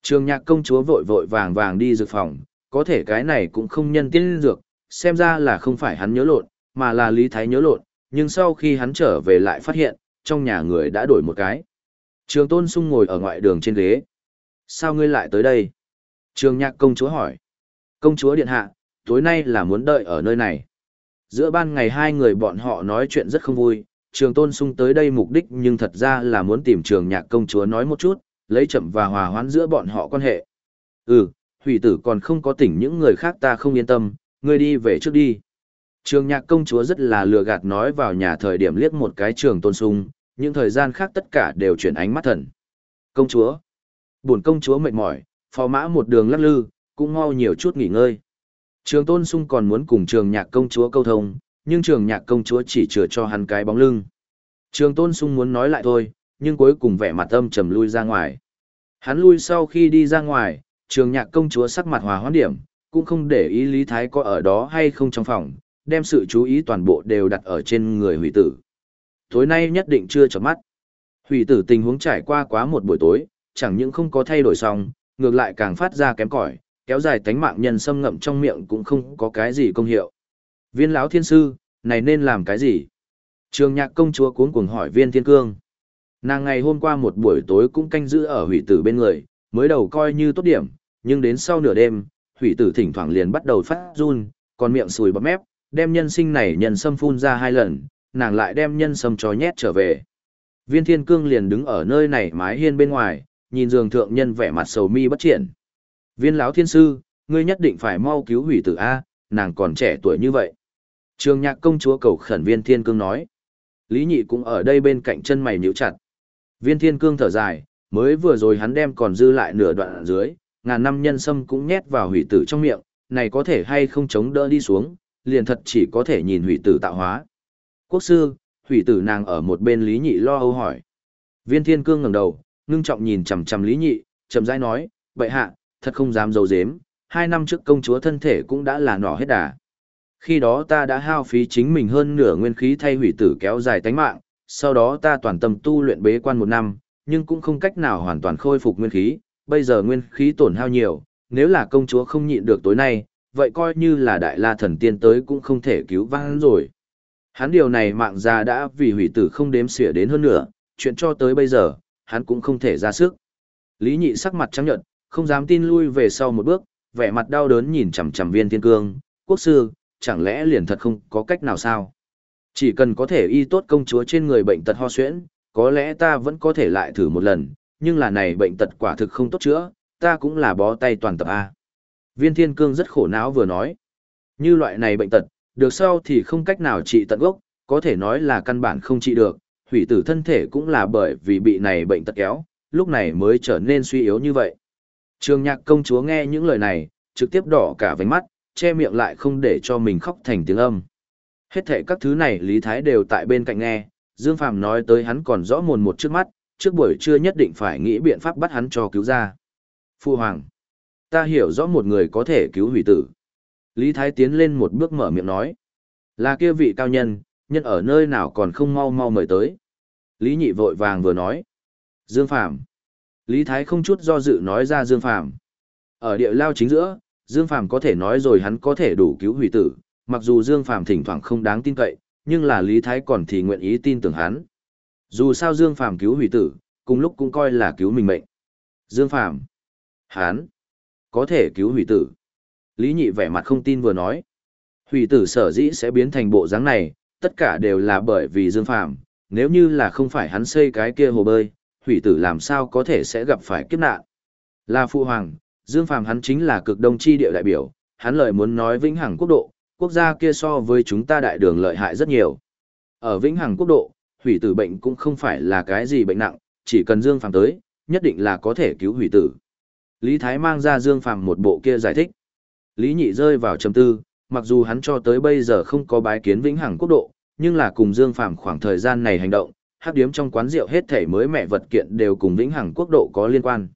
Trường nhạc công chúa vội vội vàng vàng đi dược phòng, có thể cái này cũng không nhân tiên dược, xem ra là không phải hắn nhớ lộn, mà là Lý Thái nhớ lộn, nhưng sau khi hắn trở về lại phát hiện, trong nhà người đã đổi một cái. Trường tôn sung ngồi ở ngoại đường trên ghế. Sao ngươi lại tới đây? Trường nhạc công chúa hỏi. Công chúa điện hạ, tối nay là muốn đợi ở nơi này. Giữa ban ngày hai người bọn họ nói chuyện rất không vui, trường tôn sung tới đây mục đích nhưng thật ra là muốn tìm trường nhạc công chúa nói một chút, lấy chậm và hòa hoãn giữa bọn họ quan hệ. Ừ, hủy tử còn không có tỉnh những người khác ta không yên tâm, ngươi đi về trước đi. Trường nhạc công chúa rất là lừa gạt nói vào nhà thời điểm liếc một cái trường tôn sung, những thời gian khác tất cả đều chuyển ánh mắt thần. Công chúa. Buồn công chúa mệt mỏi, phò mã một đường lắc lư, cũng mau nhiều chút nghỉ ngơi. Trường tôn sung còn muốn cùng trường nhạc công chúa câu thông, nhưng trường nhạc công chúa chỉ chừa cho hắn cái bóng lưng. Trường tôn sung muốn nói lại thôi, nhưng cuối cùng vẻ mặt âm trầm lui ra ngoài. Hắn lui sau khi đi ra ngoài, trường nhạc công chúa sắc mặt hòa hoãn điểm, cũng không để ý Lý Thái có ở đó hay không trong phòng, đem sự chú ý toàn bộ đều đặt ở trên người hủy tử. Tối nay nhất định chưa chợp mắt. Hủy tử tình huống trải qua quá một buổi tối, chẳng những không có thay đổi xong, ngược lại càng phát ra kém cỏi, kéo dài tánh mạng nhân xâm ngậm trong miệng cũng không có cái gì công hiệu. Viên lão thiên sư, này nên làm cái gì? Trường nhạc công chúa cuống cuồng hỏi viên thiên cương. Nàng ngày hôm qua một buổi tối cũng canh giữ ở hủy tử bên người, mới đầu coi như tốt điểm, nhưng đến sau nửa đêm, hủy tử thỉnh thoảng liền bắt đầu phát run, còn miệng sùi bọt mép, đem nhân sinh này nhân sâm phun ra hai lần, nàng lại đem nhân sâm cho nhét trở về. Viên thiên cương liền đứng ở nơi này mái hiên bên ngoài, nhìn giường thượng nhân vẻ mặt sầu mi bất triển. Viên lão thiên sư, ngươi nhất định phải mau cứu hủy tử A, nàng còn trẻ tuổi như vậy. Trường nhạc công chúa cầu khẩn viên thiên cương nói. Lý nhị cũng ở đây bên cạnh chân mày nhíu chặt. Viên thiên cương thở dài, mới vừa rồi hắn đem còn dư lại nửa đoạn ở dưới, ngàn năm nhân sâm cũng nhét vào hủy tử trong miệng, này có thể hay không chống đỡ đi xuống, liền thật chỉ có thể nhìn hủy tử tạo hóa. Quốc sư, hủy tử nàng ở một bên Lý Nhị lo âu hỏi. Viên Thiên Cương ngẩng đầu, ngưng trọng nhìn chằm chằm Lý Nhị, chậm rãi nói, "Bệ hạ, thật không dám dấu dếm, hai năm trước công chúa thân thể cũng đã là nỏ hết đà. Khi đó ta đã hao phí chính mình hơn nửa nguyên khí thay hủy tử kéo dài tánh mạng, sau đó ta toàn tâm tu luyện bế quan một năm, nhưng cũng không cách nào hoàn toàn khôi phục nguyên khí, bây giờ nguyên khí tổn hao nhiều, nếu là công chúa không nhịn được tối nay, vậy coi như là đại la thần tiên tới cũng không thể cứu vãn rồi. Hắn điều này mạng già đã vì hủy tử không đếm xỉa đến hơn nữa, chuyện cho tới bây giờ, hắn cũng không thể ra sức. Lý nhị sắc mặt trắng nhợt, không dám tin lui về sau một bước, vẻ mặt đau đớn nhìn chằm chằm viên thiên cương, quốc sư, chẳng lẽ liền thật không có cách nào sao? Chỉ cần có thể y tốt công chúa trên người bệnh tật ho suyễn, có lẽ ta vẫn có thể lại thử một lần, nhưng là này bệnh tật quả thực không tốt chữa, ta cũng là bó tay toàn tập A. Viên thiên cương rất khổ não vừa nói. Như loại này bệnh tật, được sau thì không cách nào trị tận gốc, có thể nói là căn bản không trị được, hủy tử thân thể cũng là bởi vì bị này bệnh tật kéo, lúc này mới trở nên suy yếu như vậy. Trường nhạc công chúa nghe những lời này, trực tiếp đỏ cả vánh mắt, che miệng lại không để cho mình khóc thành tiếng âm. Hết thệ các thứ này Lý Thái đều tại bên cạnh nghe, Dương Phàm nói tới hắn còn rõ mồn một trước mắt, trước buổi trưa nhất định phải nghĩ biện pháp bắt hắn cho cứu ra. Phu Hoàng, ta hiểu rõ một người có thể cứu hủy tử. Lý Thái tiến lên một bước mở miệng nói. Là kia vị cao nhân, nhân ở nơi nào còn không mau mau mời tới. Lý Nhị vội vàng vừa nói. Dương Phàm Lý Thái không chút do dự nói ra Dương Phàm Ở địa lao chính giữa, Dương Phàm có thể nói rồi hắn có thể đủ cứu hủy tử, mặc dù Dương Phàm thỉnh thoảng không đáng tin cậy, nhưng là Lý Thái còn thì nguyện ý tin tưởng hắn. Dù sao Dương Phàm cứu hủy tử, cùng lúc cũng coi là cứu mình mệnh. Dương Phàm Hắn, có thể cứu hủy tử. Lý Nhị vẻ mặt không tin vừa nói. Hủy tử sở dĩ sẽ biến thành bộ dáng này, tất cả đều là bởi vì Dương Phàm nếu như là không phải hắn xây cái kia hồ bơi, hủy tử làm sao có thể sẽ gặp phải kiếp nạn. Là phụ hoàng, Dương Phàm hắn chính là cực đông chi địa đại biểu, hắn lời muốn nói vĩnh hằng quốc độ, quốc gia kia so với chúng ta đại đường lợi hại rất nhiều. Ở vĩnh hằng quốc độ, hủy tử bệnh cũng không phải là cái gì bệnh nặng, chỉ cần Dương Phàm tới, nhất định là có thể cứu hủy tử. Lý Thái mang ra Dương Phàm một bộ kia giải thích. Lý Nhị rơi vào trầm tư, mặc dù hắn cho tới bây giờ không có bái kiến vĩnh hằng quốc độ, nhưng là cùng Dương Phàm khoảng thời gian này hành động, hắc điếm trong quán rượu hết thể mới mẹ vật kiện đều cùng vĩnh hằng quốc độ có liên quan.